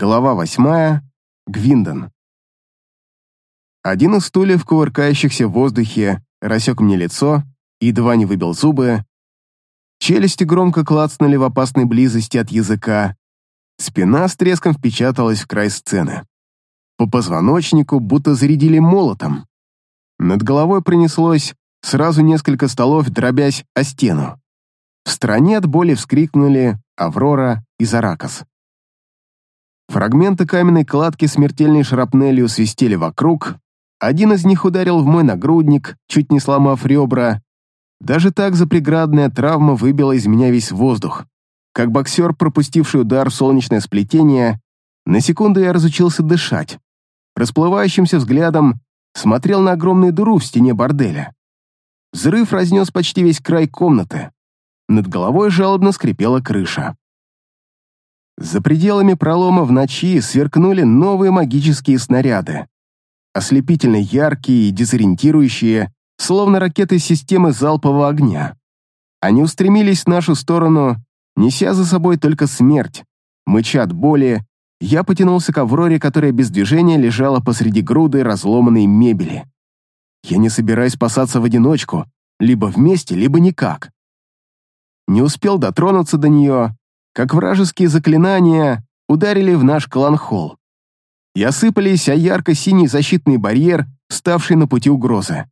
Глава восьмая. Гвиндон. Один из стульев, кувыркающихся в воздухе, рассек мне лицо едва не выбил зубы. Челюсти громко клацнули в опасной близости от языка. Спина с треском впечаталась в край сцены. По позвоночнику будто зарядили молотом. Над головой пронеслось сразу несколько столов, дробясь о стену. В стороне от боли вскрикнули Аврора и Заракас. Фрагменты каменной кладки смертельной шрапнелью свистели вокруг. Один из них ударил в мой нагрудник, чуть не сломав ребра. Даже так запреградная травма выбила из меня весь воздух. Как боксер, пропустивший удар в солнечное сплетение, на секунду я разучился дышать. Расплывающимся взглядом смотрел на огромную дыру в стене борделя. Взрыв разнес почти весь край комнаты. Над головой жалобно скрипела крыша. За пределами пролома в ночи сверкнули новые магические снаряды. Ослепительно яркие и дезориентирующие, словно ракеты системы залпового огня. Они устремились в нашу сторону, неся за собой только смерть. Мыча от боли, я потянулся к Авроре, которая без движения лежала посреди груды разломанной мебели. Я не собираюсь спасаться в одиночку, либо вместе, либо никак. Не успел дотронуться до нее, как вражеские заклинания ударили в наш клан-холл и осыпались о ярко-синий защитный барьер, ставший на пути угрозы.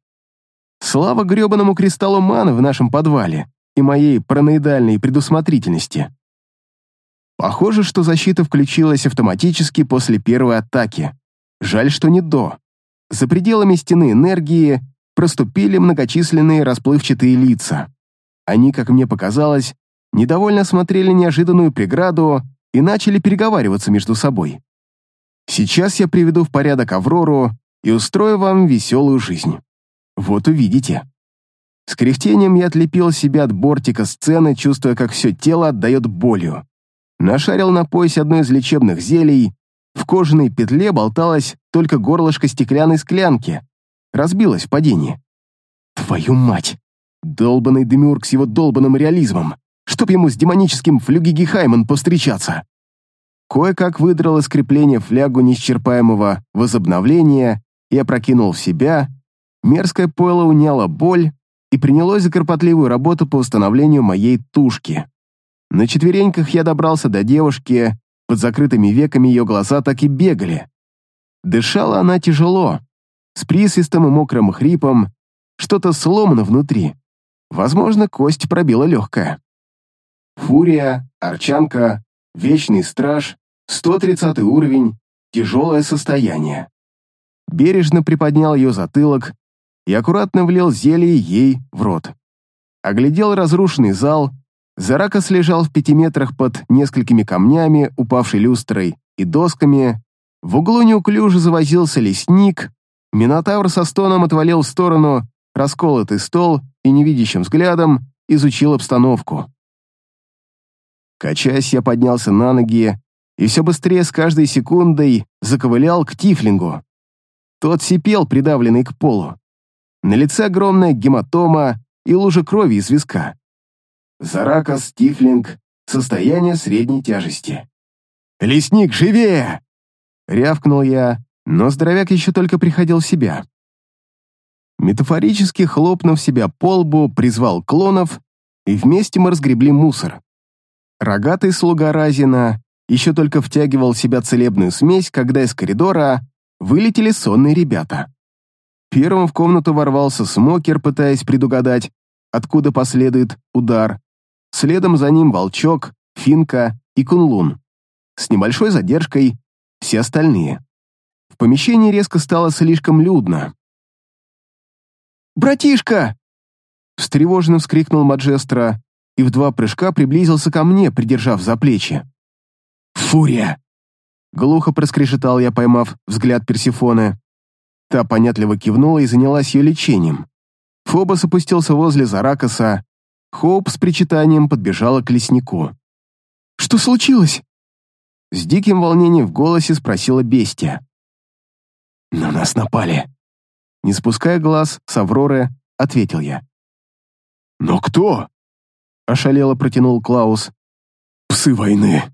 Слава гребаному кристаллу маны в нашем подвале и моей параноидальной предусмотрительности. Похоже, что защита включилась автоматически после первой атаки. Жаль, что не до. За пределами стены энергии проступили многочисленные расплывчатые лица. Они, как мне показалось, недовольно смотрели неожиданную преграду и начали переговариваться между собой. Сейчас я приведу в порядок Аврору и устрою вам веселую жизнь. Вот увидите. С кряхтением я отлепил себя от бортика сцены, чувствуя, как все тело отдает болью. Нашарил на поясе одно из лечебных зелий. В кожаной петле болталась только горлышко стеклянной склянки. Разбилась в падении. Твою мать! Долбанный Демиург с его долбанным реализмом чтоб ему с демоническим флюгигихаймом повстречаться. Кое-как выдрал из крепления флягу неисчерпаемого возобновления и опрокинул в себя, мерзкое пойло уняло боль и принялось за кропотливую работу по установлению моей тушки. На четвереньках я добрался до девушки, под закрытыми веками ее глаза так и бегали. Дышала она тяжело, с присвистом и мокрым хрипом, что-то сломано внутри. Возможно, кость пробила легкая. Фурия, Арчанка, Вечный Страж, 130 уровень, тяжелое состояние. Бережно приподнял ее затылок и аккуратно влил зелье ей в рот. Оглядел разрушенный зал, Заракас лежал в пяти метрах под несколькими камнями, упавшей люстрой и досками, в углу неуклюже завозился лесник, Минотавр со стоном отвалил в сторону расколотый стол и невидящим взглядом изучил обстановку. Качаясь, я поднялся на ноги и все быстрее с каждой секундой заковылял к Тифлингу. Тот сипел, придавленный к полу. На лице огромная гематома и лужа крови из виска. Заракас Тифлинг, состояние средней тяжести. «Лесник, живее!» Рявкнул я, но здоровяк еще только приходил в себя. Метафорически хлопнув себя по лбу, призвал клонов, и вместе мы разгребли мусор. Рогатый слуга Разина еще только втягивал в себя целебную смесь, когда из коридора вылетели сонные ребята. Первым в комнату ворвался Смокер, пытаясь предугадать, откуда последует удар. Следом за ним Волчок, Финка и Кунлун. С небольшой задержкой все остальные. В помещении резко стало слишком людно. «Братишка!» Встревоженно вскрикнул Маджестро, и в два прыжка приблизился ко мне, придержав за плечи. «Фурия!» Глухо проскрешетал я, поймав взгляд Персифоны. Та понятливо кивнула и занялась ее лечением. Фобос опустился возле Заракаса. Хоуп с причитанием подбежала к леснику. «Что случилось?» С диким волнением в голосе спросила бестия. «На нас напали!» Не спуская глаз с Авроры, ответил я. «Но кто?» Ошалело протянул Клаус. «Псы войны!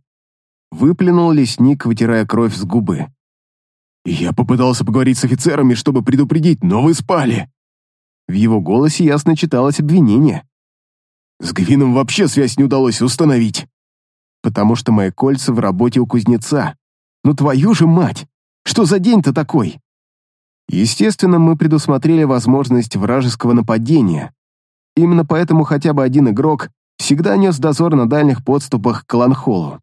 выплюнул лесник, вытирая кровь с губы. «Я попытался поговорить с офицерами, чтобы предупредить, но вы спали!» В его голосе ясно читалось обвинение. «С Гвином вообще связь не удалось установить!» «Потому что мои кольца в работе у кузнеца. Ну твою же мать! Что за день-то такой?» Естественно, мы предусмотрели возможность вражеского нападения. Именно поэтому хотя бы один игрок всегда нес дозор на дальних подступах к Ланхолу.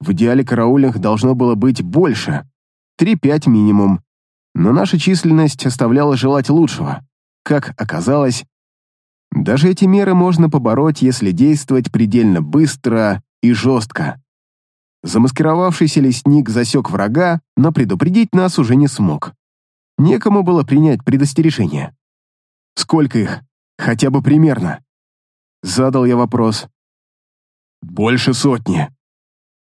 В идеале караульных должно было быть больше, 3-5 минимум, но наша численность оставляла желать лучшего. Как оказалось, даже эти меры можно побороть, если действовать предельно быстро и жестко. Замаскировавшийся лесник засек врага, но предупредить нас уже не смог. Некому было принять предостережение. «Сколько их? Хотя бы примерно?» Задал я вопрос. «Больше сотни»,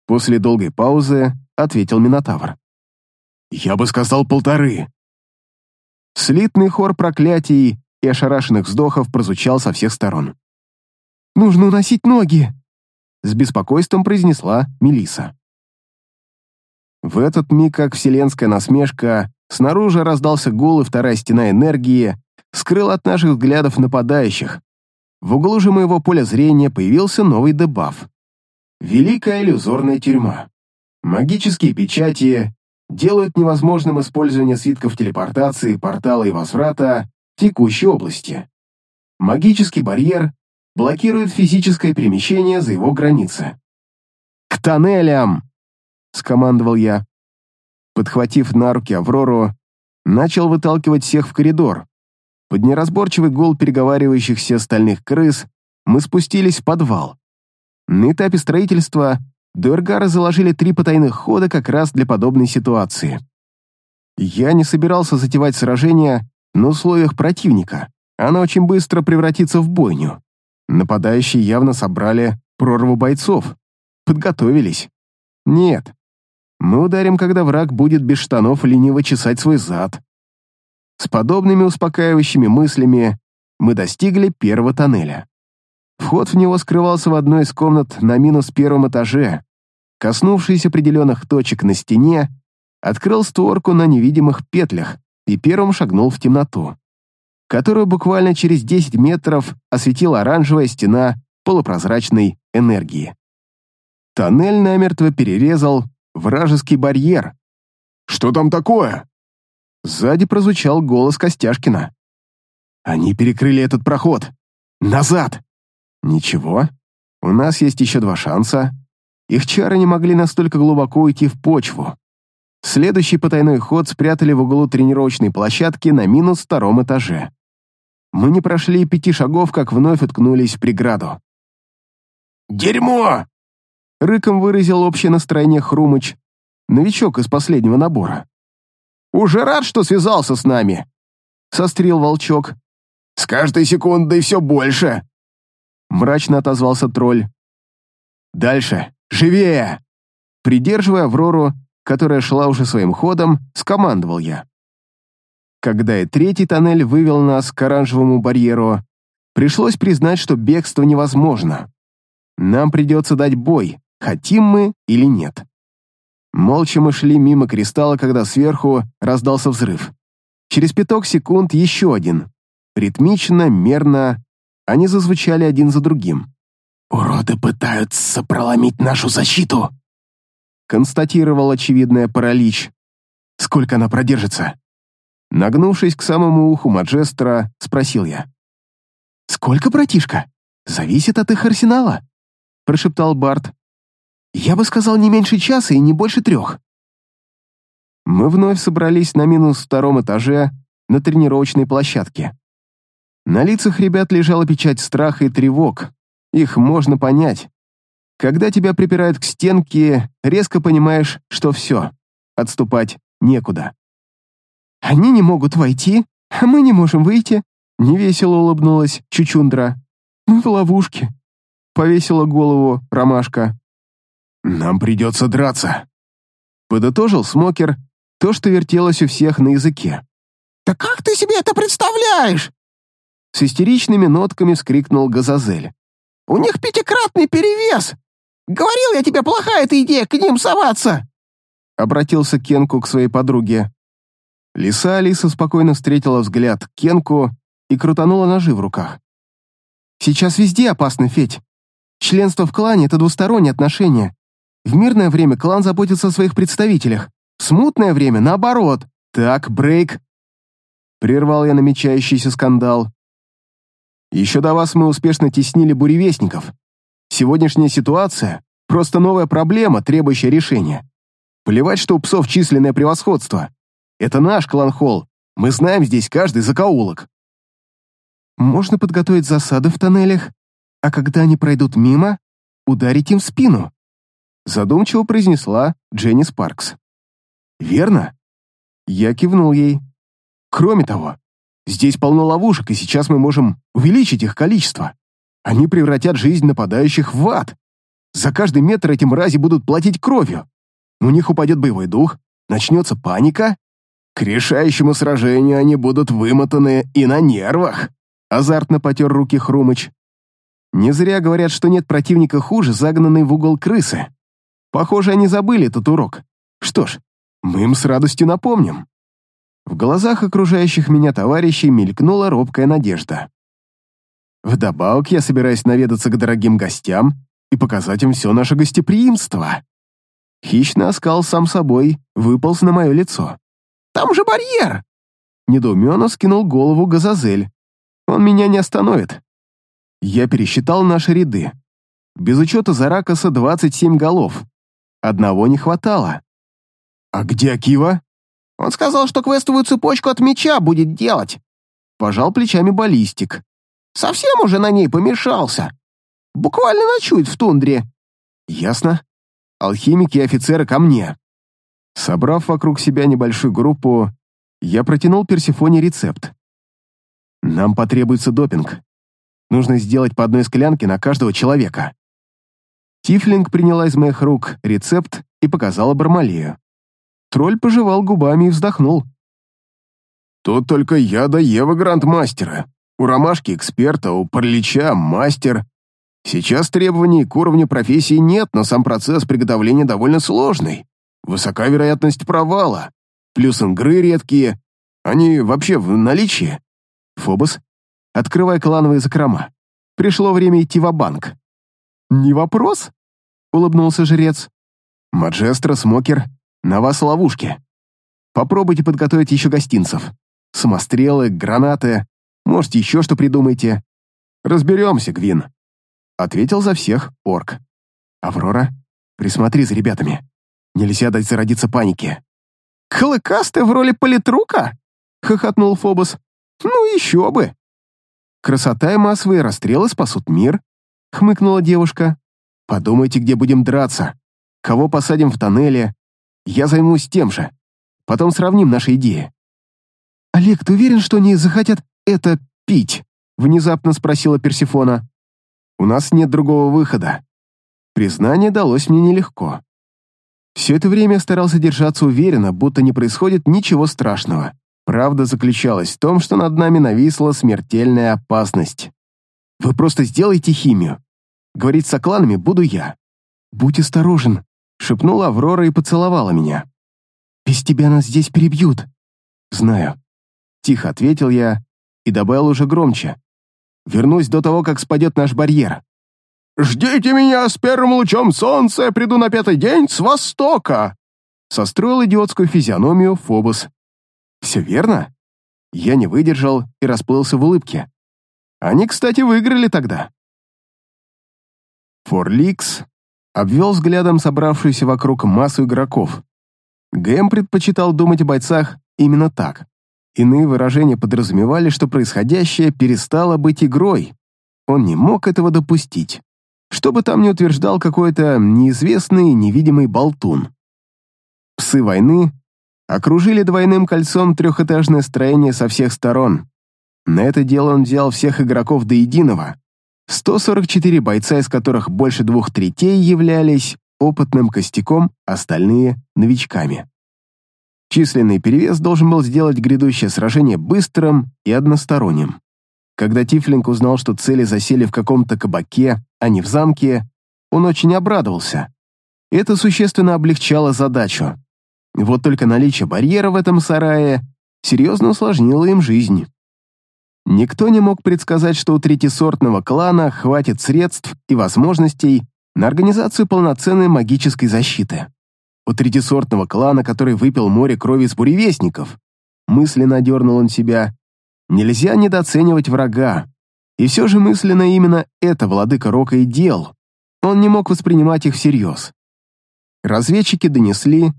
После долгой паузы ответил Минотавр. «Я бы сказал полторы». Слитный хор проклятий и ошарашенных вздохов прозвучал со всех сторон. «Нужно уносить ноги!» С беспокойством произнесла Мелиса. В этот миг, как вселенская насмешка, снаружи раздался гул, и вторая стена энергии скрыла от наших взглядов нападающих. В углу же моего поля зрения появился новый дебаф. Великая иллюзорная тюрьма. Магические печати делают невозможным использование свитков телепортации, портала и возврата в текущей области. Магический барьер блокирует физическое перемещение за его границы. «К тоннелям!» — скомандовал я. Подхватив на руки Аврору, начал выталкивать всех в коридор. Под неразборчивый гул переговаривающихся стальных крыс мы спустились в подвал. На этапе строительства Дуэргары заложили три потайных хода как раз для подобной ситуации. Я не собирался затевать сражение на условиях противника. Оно очень быстро превратится в бойню. Нападающие явно собрали прорву бойцов. Подготовились. Нет. Мы ударим, когда враг будет без штанов лениво чесать свой зад. С подобными успокаивающими мыслями мы достигли первого тоннеля. Вход в него скрывался в одной из комнат на минус первом этаже. Коснувшись определенных точек на стене, открыл створку на невидимых петлях и первым шагнул в темноту, которую буквально через 10 метров осветила оранжевая стена полупрозрачной энергии. Тоннель намертво перерезал вражеский барьер. «Что там такое?» Сзади прозвучал голос Костяшкина. «Они перекрыли этот проход! Назад!» Ничего, у нас есть еще два шанса. Их чары не могли настолько глубоко уйти в почву. Следующий потайной ход спрятали в углу тренировочной площадки на минус втором этаже. Мы не прошли пяти шагов, как вновь уткнулись в преграду. «Дерьмо!» Рыком выразил общее настроение Хрумыч, новичок из последнего набора. «Уже рад, что связался с нами!» — сострил волчок. «С каждой секундой все больше!» Мрачно отозвался тролль. «Дальше! Живее!» Придерживая Аврору, которая шла уже своим ходом, скомандовал я. Когда и третий тоннель вывел нас к оранжевому барьеру, пришлось признать, что бегство невозможно. Нам придется дать бой, хотим мы или нет. Молча мы шли мимо кристалла, когда сверху раздался взрыв. Через пяток секунд еще один. Ритмично, мерно, они зазвучали один за другим. «Уроды пытаются проломить нашу защиту!» Констатировал очевидная паралич. «Сколько она продержится?» Нагнувшись к самому уху Маджестера, спросил я. «Сколько, братишка? Зависит от их арсенала», — прошептал Барт. «Я бы сказал не меньше часа и не больше трех». Мы вновь собрались на минус втором этаже на тренировочной площадке. На лицах ребят лежала печать страха и тревог. Их можно понять. Когда тебя припирают к стенке, резко понимаешь, что все, отступать некуда. «Они не могут войти, а мы не можем выйти», — невесело улыбнулась Чучундра. «Мы в ловушке», — повесила голову Ромашка. «Нам придется драться», — подытожил Смокер то, что вертелось у всех на языке. «Да как ты себе это представляешь?» С истеричными нотками вскрикнул Газазель. «У них пятикратный перевес! Говорил я тебе, плохая эта идея, к ним соваться!» Обратился Кенку к своей подруге. Лиса Алиса спокойно встретила взгляд Кенку и крутанула ножи в руках. «Сейчас везде опасно, Федь. Членство в клане — это двусторонние отношения. В мирное время клан заботится о своих представителях. В смутное время — наоборот. Так, брейк!» Прервал я намечающийся скандал. Еще до вас мы успешно теснили буревестников. Сегодняшняя ситуация — просто новая проблема, требующая решения. Плевать, что у псов численное превосходство. Это наш клан-холл. Мы знаем здесь каждый закоулок. Можно подготовить засады в тоннелях, а когда они пройдут мимо, ударить им в спину. Задумчиво произнесла Дженни Спаркс. Верно? Я кивнул ей. Кроме того, здесь полно ловушек, и сейчас мы можем увеличить их количество. Они превратят жизнь нападающих в ад. За каждый метр эти мрази будут платить кровью. У них упадет боевой дух, начнется паника. К решающему сражению они будут вымотаны и на нервах. Азартно потер руки Хрумыч. Не зря говорят, что нет противника хуже загнанной в угол крысы. Похоже, они забыли этот урок. Что ж, мы им с радостью напомним. В глазах окружающих меня товарищей мелькнула робкая надежда. Вдобавок я собираюсь наведаться к дорогим гостям и показать им все наше гостеприимство. Хищный оскал сам собой выполз на мое лицо. «Там же барьер!» Недоуменно скинул голову Газазель. «Он меня не остановит». Я пересчитал наши ряды. Без учета Заракаса 27 голов. Одного не хватало. «А где Акива?» Он сказал, что квестовую цепочку от меча будет делать. Пожал плечами баллистик. Совсем уже на ней помешался. Буквально ночует в тундре. Ясно. Алхимики и офицеры ко мне. Собрав вокруг себя небольшую группу, я протянул Персифоне рецепт. Нам потребуется допинг. Нужно сделать по одной склянке на каждого человека. Тифлинг приняла из моих рук рецепт и показала Бармалею. Тролль пожевал губами и вздохнул. «Тут только я да Ева грандмастера. У Ромашки эксперта, у Паралича мастер. Сейчас требований к уровню профессии нет, но сам процесс приготовления довольно сложный. Высока вероятность провала. Плюс ингры редкие. Они вообще в наличии. Фобос, открывай клановые закрома. Пришло время идти в банк «Не вопрос?» — улыбнулся жрец. «Маджестро, Смокер, на вас ловушки. Попробуйте подготовить еще гостинцев. Самострелы, гранаты, может, еще что придумаете. Разберемся, Гвин. Ответил за всех орк. Аврора, присмотри за ребятами. Нельзя дать зародиться панике. «Клыкастый в роли политрука?» — хохотнул Фобос. «Ну, еще бы!» «Красота и массовые расстрелы спасут мир», — хмыкнула девушка. «Подумайте, где будем драться. Кого посадим в тоннеле, я займусь тем же. Потом сравним наши идеи». «Олег, ты уверен, что они захотят это пить?» — внезапно спросила Персифона. «У нас нет другого выхода». Признание далось мне нелегко. Все это время я старался держаться уверенно, будто не происходит ничего страшного. Правда заключалась в том, что над нами нависла смертельная опасность. «Вы просто сделайте химию. Говорить с окланами буду я. Будь осторожен, шепнула Аврора и поцеловала меня. «Без тебя нас здесь перебьют». «Знаю». Тихо ответил я и добавил уже громче. «Вернусь до того, как спадет наш барьер». «Ждите меня с первым лучом солнца, я приду на пятый день с востока!» Состроил идиотскую физиономию Фобос. «Все верно?» Я не выдержал и расплылся в улыбке. Они, кстати, выиграли тогда. Форликс обвел взглядом собравшуюся вокруг массу игроков. Гэм предпочитал думать о бойцах именно так. Иные выражения подразумевали, что происходящее перестало быть игрой. Он не мог этого допустить. Что бы там ни утверждал какой-то неизвестный невидимый болтун. Псы войны окружили двойным кольцом трехэтажное строение со всех сторон. На это дело он взял всех игроков до единого, 144 бойца, из которых больше двух третей являлись опытным костяком, остальные — новичками. Численный перевес должен был сделать грядущее сражение быстрым и односторонним. Когда Тифлинг узнал, что цели засели в каком-то кабаке, а не в замке, он очень обрадовался. Это существенно облегчало задачу. Вот только наличие барьера в этом сарае серьезно усложнило им жизнь. Никто не мог предсказать, что у третисортного клана хватит средств и возможностей на организацию полноценной магической защиты. У третисортного клана, который выпил море крови из буревестников, мысленно дернул он себя, нельзя недооценивать врага. И все же мысленно именно это владыка Рока и дел. Он не мог воспринимать их всерьез. Разведчики донесли,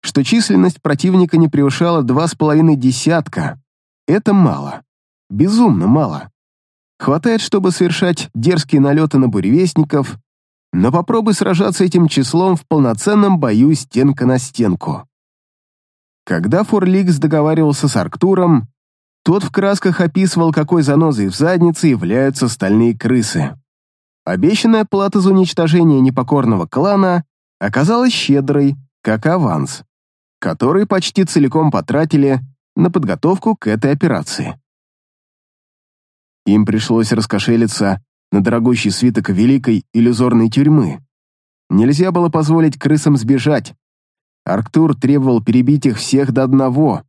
что численность противника не превышала два с половиной десятка. Это мало. Безумно мало. Хватает, чтобы совершать дерзкие налеты на буревестников, но попробуй сражаться этим числом в полноценном бою стенка на стенку. Когда Форликс договаривался с Арктуром, тот в красках описывал, какой занозой в заднице являются стальные крысы. Обещанная плата за уничтожение непокорного клана оказалась щедрой, как аванс, который почти целиком потратили на подготовку к этой операции. Им пришлось раскошелиться на дорогущий свиток великой иллюзорной тюрьмы. Нельзя было позволить крысам сбежать. Арктур требовал перебить их всех до одного.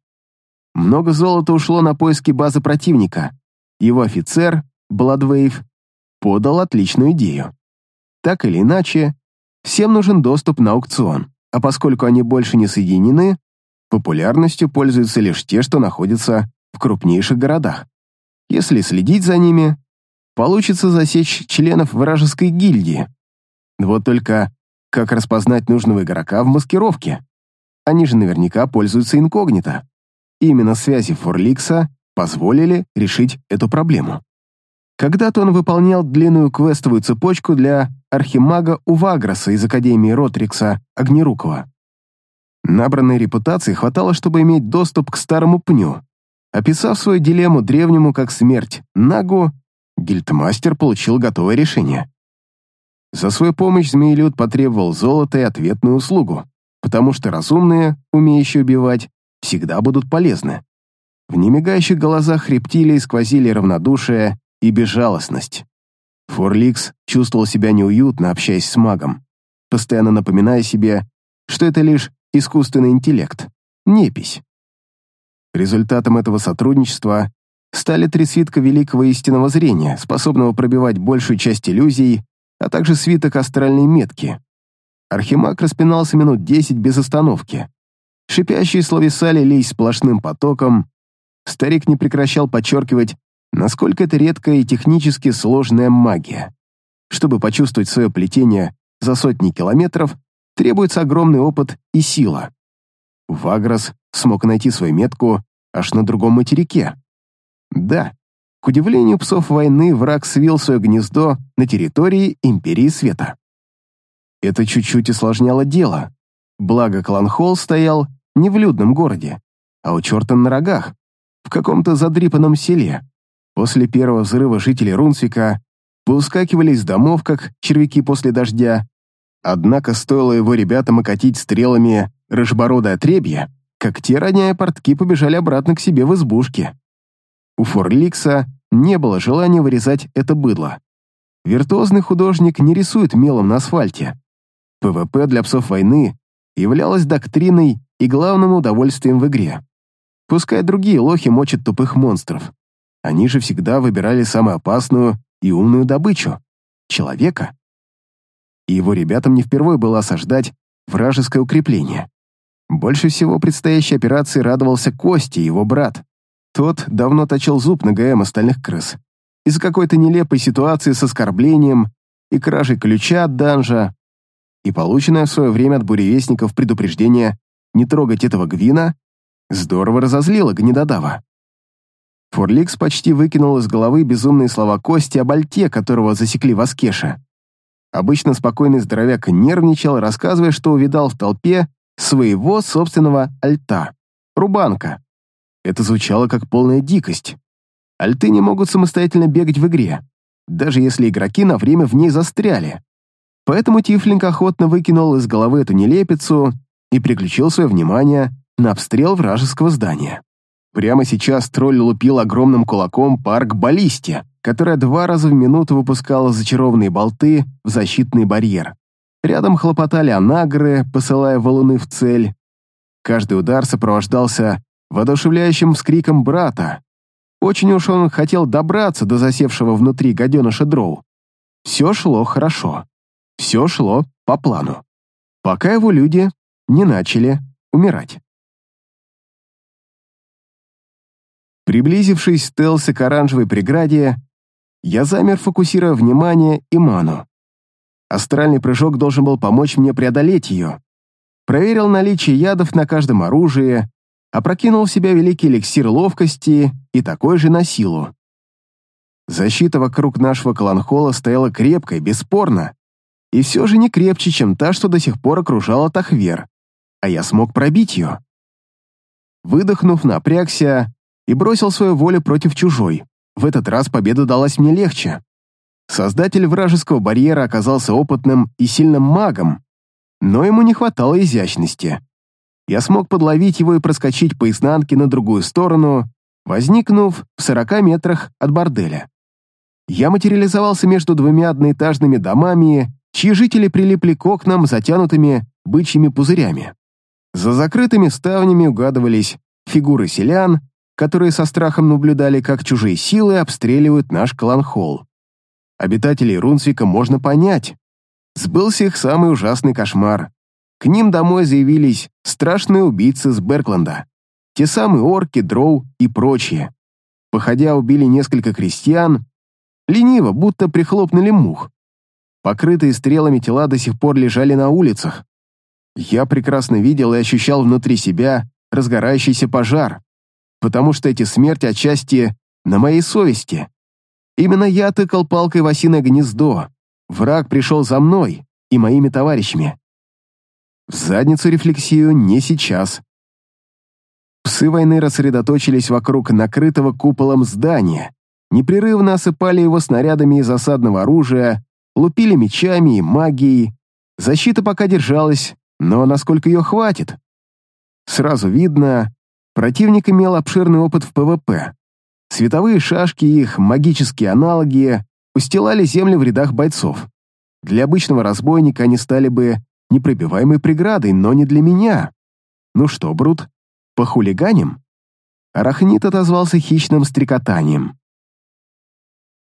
Много золота ушло на поиски базы противника. Его офицер, Бладвейв, подал отличную идею. Так или иначе, всем нужен доступ на аукцион, а поскольку они больше не соединены, популярностью пользуются лишь те, что находятся в крупнейших городах. Если следить за ними, получится засечь членов вражеской гильдии. Вот только как распознать нужного игрока в маскировке? Они же наверняка пользуются инкогнито. Именно связи Форликса позволили решить эту проблему. Когда-то он выполнял длинную квестовую цепочку для архимага Уваграса из Академии Ротрикса Огнерукова. Набранной репутации хватало, чтобы иметь доступ к старому пню. Описав свою дилемму древнему как смерть Нагу, гильдмастер получил готовое решение. За свою помощь Змеилюд потребовал золото и ответную услугу, потому что разумные, умеющие убивать, всегда будут полезны. В немигающих глазах рептилии сквозили равнодушие и безжалостность. Форликс чувствовал себя неуютно, общаясь с магом, постоянно напоминая себе, что это лишь искусственный интеллект, непись. Результатом этого сотрудничества стали три свитка великого истинного зрения, способного пробивать большую часть иллюзий, а также свиток астральной метки. Архимаг распинался минут десять без остановки. Шипящие словеса лились сплошным потоком. Старик не прекращал подчеркивать, насколько это редкая и технически сложная магия. Чтобы почувствовать свое плетение за сотни километров, требуется огромный опыт и сила. Вагрос смог найти свою метку аж на другом материке. Да, к удивлению псов войны, враг свил свое гнездо на территории Империи Света. Это чуть-чуть усложняло дело. Благо Кланхолл стоял не в людном городе, а у черта на рогах, в каком-то задрипанном селе. После первого взрыва жители Рунсвика поускакивали из домов, как червяки после дождя, однако стоило его ребятам окатить стрелами рыжбородое отребье, как те, роняя портки, побежали обратно к себе в избушки. У Форликса не было желания вырезать это быдло. Виртуозный художник не рисует мелом на асфальте. ПВП для псов войны являлось доктриной и главным удовольствием в игре. Пускай другие лохи мочат тупых монстров. Они же всегда выбирали самую опасную и умную добычу — человека. И его ребятам не впервые было осаждать вражеское укрепление. Больше всего предстоящей операции радовался Кости, его брат. Тот давно точил зуб на ГМ остальных крыс. Из-за какой-то нелепой ситуации с оскорблением и кражей ключа от данжа, и полученное в свое время от буревестников предупреждение не трогать этого Гвина, здорово разозлило гнедодава. Форликс почти выкинул из головы безумные слова Кости о Бальте, которого засекли в Аскеше. Обычно спокойный здоровяк нервничал, рассказывая, что увидал в толпе своего собственного альта, рубанка. Это звучало как полная дикость. Альты не могут самостоятельно бегать в игре, даже если игроки на время в ней застряли. Поэтому Тифлинг охотно выкинул из головы эту нелепицу и переключил свое внимание на обстрел вражеского здания. Прямо сейчас тролль лупил огромным кулаком парк баллисте, которая два раза в минуту выпускала зачарованные болты в защитный барьер. Рядом хлопотали анагры, посылая валуны в цель. Каждый удар сопровождался воодушевляющим вскриком брата. Очень уж он хотел добраться до засевшего внутри гаденыша дроу. Все шло хорошо. Все шло по плану. Пока его люди не начали умирать. Приблизившись стелса к оранжевой преграде, я замер, фокусируя внимание и ману. Астральный прыжок должен был помочь мне преодолеть ее. Проверил наличие ядов на каждом оружии, опрокинул в себя великий эликсир ловкости и такой же на силу. Защита вокруг нашего кланхола стояла крепкой, бесспорно, и все же не крепче, чем та, что до сих пор окружала Тахвер, а я смог пробить ее. Выдохнув, напрягся и бросил свою волю против чужой. В этот раз победа далась мне легче. Создатель вражеского барьера оказался опытным и сильным магом, но ему не хватало изящности. Я смог подловить его и проскочить по изнанке на другую сторону, возникнув в 40 метрах от борделя. Я материализовался между двумя одноэтажными домами, чьи жители прилипли к окнам, затянутыми бычьими пузырями. За закрытыми ставнями угадывались фигуры селян, которые со страхом наблюдали, как чужие силы обстреливают наш клан-холл. Обитателей Рунсвика можно понять. Сбылся их самый ужасный кошмар. К ним домой заявились страшные убийцы с Беркленда. Те самые орки, дроу и прочие. Походя, убили несколько крестьян, лениво, будто прихлопнули мух. Покрытые стрелами тела до сих пор лежали на улицах. Я прекрасно видел и ощущал внутри себя разгорающийся пожар потому что эти смерти отчасти на моей совести. Именно я тыкал палкой в осиное гнездо. Враг пришел за мной и моими товарищами. В задницу рефлексию не сейчас. Псы войны рассредоточились вокруг накрытого куполом здания, непрерывно осыпали его снарядами из осадного оружия, лупили мечами и магией. Защита пока держалась, но насколько ее хватит? Сразу видно, Противник имел обширный опыт в ПВП. Световые шашки и их магические аналоги устилали землю в рядах бойцов. Для обычного разбойника они стали бы непробиваемой преградой, но не для меня. Ну что, Брут, похулиганим? Арахнит отозвался хищным стрекотанием.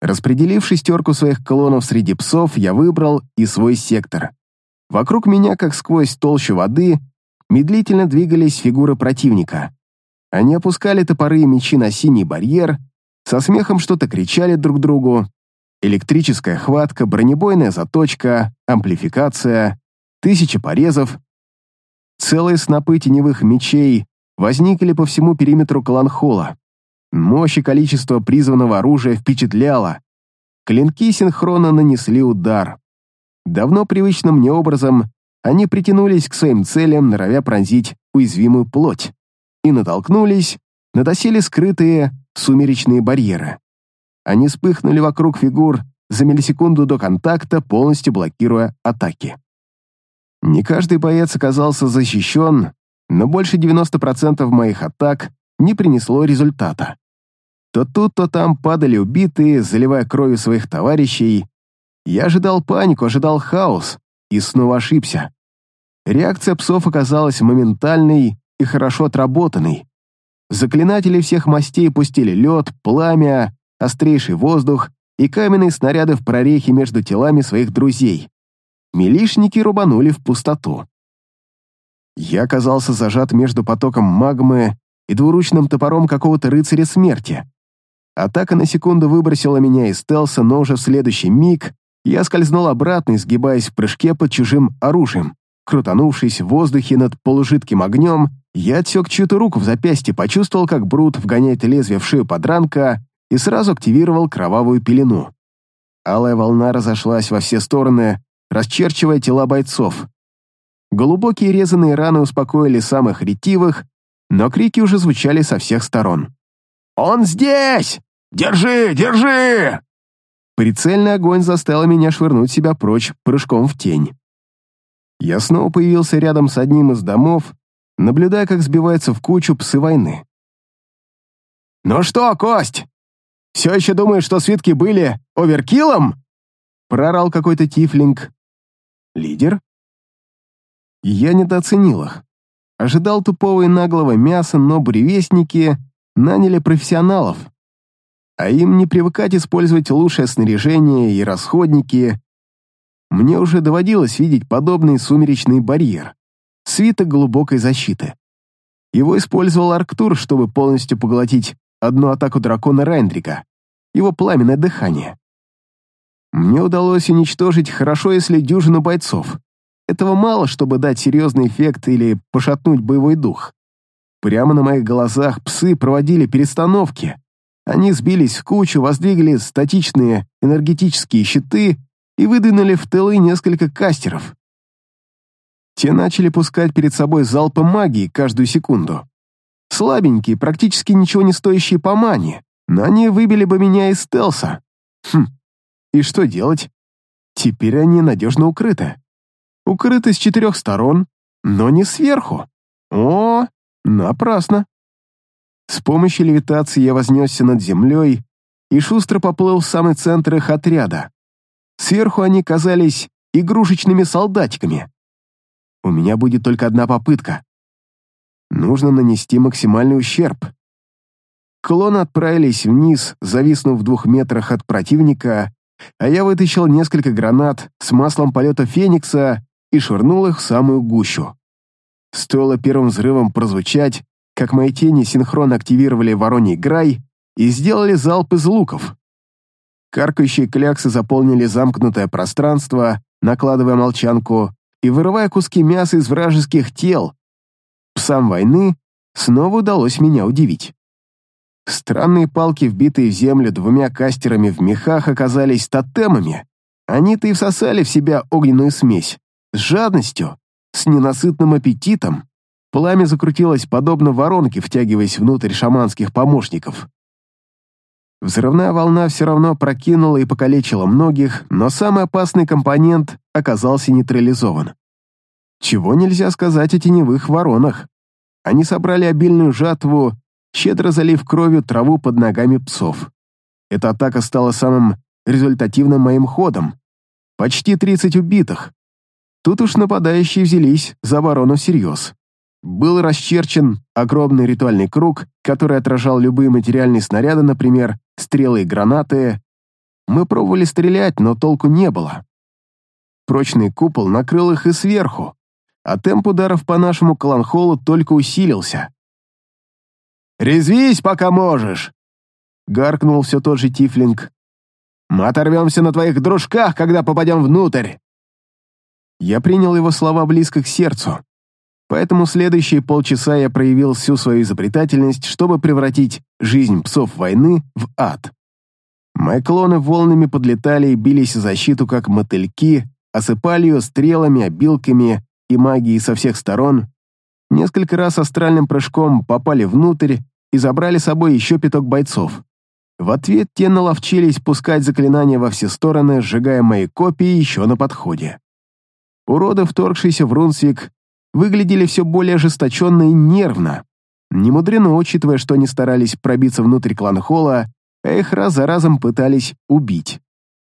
Распределив шестерку своих колоннов среди псов, я выбрал и свой сектор. Вокруг меня, как сквозь толщу воды, медлительно двигались фигуры противника. Они опускали топоры и мечи на синий барьер, со смехом что-то кричали друг другу. Электрическая хватка, бронебойная заточка, амплификация, тысячи порезов. Целые снопы теневых мечей возникли по всему периметру кланхола. Мощь и количество призванного оружия впечатляло. Клинки синхронно нанесли удар. Давно привычным мне образом они притянулись к своим целям, норовя пронзить уязвимую плоть и натолкнулись на доселе скрытые сумеречные барьеры. Они вспыхнули вокруг фигур за миллисекунду до контакта, полностью блокируя атаки. Не каждый боец оказался защищен, но больше 90% моих атак не принесло результата. То тут, то там падали убитые, заливая кровью своих товарищей. Я ожидал панику, ожидал хаос и снова ошибся. Реакция псов оказалась моментальной и хорошо отработанный. Заклинатели всех мастей пустили лед, пламя, острейший воздух и каменные снаряды в прорехи между телами своих друзей. Милишники рубанули в пустоту. Я оказался зажат между потоком магмы и двуручным топором какого-то рыцаря смерти. Атака на секунду выбросила меня из стелса, но уже в следующий миг я скользнул обратно, изгибаясь в прыжке под чужим оружием. Крутанувшись в воздухе над полужидким огнем, я отсек чью-то руку в запястье, почувствовал, как Брут вгоняет лезвие в шею подранка и сразу активировал кровавую пелену. Алая волна разошлась во все стороны, расчерчивая тела бойцов. Глубокие резаные раны успокоили самых ретивых, но крики уже звучали со всех сторон. «Он здесь! Держи, держи!» Прицельный огонь заставил меня швырнуть себя прочь прыжком в тень. Я снова появился рядом с одним из домов, наблюдая, как сбиваются в кучу псы войны. «Ну что, Кость, все еще думаешь, что свитки были оверкиллом?» Прорал какой-то тифлинг. «Лидер?» Я недооценил их. Ожидал тупого и наглого мяса, но буревестники наняли профессионалов. А им не привыкать использовать лучшее снаряжение и расходники. Мне уже доводилось видеть подобный сумеречный барьер. Свиток глубокой защиты. Его использовал Арктур, чтобы полностью поглотить одну атаку дракона Райндрика, его пламенное дыхание. Мне удалось уничтожить хорошо, если дюжину бойцов. Этого мало, чтобы дать серьезный эффект или пошатнуть боевой дух. Прямо на моих глазах псы проводили перестановки. Они сбились в кучу, воздвигли статичные энергетические щиты и выдвинули в тылы несколько кастеров. Те начали пускать перед собой залпы магии каждую секунду. Слабенькие, практически ничего не стоящие по мане, но они выбили бы меня из стелса. Хм, и что делать? Теперь они надежно укрыты. Укрыты с четырех сторон, но не сверху. О, напрасно. С помощью левитации я вознесся над землей и шустро поплыл в самый центр их отряда. Сверху они казались игрушечными солдатиками. У меня будет только одна попытка. Нужно нанести максимальный ущерб. Клоны отправились вниз, зависнув в двух метрах от противника, а я вытащил несколько гранат с маслом полета Феникса и швырнул их в самую гущу. Стоило первым взрывом прозвучать, как мои тени синхронно активировали Вороний Грай и сделали залп из луков. Каркающие кляксы заполнили замкнутое пространство, накладывая молчанку и вырывая куски мяса из вражеских тел. Псам войны снова удалось меня удивить. Странные палки, вбитые в землю двумя кастерами в мехах, оказались тотемами. Они-то и всосали в себя огненную смесь. С жадностью, с ненасытным аппетитом. Пламя закрутилось подобно воронке, втягиваясь внутрь шаманских помощников. Взрывная волна все равно прокинула и покалечила многих, но самый опасный компонент оказался нейтрализован. Чего нельзя сказать о теневых воронах. Они собрали обильную жатву щедро залив кровью траву под ногами псов. Эта атака стала самым результативным моим ходом. Почти 30 убитых. Тут уж нападающие взялись за оборону всерьез. Был расчерчен огромный ритуальный круг, который отражал любые материальные снаряды, например, стрелы и гранаты. Мы пробовали стрелять, но толку не было. Прочный купол накрыл их и сверху, а темп ударов по нашему кланхолу только усилился. «Резвись, пока можешь!» — гаркнул все тот же Тифлинг. «Мы оторвемся на твоих дружках, когда попадем внутрь!» Я принял его слова близко к сердцу, поэтому следующие полчаса я проявил всю свою изобретательность, чтобы превратить жизнь псов войны в ад. Мои клоны волнами подлетали и бились о защиту, как мотыльки, осыпали ее стрелами, обилками и магией со всех сторон, несколько раз астральным прыжком попали внутрь и забрали с собой еще пяток бойцов. В ответ те наловчились пускать заклинания во все стороны, сжигая мои копии еще на подходе. Уроды, вторгшиеся в Рунсвик, выглядели все более ожесточенно и нервно. Не мудрено, учитывая, что они старались пробиться внутрь клан-холла, а их раз за разом пытались убить.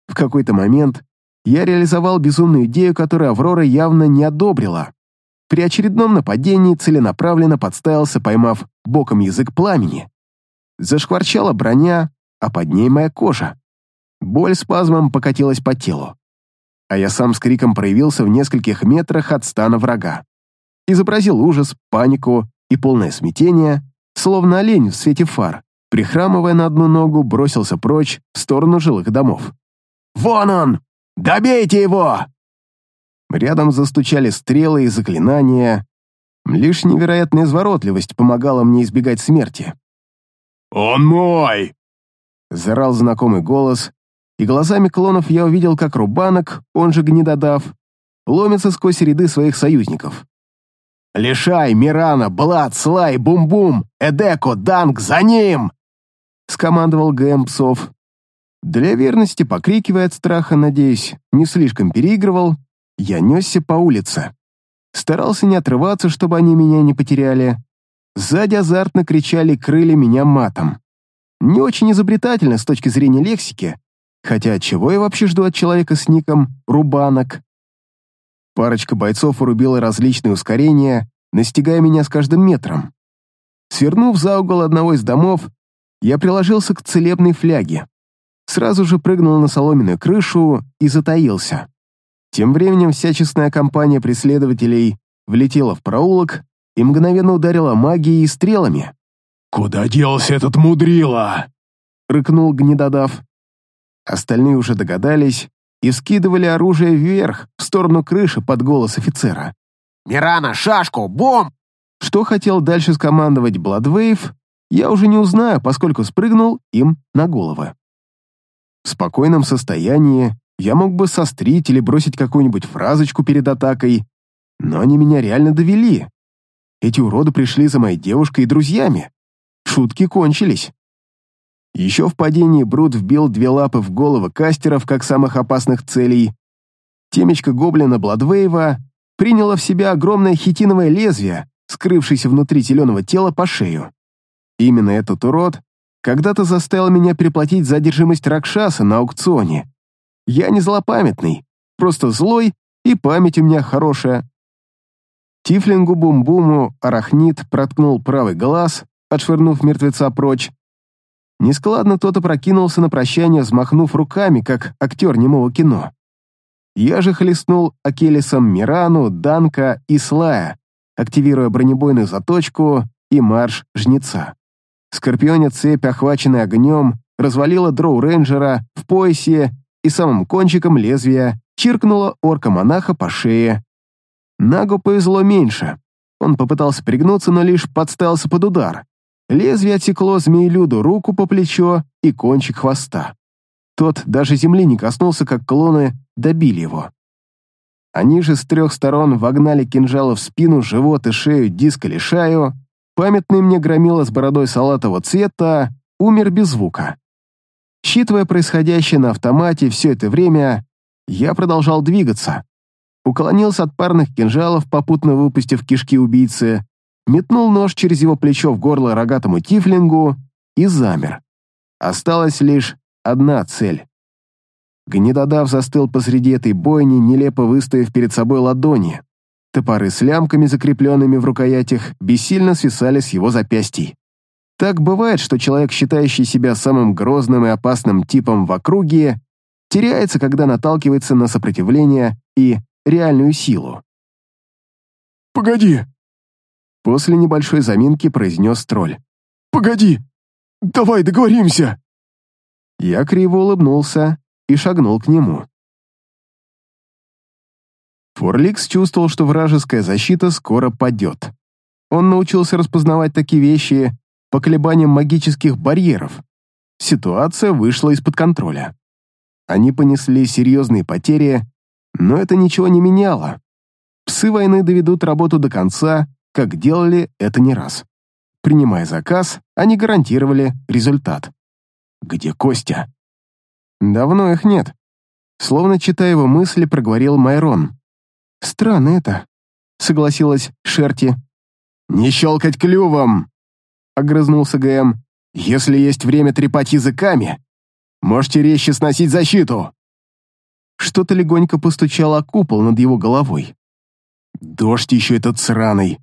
В какой-то момент я реализовал безумную идею, которую Аврора явно не одобрила. При очередном нападении целенаправленно подставился, поймав боком язык пламени. Зашкварчала броня, а под ней моя кожа. Боль спазмом покатилась по телу. А я сам с криком проявился в нескольких метрах от стана врага. Изобразил ужас, панику и полное смятение, словно олень в свете фар, прихрамывая на одну ногу, бросился прочь в сторону жилых домов. «Вон он! Добейте его!» Рядом застучали стрелы и заклинания. Лишь невероятная изворотливость помогала мне избегать смерти. «Он мой!» Зарал знакомый голос, и глазами клонов я увидел, как Рубанок, он же Гнедодав, ломится сквозь ряды своих союзников. «Лишай, Мирана, Блад, Слай, Бум-Бум, Эдеко, Данг, за ним!» скомандовал ГМ псов. Для верности, покрикивая от страха, надеюсь, не слишком переигрывал, я несся по улице. Старался не отрываться, чтобы они меня не потеряли. Сзади азартно кричали, крыли меня матом. Не очень изобретательно с точки зрения лексики, хотя чего я вообще жду от человека с ником Рубанок? Парочка бойцов урубила различные ускорения, настигая меня с каждым метром. Свернув за угол одного из домов, я приложился к целебной фляге. Сразу же прыгнул на соломенную крышу и затаился. Тем временем вся честная компания преследователей влетела в проулок и мгновенно ударила магией и стрелами. «Куда делся этот мудрила?» — рыкнул гнедодав. Остальные уже догадались и скидывали оружие вверх, в сторону крыши под голос офицера. «Мирана, шашку, бомб!» Что хотел дальше скомандовать Бладвейв, я уже не узнаю, поскольку спрыгнул им на головы. В спокойном состоянии я мог бы сострить или бросить какую-нибудь фразочку перед атакой, но они меня реально довели. Эти уроды пришли за моей девушкой и друзьями. Шутки кончились. Еще в падении Брут вбил две лапы в головы кастеров как самых опасных целей. Темечко гоблина Бладвейва приняло в себя огромное хитиновое лезвие, скрывшееся внутри зеленого тела по шею. Именно этот урод когда-то заставил меня переплатить за одержимость Ракшаса на аукционе. Я не злопамятный, просто злой, и память у меня хорошая. Тифлингу Бум-Буму арахнит проткнул правый глаз, отшвырнув мертвеца прочь. Нескладно тот опрокинулся на прощание, взмахнув руками, как актер немого кино. Я же хлестнул Акелисом Мирану, Данка и Слая, активируя бронебойную заточку и марш жнеца. Скорпионя цепь, охваченная огнем, развалила дроу-рейнджера в поясе и самым кончиком лезвия чиркнула орка-монаха по шее. Нагу повезло меньше. Он попытался пригнуться, но лишь подставился под удар. Лезвие отсекло змеелюду руку по плечо и кончик хвоста. Тот даже земли не коснулся, как клоны добили его. Они же с трех сторон вогнали кинжалы в спину, живот и шею диска лишаю. Памятный мне громила с бородой салатового цвета умер без звука. Считывая происходящее на автомате все это время, я продолжал двигаться. Уклонился от парных кинжалов, попутно выпустив кишки убийцы, метнул нож через его плечо в горло рогатому тифлингу и замер. Осталась лишь одна цель. Гнедодав застыл посреди этой бойни, нелепо выставив перед собой ладони. Топоры с лямками, закрепленными в рукоятях, бессильно свисали с его запястий. Так бывает, что человек, считающий себя самым грозным и опасным типом в округе, теряется, когда наталкивается на сопротивление и реальную силу. «Погоди!» После небольшой заминки произнес тролль. «Погоди! Давай договоримся!» Я криво улыбнулся и шагнул к нему. Форликс чувствовал, что вражеская защита скоро падет. Он научился распознавать такие вещи по колебаниям магических барьеров. Ситуация вышла из-под контроля. Они понесли серьезные потери, но это ничего не меняло. Псы войны доведут работу до конца, как делали это не раз. Принимая заказ, они гарантировали результат. Где Костя? Давно их нет. Словно читая его мысли, проговорил Майрон. «Странно это», — согласилась Шерти. «Не щелкать клювом!» — огрызнулся ГМ. «Если есть время трепать языками, можете резче сносить защиту!» Что-то легонько постучало о купол над его головой. «Дождь еще этот сраный!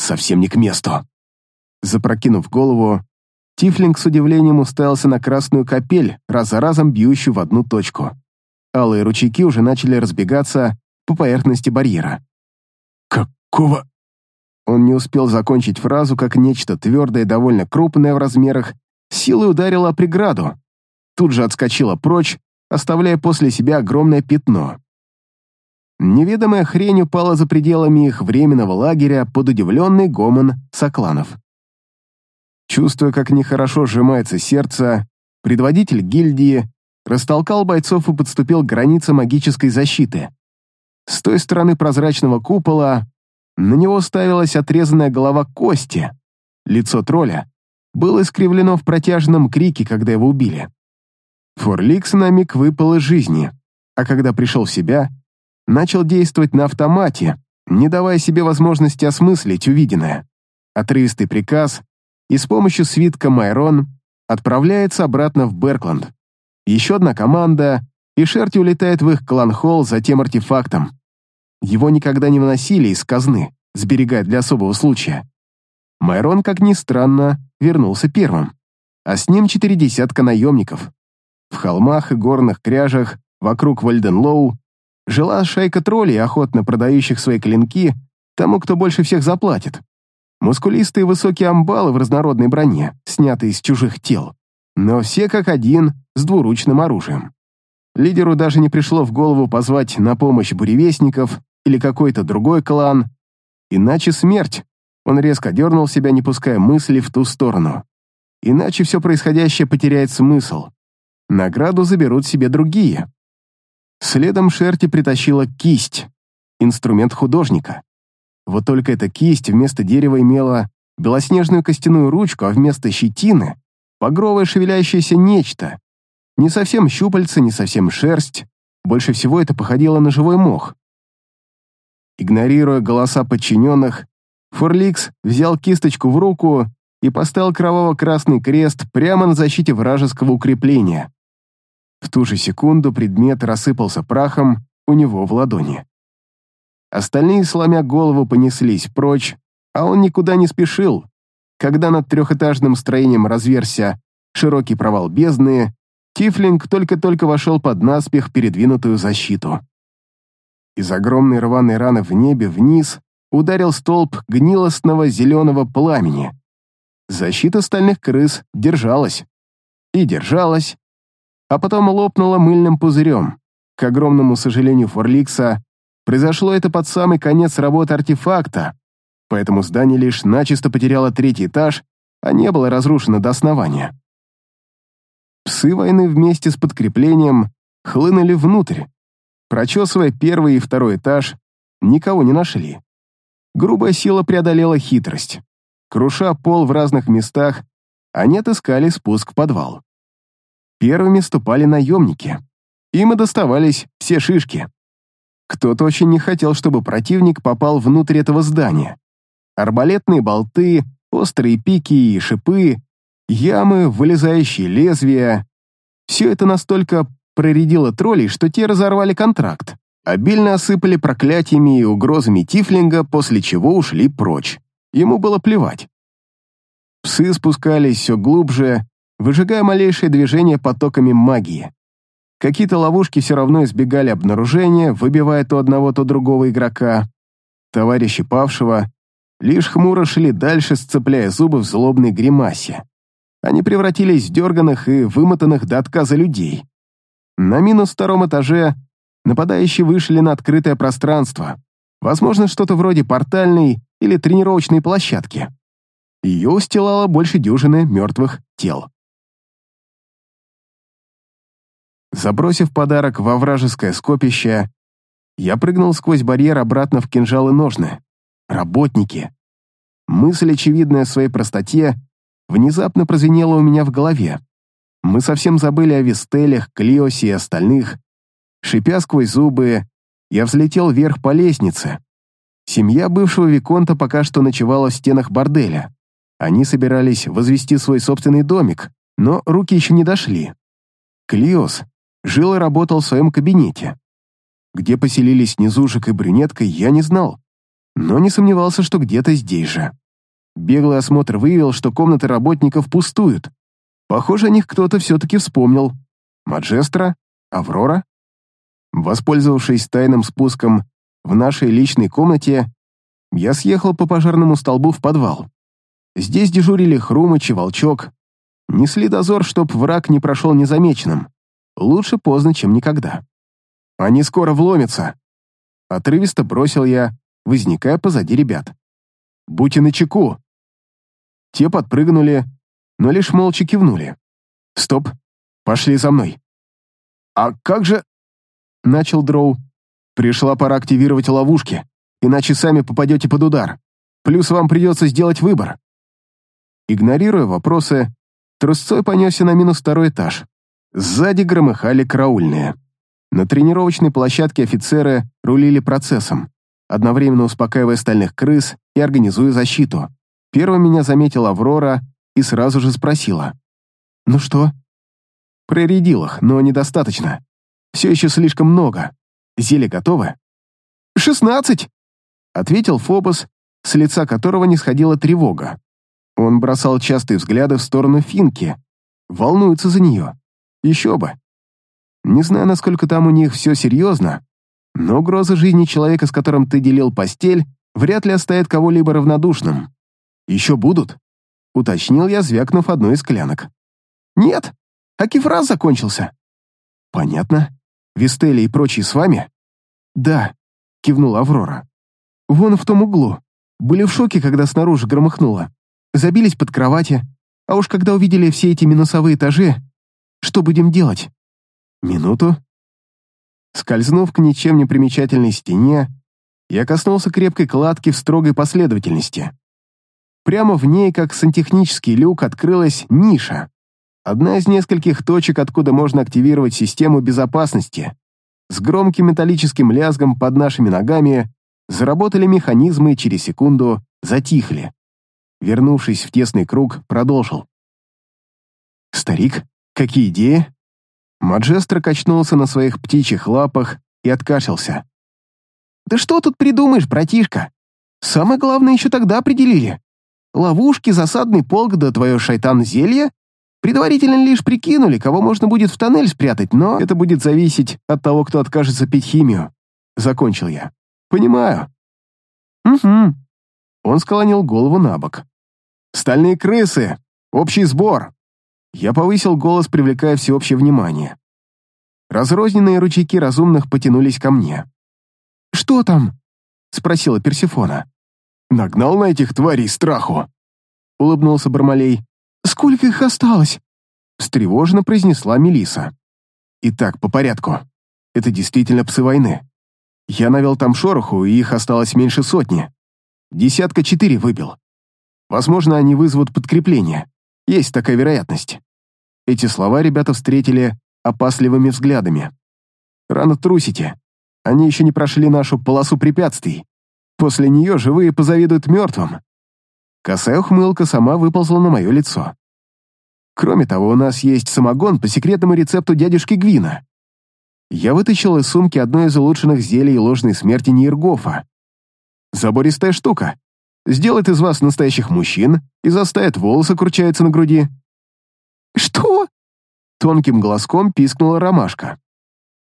Совсем не к месту!» Запрокинув голову, Тифлинг с удивлением уставился на красную капель, раз за разом бьющую в одну точку. Алые ручейки уже начали разбегаться по поверхности барьера. «Какого...» Он не успел закончить фразу, как нечто твердое, довольно крупное в размерах, силой ударило о преграду. Тут же отскочило прочь, оставляя после себя огромное пятно. Неведомая хрень упала за пределами их временного лагеря под удивленный гомон сокланов. Чувствуя, как нехорошо сжимается сердце, предводитель гильдии растолкал бойцов и подступил к границе магической защиты. С той стороны прозрачного купола на него ставилась отрезанная голова кости. Лицо тролля было искривлено в протяжном крике, когда его убили. Форликс на миг выпал из жизни, а когда пришел в себя, начал действовать на автомате, не давая себе возможности осмыслить увиденное. Отрывистый приказ, и с помощью свитка Майрон отправляется обратно в Беркленд. Еще одна команда, и Шерти улетает в их клан-холл за тем артефактом. Его никогда не выносили из казны, сберегая для особого случая. Майрон, как ни странно, вернулся первым, а с ним четыре десятка наемников. В холмах и горных кряжах вокруг Вальденлоу жила шайка троллей, охотно продающих свои клинки тому, кто больше всех заплатит. Мускулистые высокие амбалы в разнородной броне, снятые из чужих тел, но все как один с двуручным оружием. Лидеру даже не пришло в голову позвать на помощь буревестников или какой-то другой клан, иначе смерть. Он резко дернул себя, не пуская мысли в ту сторону. Иначе все происходящее потеряет смысл. Награду заберут себе другие. Следом Шерти притащила кисть, инструмент художника. Вот только эта кисть вместо дерева имела белоснежную костяную ручку, а вместо щетины — багровое шевелящееся нечто. Не совсем щупальца, не совсем шерсть. Больше всего это походило на живой мох. Игнорируя голоса подчиненных, Фурликс взял кисточку в руку и поставил кроваво-красный крест прямо на защите вражеского укрепления. В ту же секунду предмет рассыпался прахом у него в ладони. Остальные, сломя голову, понеслись прочь, а он никуда не спешил. Когда над трехэтажным строением разверся широкий провал бездны, Тифлинг только-только вошел под наспех передвинутую защиту. Из огромной рваной раны в небе вниз ударил столб гнилостного зеленого пламени. Защита стальных крыс держалась. И держалась. А потом лопнула мыльным пузырем. К огромному сожалению Форликса, произошло это под самый конец работы артефакта, поэтому здание лишь начисто потеряло третий этаж, а не было разрушено до основания. Псы войны вместе с подкреплением хлынули внутрь. Прочесывая первый и второй этаж, никого не нашли. Грубая сила преодолела хитрость. Круша пол в разных местах, они отыскали спуск в подвал. Первыми ступали наемники. Им и доставались все шишки. Кто-то очень не хотел, чтобы противник попал внутрь этого здания. Арбалетные болты, острые пики и шипы, ямы, вылезающие лезвия. Все это настолько проредило троллей, что те разорвали контракт обильно осыпали проклятиями и угрозами Тифлинга, после чего ушли прочь. Ему было плевать. Псы спускались все глубже, выжигая малейшее движение потоками магии. Какие-то ловушки все равно избегали обнаружения, выбивая то одного, то другого игрока. Товарищи павшего лишь хмуро шли дальше, сцепляя зубы в злобной гримасе. Они превратились в дерганых и вымотанных до отказа людей. На минус втором этаже Нападающие вышли на открытое пространство, возможно, что-то вроде портальной или тренировочной площадки. Ее устилало больше дюжины мертвых тел. Забросив подарок во вражеское скопище, я прыгнул сквозь барьер обратно в кинжал и ножны. Работники. Мысль, очевидная в своей простоте, внезапно прозвенела у меня в голове. Мы совсем забыли о Вистелях, Клиосе и остальных, Шипя сквозь зубы, я взлетел вверх по лестнице. Семья бывшего Виконта пока что ночевала в стенах борделя. Они собирались возвести свой собственный домик, но руки еще не дошли. Клиос жил и работал в своем кабинете. Где поселились Низушек и Брюнетка, я не знал, но не сомневался, что где-то здесь же. Беглый осмотр выявил, что комнаты работников пустуют. Похоже, о них кто-то все-таки вспомнил. Маджестра? Аврора? Воспользовавшись тайным спуском в нашей личной комнате, я съехал по пожарному столбу в подвал. Здесь дежурили Хрумыч и Волчок. Несли дозор, чтоб враг не прошел незамеченным. Лучше поздно, чем никогда. Они скоро вломятся. Отрывисто бросил я, возникая позади ребят. Будьте начеку. Те подпрыгнули, но лишь молча кивнули. Стоп, пошли за мной. А как же... — начал Дроу. «Пришла пора активировать ловушки, иначе сами попадете под удар. Плюс вам придется сделать выбор». Игнорируя вопросы, трусцой понесся на минус второй этаж. Сзади громыхали караульные. На тренировочной площадке офицеры рулили процессом, одновременно успокаивая стальных крыс и организуя защиту. Первым меня заметила Аврора и сразу же спросила. Ну что? Проредил их, но недостаточно. Все еще слишком много. Зелье готово? «Шестнадцать!» — ответил Фобос, с лица которого не сходила тревога. Он бросал частые взгляды в сторону Финки, волнуется за нее. Еще бы. Не знаю, насколько там у них все серьезно, но угроза жизни человека, с которым ты делил постель, вряд ли оставит кого-либо равнодушным. Еще будут? Уточнил я, звякнув одной из клянок. Нет, а кефраз закончился. Понятно. Вистели и прочие с вами? Да, кивнула Аврора. Вон в том углу. Были в шоке, когда снаружи громыхнуло. Забились под кровати. А уж когда увидели все эти минусовые этажи, что будем делать? Минуту. Скользнув к ничем не примечательной стене, я коснулся крепкой кладки в строгой последовательности. Прямо в ней, как сантехнический люк, открылась ниша. Одна из нескольких точек, откуда можно активировать систему безопасности. С громким металлическим лязгом под нашими ногами заработали механизмы и через секунду затихли. Вернувшись в тесный круг, продолжил. «Старик, какие идеи?» Маджестро качнулся на своих птичьих лапах и откашлялся. «Да что тут придумаешь, братишка? Самое главное еще тогда определили. Ловушки, засадный полк да твое шайтан-зелье предварительно лишь прикинули, кого можно будет в тоннель спрятать, но это будет зависеть от того, кто откажется пить химию. Закончил я. Понимаю. Угу. Он склонил голову на бок. «Стальные крысы! Общий сбор!» Я повысил голос, привлекая всеобщее внимание. Разрозненные ручейки разумных потянулись ко мне. «Что там?» — спросила Персифона. «Нагнал на этих тварей страху!» — улыбнулся Бармалей. «Сколько их осталось?» — встревоженно произнесла Мелиса. «Итак, по порядку. Это действительно псы войны. Я навел там шороху, и их осталось меньше сотни. Десятка четыре выбил. Возможно, они вызовут подкрепление. Есть такая вероятность. Эти слова ребята встретили опасливыми взглядами. Рано трусите. Они еще не прошли нашу полосу препятствий. После нее живые позавидуют мертвым. Косая ухмылка сама выползла на мое лицо. Кроме того, у нас есть самогон по секретному рецепту дядюшки Гвина. Я вытащил из сумки одно из улучшенных зелий ложной смерти Нейргофа. Забористая штука сделает из вас настоящих мужчин и заставит волосы кручаются на груди. «Что?» — тонким голоском пискнула ромашка.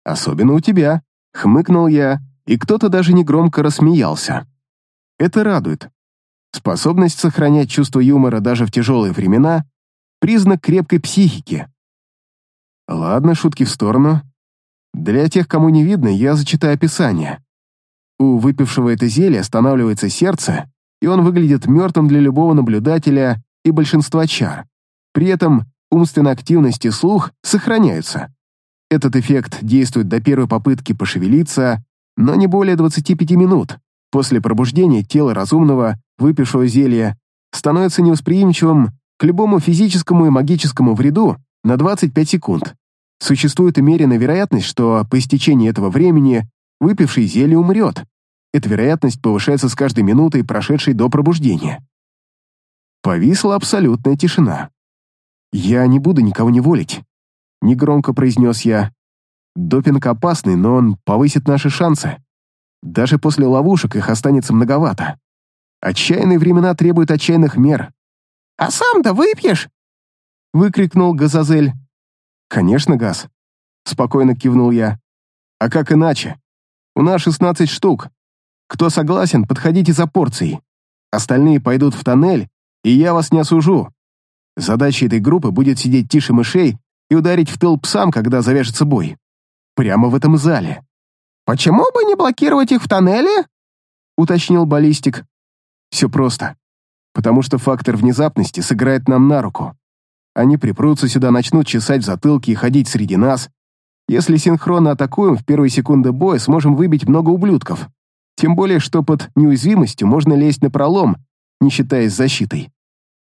«Особенно у тебя», — хмыкнул я, и кто-то даже негромко рассмеялся. Это радует. Способность сохранять чувство юмора даже в тяжелые времена — признак крепкой психики. Ладно, шутки в сторону. Для тех, кому не видно, я зачитаю описание. У выпившего это зелье останавливается сердце, и он выглядит мертвым для любого наблюдателя и большинства чар. При этом умственная активность и слух сохраняются. Этот эффект действует до первой попытки пошевелиться, но не более 25 минут. После пробуждения тело разумного, выпившего зелья, становится невосприимчивым к любому физическому и магическому вреду на 25 секунд. Существует умеренная вероятность, что по истечении этого времени выпивший зелье умрет. Эта вероятность повышается с каждой минутой, прошедшей до пробуждения. Повисла абсолютная тишина. «Я не буду никого не волить», — негромко произнес я. «Допинг опасный, но он повысит наши шансы. Даже после ловушек их останется многовато. Отчаянные времена требуют отчаянных мер». «А сам-то выпьешь?» — выкрикнул Газазель. «Конечно, Газ», — спокойно кивнул я. «А как иначе? У нас 16 штук. Кто согласен, подходите за порцией. Остальные пойдут в тоннель, и я вас не осужу. Задача этой группы будет сидеть тише мышей и ударить в тыл псам, когда завяжется бой. Прямо в этом зале. «Почему бы не блокировать их в тоннеле?» — уточнил баллистик. «Все просто. Потому что фактор внезапности сыграет нам на руку. Они припрутся сюда, начнут чесать в затылке и ходить среди нас. Если синхронно атакуем, в первые секунды боя сможем выбить много ублюдков. Тем более, что под неуязвимостью можно лезть на пролом, не считаясь защитой.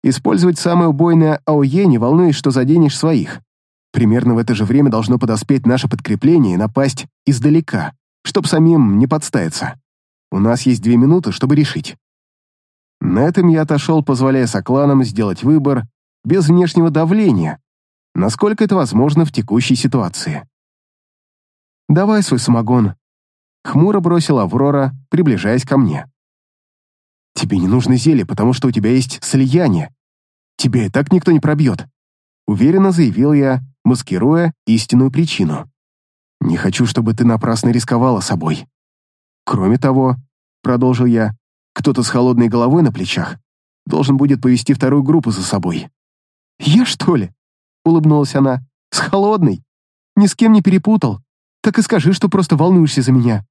Использовать самое убойное АОЕ, не волнуясь, что заденешь своих. Примерно в это же время должно подоспеть наше подкрепление и напасть издалека, чтоб самим не подставиться. У нас есть две минуты, чтобы решить. На этом я отошел, позволяя сокланам сделать выбор без внешнего давления, насколько это возможно в текущей ситуации. «Давай свой самогон», — хмуро бросила Аврора, приближаясь ко мне. «Тебе не нужно зелье, потому что у тебя есть слияние. Тебя и так никто не пробьет», — уверенно заявил я, маскируя истинную причину. «Не хочу, чтобы ты напрасно рисковала собой. Кроме того, — продолжил я, — кто-то с холодной головой на плечах должен будет повести вторую группу за собой». «Я, что ли?» — улыбнулась она. «С холодной? Ни с кем не перепутал. Так и скажи, что просто волнуешься за меня».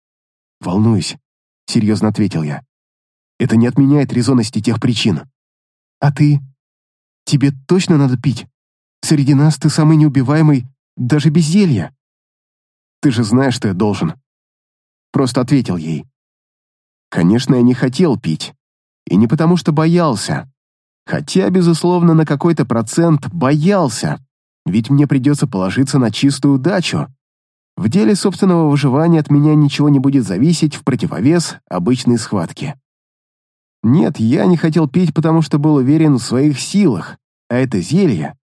«Волнуюсь», — серьезно ответил я. «Это не отменяет резонности тех причин». «А ты? Тебе точно надо пить? Среди нас ты самый неубиваемый, даже без зелья». «Ты же знаешь, что я должен». Просто ответил ей. Конечно, я не хотел пить. И не потому, что боялся. Хотя, безусловно, на какой-то процент боялся. Ведь мне придется положиться на чистую удачу. В деле собственного выживания от меня ничего не будет зависеть в противовес обычной схватке. Нет, я не хотел пить, потому что был уверен в своих силах, а это зелье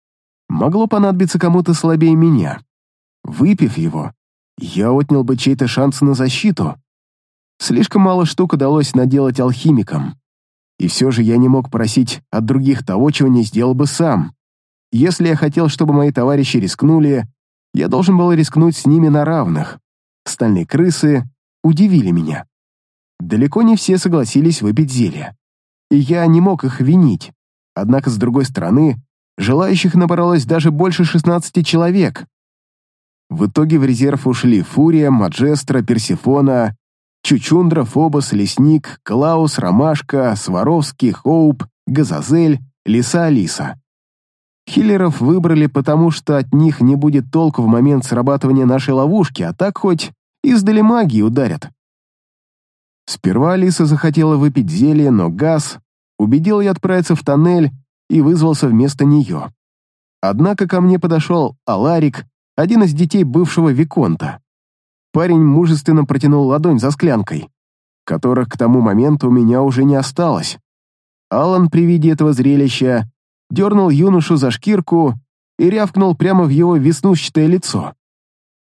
могло понадобиться кому-то слабее меня. Выпив его, я отнял бы чей-то шанс на защиту. Слишком мало штук удалось наделать алхимикам. И все же я не мог просить от других того, чего не сделал бы сам. Если я хотел, чтобы мои товарищи рискнули, я должен был рискнуть с ними на равных. Стальные крысы удивили меня. Далеко не все согласились выпить зелье. И я не мог их винить. Однако, с другой стороны, желающих набралось даже больше 16 человек. В итоге в резерв ушли Фурия, Маджестра, Персифона, Чучундра, Фобос, Лесник, Клаус, Ромашка, Сваровский, Хоуп, Газазель, Лиса Алиса. Хиллеров выбрали потому, что от них не будет толку в момент срабатывания нашей ловушки, а так хоть издали магии ударят. Сперва Алиса захотела выпить зелье, но Газ убедил ее отправиться в тоннель и вызвался вместо нее. Однако ко мне подошел Аларик, один из детей бывшего Виконта. Парень мужественно протянул ладонь за склянкой, которых к тому моменту у меня уже не осталось. Алан при виде этого зрелища дернул юношу за шкирку и рявкнул прямо в его веснущатое лицо.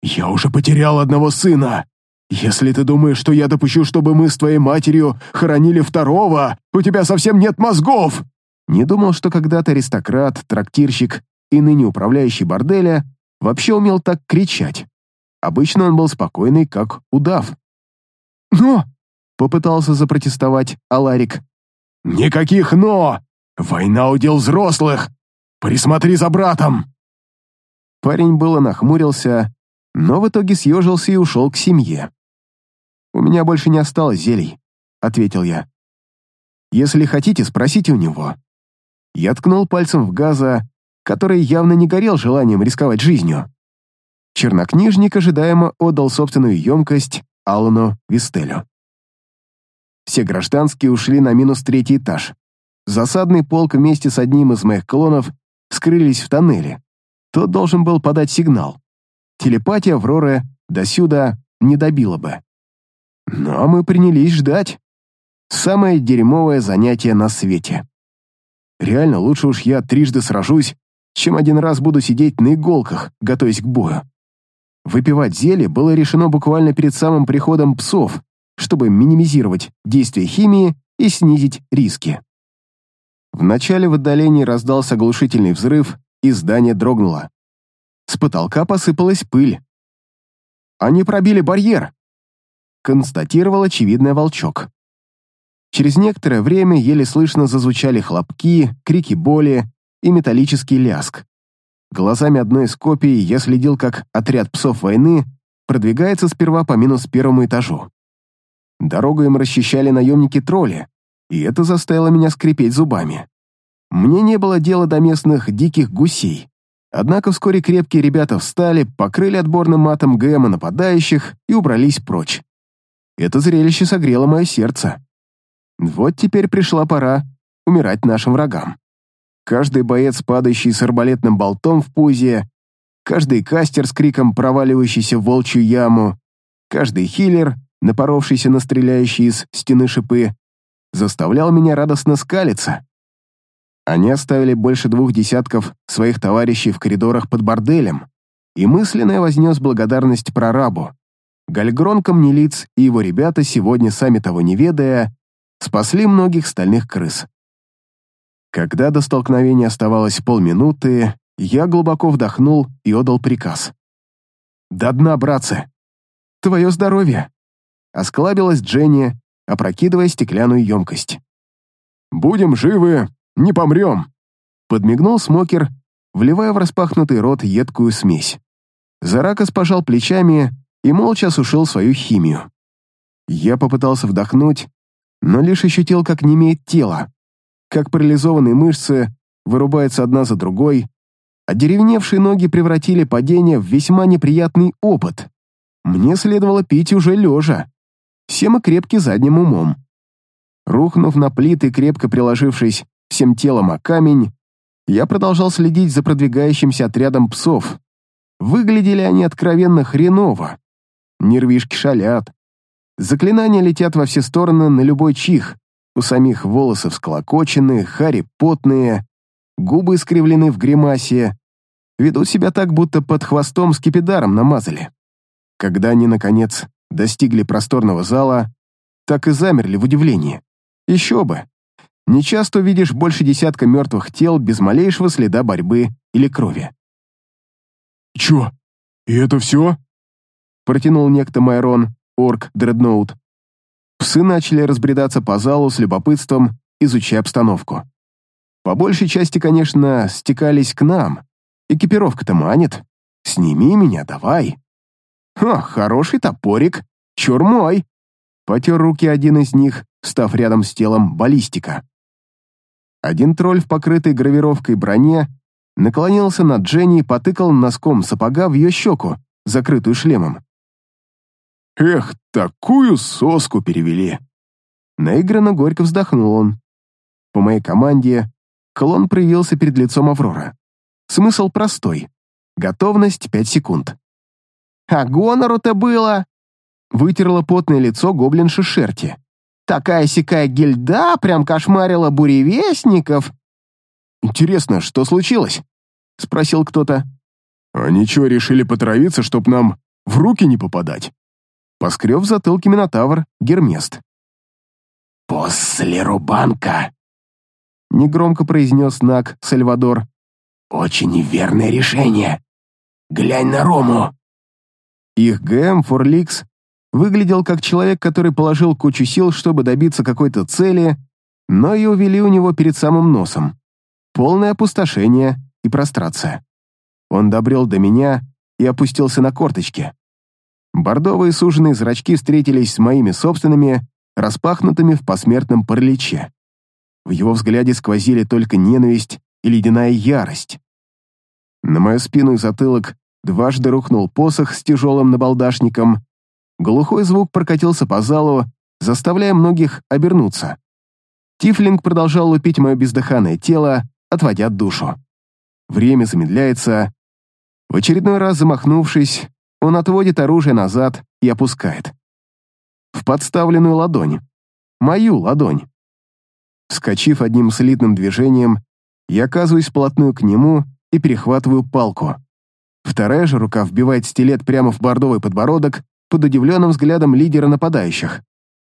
«Я уже потерял одного сына. Если ты думаешь, что я допущу, чтобы мы с твоей матерью хоронили второго, у тебя совсем нет мозгов!» Не думал, что когда-то аристократ, трактирщик и ныне управляющий борделя вообще умел так кричать. Обычно он был спокойный, как удав. «Но!» — попытался запротестовать Аларик. «Никаких «но!» «Война удел взрослых! Присмотри за братом!» Парень было нахмурился, но в итоге съежился и ушел к семье. «У меня больше не осталось зелий», — ответил я. «Если хотите, спросите у него». Я ткнул пальцем в газа, который явно не горел желанием рисковать жизнью. Чернокнижник ожидаемо отдал собственную емкость Аллану Вистелю. Все гражданские ушли на минус третий этаж, Засадный полк вместе с одним из моих клонов скрылись в тоннеле. Тот должен был подать сигнал. Телепатия Авроры досюда не добила бы. Но мы принялись ждать. Самое дерьмовое занятие на свете. Реально, лучше уж я трижды сражусь, чем один раз буду сидеть на иголках, готовясь к бою. Выпивать зелье было решено буквально перед самым приходом псов, чтобы минимизировать действие химии и снизить риски. Вначале в отдалении раздался оглушительный взрыв, и здание дрогнуло. С потолка посыпалась пыль. «Они пробили барьер!» констатировал очевидный волчок. Через некоторое время еле слышно зазвучали хлопки, крики боли и металлический ляск. Глазами одной из копий я следил, как отряд псов войны продвигается сперва по минус первому этажу. Дорогу им расчищали наемники-тролли, и это заставило меня скрипеть зубами. Мне не было дела до местных диких гусей. Однако вскоре крепкие ребята встали, покрыли отборным матом ГМа нападающих и убрались прочь. Это зрелище согрело мое сердце. Вот теперь пришла пора умирать нашим врагам. Каждый боец, падающий с арбалетным болтом в пузе, каждый кастер с криком, проваливающийся в волчью яму, каждый хиллер, напоровшийся на стреляющие из стены шипы, заставлял меня радостно скалиться. Они оставили больше двух десятков своих товарищей в коридорах под борделем, и мысленно я вознес благодарность прорабу. Гальгрон Камнелиц и его ребята сегодня, сами того не ведая, спасли многих стальных крыс. Когда до столкновения оставалось полминуты, я глубоко вдохнул и отдал приказ. «До дна, братцы!» «Твое здоровье!» Осклабилась Дженни, опрокидывая стеклянную емкость. «Будем живы, не помрем!» Подмигнул Смокер, вливая в распахнутый рот едкую смесь. Заракас пожал плечами и молча осушил свою химию. Я попытался вдохнуть, но лишь ощутил, как немеет тело, как парализованные мышцы вырубаются одна за другой, а деревневшие ноги превратили падение в весьма неприятный опыт. Мне следовало пить уже лежа. Все мы крепки задним умом. Рухнув на плиты, крепко приложившись всем телом о камень, я продолжал следить за продвигающимся отрядом псов. Выглядели они откровенно хреново. Нервишки шалят. Заклинания летят во все стороны на любой чих. У самих волосы всколокочены, хари потные, губы искривлены в гримасе. Ведут себя так, будто под хвостом скипидаром намазали. Когда они, наконец, достигли просторного зала, так и замерли в удивлении. Еще бы. Нечасто увидишь больше десятка мертвых тел без малейшего следа борьбы или крови. «Чё? И это все?» Протянул некто Майрон, орк Дредноут. Псы начали разбредаться по залу с любопытством, изучая обстановку. По большей части, конечно, стекались к нам. Экипировка-то манит. Сними меня, давай. Ха, хороший топорик. Чур мой. Потер руки один из них, став рядом с телом баллистика. Один тролль в покрытой гравировкой броне наклонился над Дженни и потыкал носком сапога в ее щеку, закрытую шлемом. «Эх, такую соску перевели!» Наигранно горько вздохнул он. По моей команде клон проявился перед лицом Аврора. Смысл простой. Готовность пять секунд. «А гонору-то было!» Вытерла потное лицо гоблинши Шерти. Такая-сякая гильда прям кошмарила буревестников. «Интересно, что случилось?» — спросил кто-то. «Они что, решили потравиться, чтоб нам в руки не попадать?» Поскреб в затылке Минотавр Гермест. «После Рубанка», — негромко произнес Нак Сальвадор. «Очень верное решение. Глянь на Рому». Их ГМ Форликс выглядел как человек, который положил кучу сил, чтобы добиться какой-то цели, но ее увели у него перед самым носом. Полное опустошение и прострация. Он добрел до меня и опустился на корточки. Бордовые суженные зрачки встретились с моими собственными, распахнутыми в посмертном параличе. В его взгляде сквозили только ненависть и ледяная ярость. На мою спину и затылок дважды рухнул посох с тяжелым набалдашником, Глухой звук прокатился по залу, заставляя многих обернуться. Тифлинг продолжал лупить мое бездыханное тело, отводя душу. Время замедляется. В очередной раз замахнувшись, он отводит оружие назад и опускает. В подставленную ладонь. Мою ладонь. Вскочив одним слитным движением, я оказываюсь вплотную к нему и перехватываю палку. Вторая же рука вбивает стилет прямо в бордовый подбородок под удивленным взглядом лидера нападающих.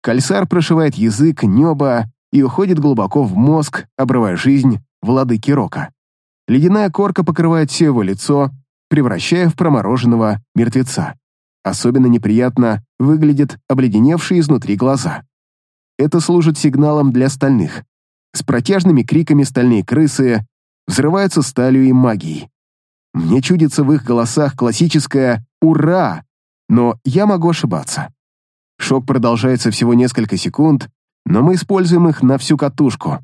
Кальсар прошивает язык, небо и уходит глубоко в мозг, обрывая жизнь владыки Рока. Ледяная корка покрывает все его лицо, превращая в промороженного мертвеца. Особенно неприятно выглядят обледеневшие изнутри глаза. Это служит сигналом для остальных. С протяжными криками стальные крысы взрываются сталью и магией. Мне чудится в их голосах классическое «Ура!», но я могу ошибаться. Шок продолжается всего несколько секунд, но мы используем их на всю катушку.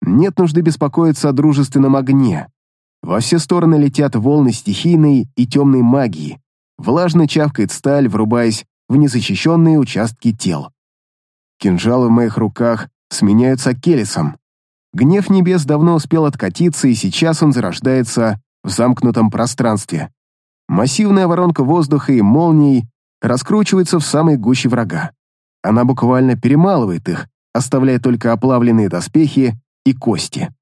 Нет нужды беспокоиться о дружественном огне. Во все стороны летят волны стихийной и темной магии. Влажно чавкает сталь, врубаясь в незащищенные участки тел. Кинжалы в моих руках сменяются келесом. Гнев небес давно успел откатиться, и сейчас он зарождается в замкнутом пространстве. Массивная воронка воздуха и молний раскручивается в самой гуще врага. Она буквально перемалывает их, оставляя только оплавленные доспехи и кости.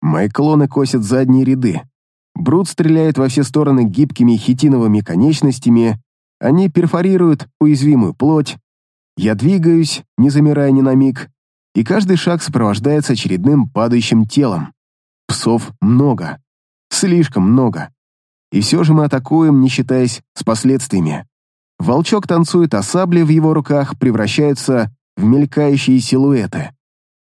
Мои клоны косят задние ряды. Брут стреляет во все стороны гибкими хитиновыми конечностями, они перфорируют уязвимую плоть. Я двигаюсь, не замирая ни на миг, и каждый шаг сопровождается очередным падающим телом. Псов много. Слишком много. И все же мы атакуем, не считаясь с последствиями. Волчок танцует, а сабли в его руках превращаются в мелькающие силуэты.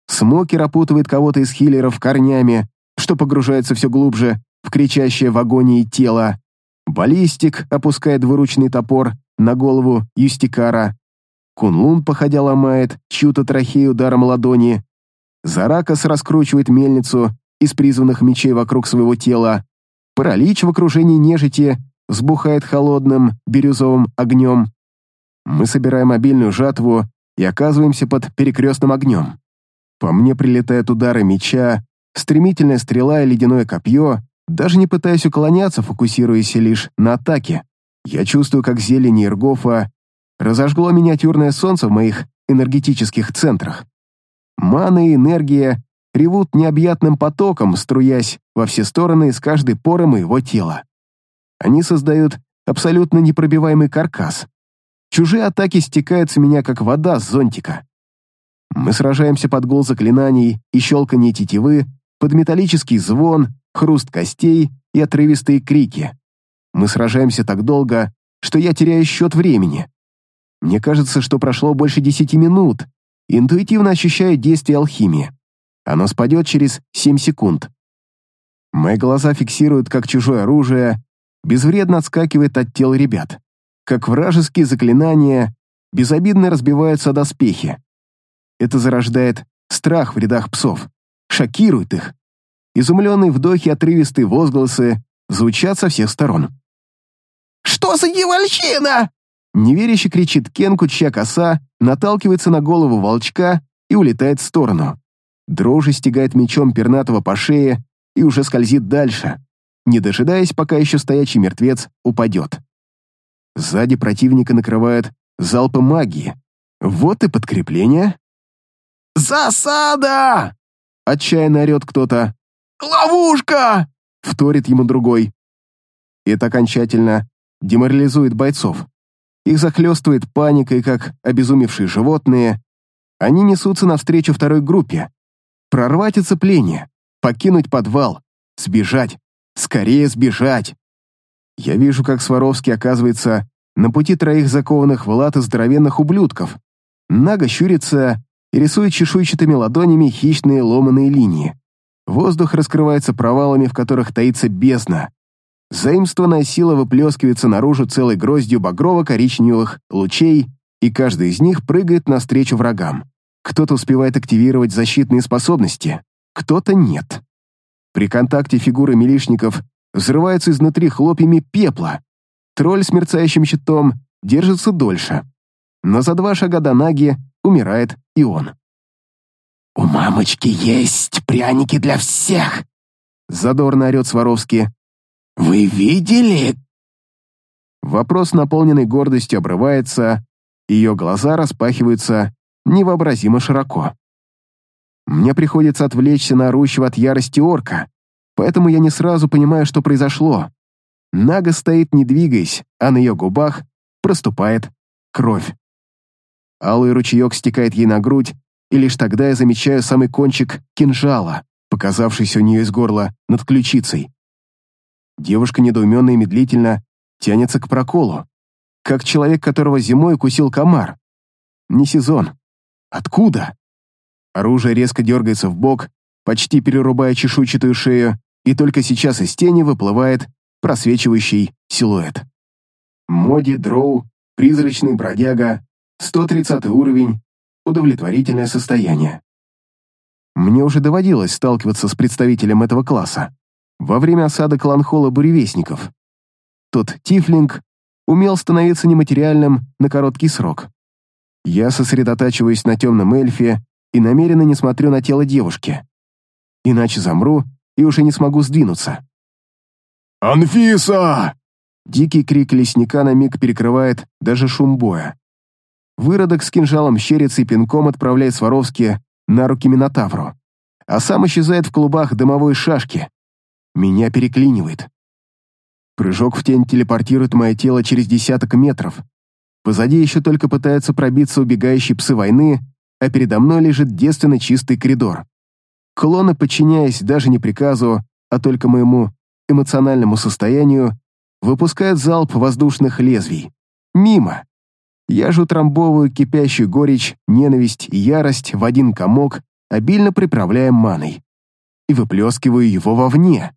Смокер опутывает кого-то из хиллеров корнями, что погружается все глубже в кричащее в агонии тело. Баллистик опускает двуручный топор на голову Юстикара. Кунлун, походя, ломает чью-то трахею ударом ладони. Заракас раскручивает мельницу из призванных мечей вокруг своего тела. Паралич в окружении нежити взбухает холодным бирюзовым огнем. Мы собираем мобильную жатву и оказываемся под перекрестным огнем. По мне прилетают удары меча, стремительная стрела и ледяное копье, даже не пытаясь уклоняться, фокусируясь лишь на атаке. Я чувствую, как зелень Иргофа разожгло миниатюрное солнце в моих энергетических центрах. Мана и энергия ревут необъятным потоком, струясь во все стороны из каждой поры моего тела. Они создают абсолютно непробиваемый каркас. Чужие атаки стекают с меня, как вода с зонтика. Мы сражаемся под гул заклинаний и щелканье тетивы, под металлический звон, хруст костей и отрывистые крики. Мы сражаемся так долго, что я теряю счет времени. Мне кажется, что прошло больше десяти минут, интуитивно ощущаю действие алхимии. Оно спадет через семь секунд. Мои глаза фиксируют, как чужое оружие безвредно отскакивает от тел ребят, как вражеские заклинания безобидно разбиваются о доспехи. Это зарождает страх в рядах псов, шокирует их. Изумленные вдохи, отрывистые возгласы звучат со всех сторон. «Что за дьявольщина?» Неверяще кричит Кенку, чья коса наталкивается на голову волчка и улетает в сторону. Дрожи стегает мечом пернатого по шее и уже скользит дальше, не дожидаясь, пока еще стоячий мертвец упадет. Сзади противника накрывает залпы магии. Вот и подкрепление. «Засада!» — отчаянно орет кто-то. «Ловушка!» — вторит ему другой. Это окончательно деморализует бойцов. Их захлестывает паникой, как обезумевшие животные. Они несутся навстречу второй группе. Прорвать оцепление, покинуть подвал, сбежать, скорее сбежать. Я вижу, как Сваровский оказывается на пути троих закованных в латы здоровенных ублюдков. Нага щурится и рисует чешуйчатыми ладонями хищные ломаные линии. Воздух раскрывается провалами, в которых таится бездна. Заимствованная сила выплескивается наружу целой гроздью багрово-коричневых лучей, и каждый из них прыгает навстречу врагам. Кто-то успевает активировать защитные способности, кто-то нет. При контакте фигуры милишников взрываются изнутри хлопьями пепла. Тролль с мерцающим щитом держится дольше. Но за два шага до Наги умирает и он. «У мамочки есть пряники для всех!» Задорно орет Сваровский. «Вы видели?» Вопрос, наполненный гордостью, обрывается, ее глаза распахиваются невообразимо широко. Мне приходится отвлечься на орущего от ярости орка, поэтому я не сразу понимаю, что произошло. Нага стоит, не двигаясь, а на ее губах проступает кровь. Алый ручеек стекает ей на грудь, и лишь тогда я замечаю самый кончик кинжала, показавшийся у нее из горла над ключицей. Девушка недоуменно и медлительно тянется к проколу, как человек, которого зимой укусил комар. Не сезон. Откуда? Оружие резко дергается в бок, почти перерубая чешуйчатую шею, и только сейчас из тени выплывает просвечивающий силуэт. Моди Дроу, призрачный бродяга, 130 уровень, удовлетворительное состояние. Мне уже доводилось сталкиваться с представителем этого класса во время осады кланхола буревестников. Тот Тифлинг умел становиться нематериальным на короткий срок. Я сосредотачиваюсь на темном эльфе и намеренно не смотрю на тело девушки. Иначе замру и уже не смогу сдвинуться. «Анфиса!» Дикий крик лесника на миг перекрывает даже шум боя. Выродок с кинжалом щерится и пинком отправляет Сваровски на руки Минотавру. а сам исчезает в клубах дымовой шашки. Меня переклинивает. Прыжок в тень телепортирует мое тело через десяток метров. Позади еще только пытаются пробиться убегающие псы войны, а передо мной лежит девственно чистый коридор. Клоны, подчиняясь даже не приказу, а только моему эмоциональному состоянию, выпускают залп воздушных лезвий. Мимо. Я же утрамбовываю кипящую горечь, ненависть и ярость в один комок, обильно приправляя маной. И выплескиваю его вовне.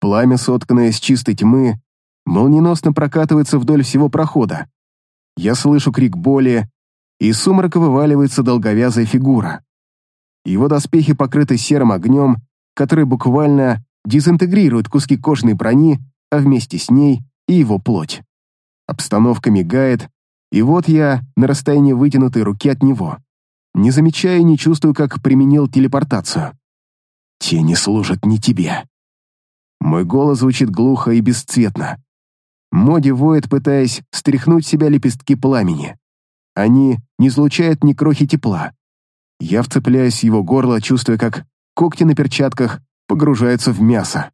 Пламя, сотканное из чистой тьмы, молниеносно прокатывается вдоль всего прохода. Я слышу крик боли, и из сумрака вываливается долговязая фигура. Его доспехи покрыты серым огнем, который буквально дезинтегрирует куски кожной брони, а вместе с ней и его плоть. Обстановка мигает, и вот я на расстоянии вытянутой руки от него. Не замечаю и не чувствую, как применил телепортацию. «Тени служат не тебе». Мой голос звучит глухо и бесцветно. Моди воет, пытаясь стряхнуть себя лепестки пламени. Они не излучают ни крохи тепла. Я вцепляюсь в его горло, чувствуя, как когти на перчатках погружаются в мясо.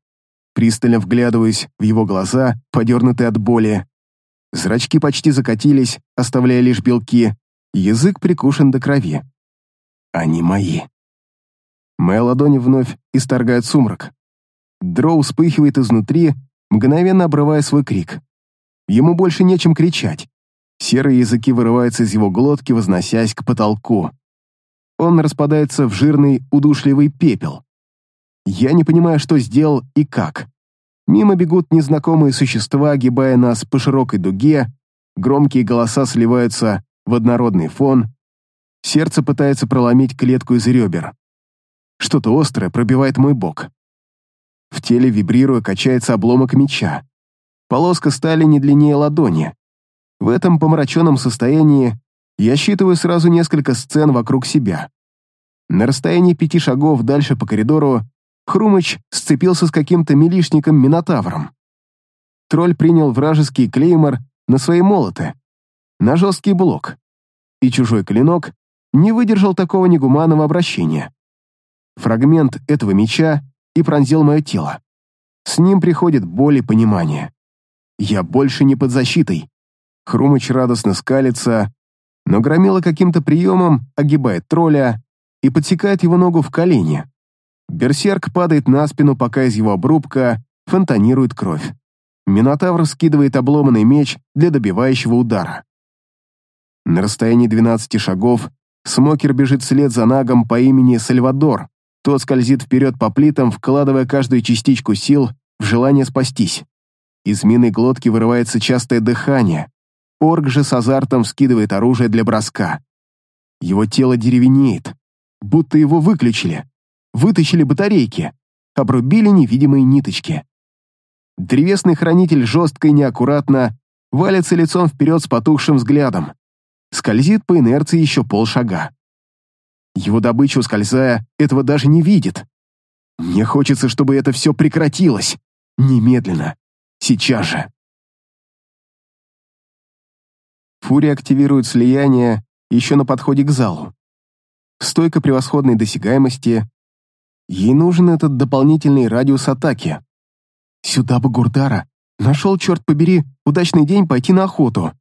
Пристально вглядываюсь в его глаза, подернутые от боли. Зрачки почти закатились, оставляя лишь белки. Язык прикушен до крови. Они мои. Моя ладони вновь исторгают сумрак. Дроу вспыхивает изнутри, мгновенно обрывая свой крик. Ему больше нечем кричать. Серые языки вырываются из его глотки, возносясь к потолку. Он распадается в жирный, удушливый пепел. Я не понимаю, что сделал и как. Мимо бегут незнакомые существа, огибая нас по широкой дуге, громкие голоса сливаются в однородный фон, сердце пытается проломить клетку из ребер. Что-то острое пробивает мой бок. В теле, вибрируя, качается обломок меча. Полоска стали не длиннее ладони. В этом помраченном состоянии я считываю сразу несколько сцен вокруг себя. На расстоянии пяти шагов дальше по коридору Хрумыч сцепился с каким-то милишником-минотавром. Тролль принял вражеский клеймор на свои молоты, на жесткий блок, и чужой клинок не выдержал такого негуманного обращения. Фрагмент этого меча и пронзил мое тело. С ним приходит боль и понимание. Я больше не под защитой. Хрумыч радостно скалится, но громила каким-то приемом огибает тролля и подсекает его ногу в колени. Берсерк падает на спину, пока из его обрубка фонтанирует кровь. Минотавр скидывает обломанный меч для добивающего удара. На расстоянии 12 шагов Смокер бежит вслед за нагом по имени Сальвадор. Тот скользит вперед по плитам, вкладывая каждую частичку сил в желание спастись. Из миной глотки вырывается частое дыхание. Орг же с азартом скидывает оружие для броска. Его тело деревенеет, будто его выключили вытащили батарейки, обрубили невидимые ниточки. Древесный хранитель жестко и неаккуратно валится лицом вперед с потухшим взглядом, скользит по инерции еще полшага. Его добыча, ускользая, этого даже не видит. Мне хочется, чтобы это все прекратилось. Немедленно. Сейчас же. Фурия активирует слияние еще на подходе к залу. Стойка превосходной досягаемости Ей нужен этот дополнительный радиус атаки. Сюда бы Гурдара. Нашел, черт побери, удачный день пойти на охоту.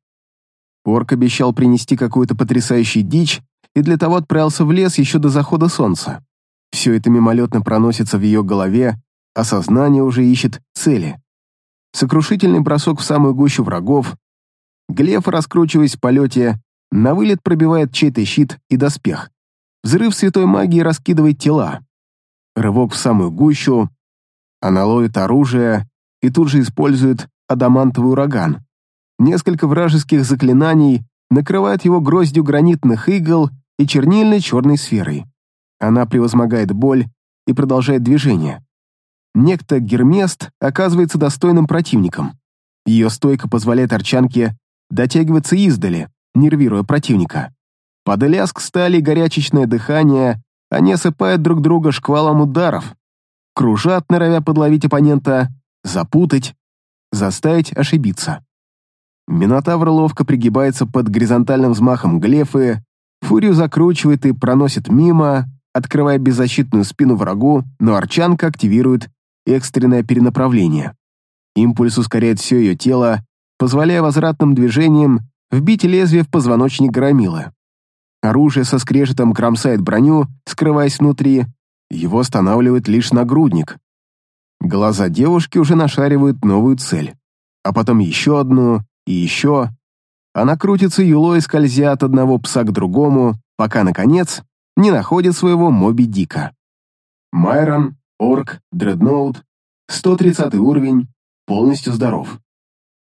Орк обещал принести какую-то потрясающую дичь и для того отправился в лес еще до захода солнца. Все это мимолетно проносится в ее голове, а сознание уже ищет цели. Сокрушительный бросок в самую гущу врагов. Глеф, раскручиваясь в полете, на вылет пробивает чей-то щит и доспех. Взрыв святой магии раскидывает тела рывок в самую гущу, она ловит оружие и тут же использует адамантовый ураган. Несколько вражеских заклинаний накрывают его гроздью гранитных игл и чернильной черной сферой. Она превозмогает боль и продолжает движение. Некто Гермест оказывается достойным противником. Ее стойка позволяет арчанке дотягиваться издали, нервируя противника. Под ляск стали горячечное дыхание они осыпают друг друга шквалом ударов, кружат, норовя подловить оппонента, запутать, заставить ошибиться. Минотавр ловко пригибается под горизонтальным взмахом глефы, фурию закручивает и проносит мимо, открывая беззащитную спину врагу, но арчанка активирует экстренное перенаправление. Импульс ускоряет все ее тело, позволяя возвратным движениям вбить лезвие в позвоночник громилы. Оружие со скрежетом кромсает броню, скрываясь внутри, его останавливает лишь нагрудник. Глаза девушки уже нашаривают новую цель, а потом еще одну и еще. Она крутится юлой, скользя от одного пса к другому, пока, наконец, не находит своего Моби Дика. Майрон, Орк, Дредноут, 130 уровень, полностью здоров.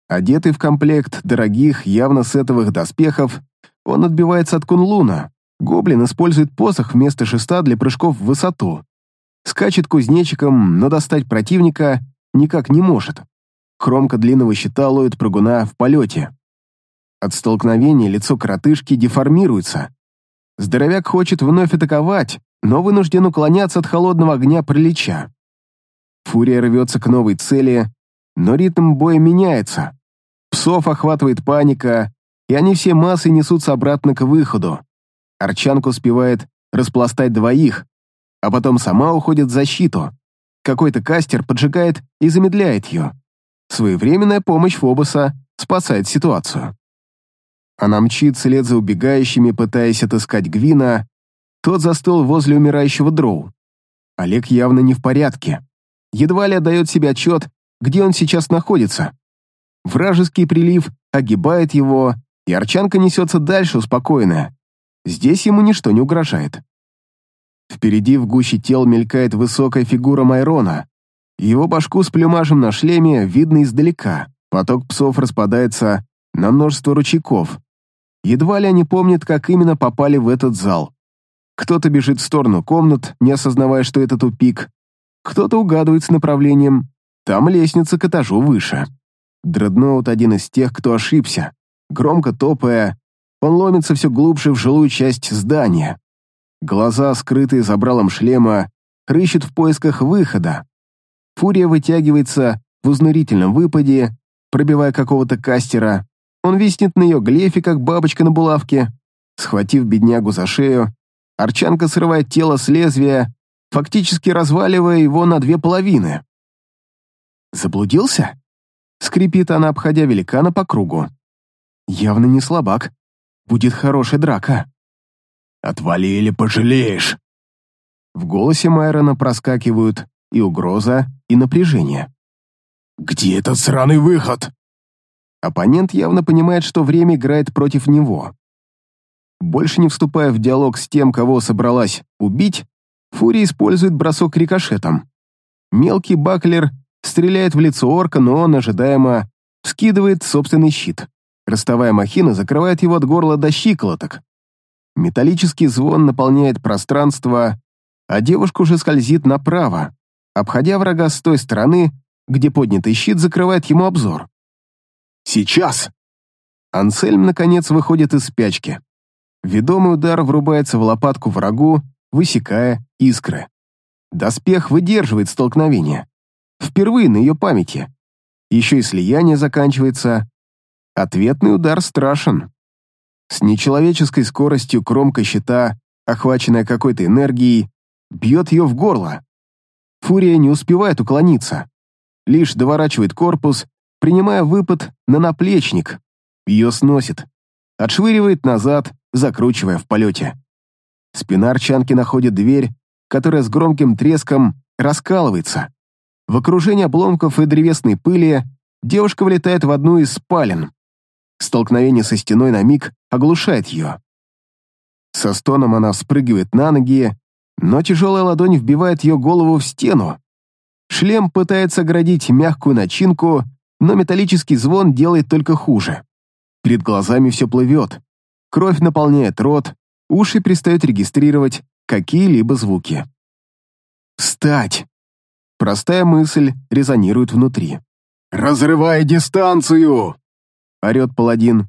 Одетый в комплект дорогих, явно сетовых доспехов, он отбивается от Кунлуна. Гоблин использует посох вместо шеста для прыжков в высоту. Скачет кузнечиком, но достать противника никак не может. Кромка длинного щита ловит прыгуна в полете. От столкновения лицо коротышки деформируется. Здоровяк хочет вновь атаковать, но вынужден уклоняться от холодного огня прилича. Фурия рвется к новой цели, но ритм боя меняется. Псов охватывает паника, и они все массой несутся обратно к выходу. Арчанка успевает распластать двоих, а потом сама уходит в защиту. Какой-то кастер поджигает и замедляет ее. Своевременная помощь Фобоса спасает ситуацию. Она мчит вслед за убегающими, пытаясь отыскать Гвина. Тот застыл возле умирающего дроу. Олег явно не в порядке. Едва ли отдает себе отчет, где он сейчас находится. Вражеский прилив огибает его, и Арчанка несется дальше успокоенная. Здесь ему ничто не угрожает. Впереди в гуще тел мелькает высокая фигура Майрона. Его башку с плюмажем на шлеме видно издалека. Поток псов распадается на множество ручейков. Едва ли они помнят, как именно попали в этот зал. Кто-то бежит в сторону комнат, не осознавая, что это тупик. Кто-то угадывает с направлением. Там лестница к этажу выше. Дредноут один из тех, кто ошибся. Громко топая, он ломится все глубже в жилую часть здания. Глаза, скрытые забралом шлема, рыщут в поисках выхода. Фурия вытягивается в узнурительном выпаде, пробивая какого-то кастера. Он виснет на ее глефе, как бабочка на булавке. Схватив беднягу за шею, Арчанка срывает тело с лезвия, фактически разваливая его на две половины. «Заблудился?» — скрипит она, обходя великана по кругу. «Явно не слабак. Будет хорошая драка». «Отвали или пожалеешь!» В голосе Майрона проскакивают и угроза, и напряжение. «Где этот сраный выход?» Оппонент явно понимает, что время играет против него. Больше не вступая в диалог с тем, кого собралась убить, Фурия использует бросок рикошетом. Мелкий баклер стреляет в лицо орка, но он, ожидаемо, скидывает собственный щит. Ростовая махина закрывает его от горла до щиколоток. Металлический звон наполняет пространство, а девушка уже скользит направо, обходя врага с той стороны, где поднятый щит закрывает ему обзор. «Сейчас!» Ансельм, наконец, выходит из спячки. Ведомый удар врубается в лопатку врагу, высекая искры. Доспех выдерживает столкновение. Впервые на ее памяти. Еще и слияние заканчивается. Ответный удар страшен. С нечеловеческой скоростью кромка щита, охваченная какой-то энергией, бьет ее в горло. Фурия не успевает уклониться. Лишь доворачивает корпус, принимая выпад на наплечник. Ее сносит. Отшвыривает назад, закручивая в полете. Спина Арчанки находит дверь, которая с громким треском раскалывается. В окружении обломков и древесной пыли девушка влетает в одну из спален. Столкновение со стеной на миг оглушает ее. Со стоном она спрыгивает на ноги, но тяжелая ладонь вбивает ее голову в стену. Шлем пытается оградить мягкую начинку, но металлический звон делает только хуже. Перед глазами все плывет. Кровь наполняет рот, уши перестают регистрировать какие-либо звуки. «Встать!» Простая мысль резонирует внутри. «Разрывай дистанцию!» — орет паладин.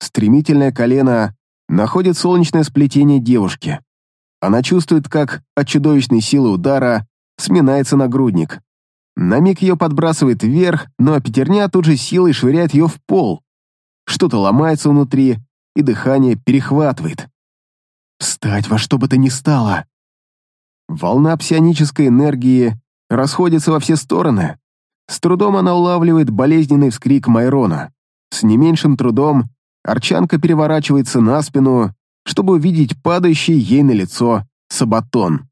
Стремительное колено находит солнечное сплетение девушки. Она чувствует, как от чудовищной силы удара сминается нагрудник. На миг ее подбрасывает вверх, но пятерня тут же силой швыряет ее в пол. Что-то ломается внутри, и дыхание перехватывает. Встать во что бы то ни стало. Волна псионической энергии расходится во все стороны. С трудом она улавливает болезненный вскрик Майрона. С не меньшим трудом Арчанка переворачивается на спину, чтобы увидеть падающий ей на лицо сабатон.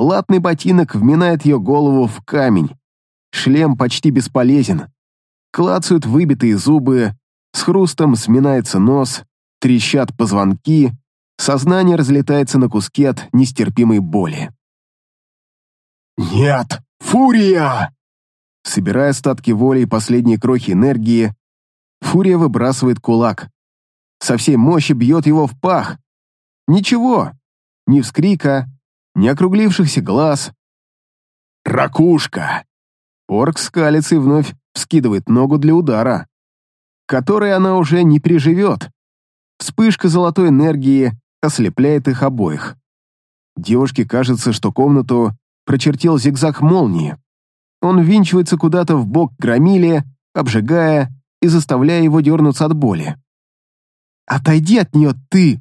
Латный ботинок вминает ее голову в камень. Шлем почти бесполезен. Клацают выбитые зубы, с хрустом сминается нос, трещат позвонки, сознание разлетается на куски от нестерпимой боли. «Нет! Фурия!» Собирая остатки воли и последние крохи энергии, Фурия выбрасывает кулак. Со всей мощи бьет его в пах. Ничего, ни вскрика, ни округлившихся глаз. «Ракушка!» Орк скалится и вновь вскидывает ногу для удара, который она уже не переживет. Вспышка золотой энергии ослепляет их обоих. Девушке кажется, что комнату прочертил зигзаг молнии. Он ввинчивается куда-то в бок громиле, обжигая и заставляя его дернуться от боли. «Отойди от нее, ты!»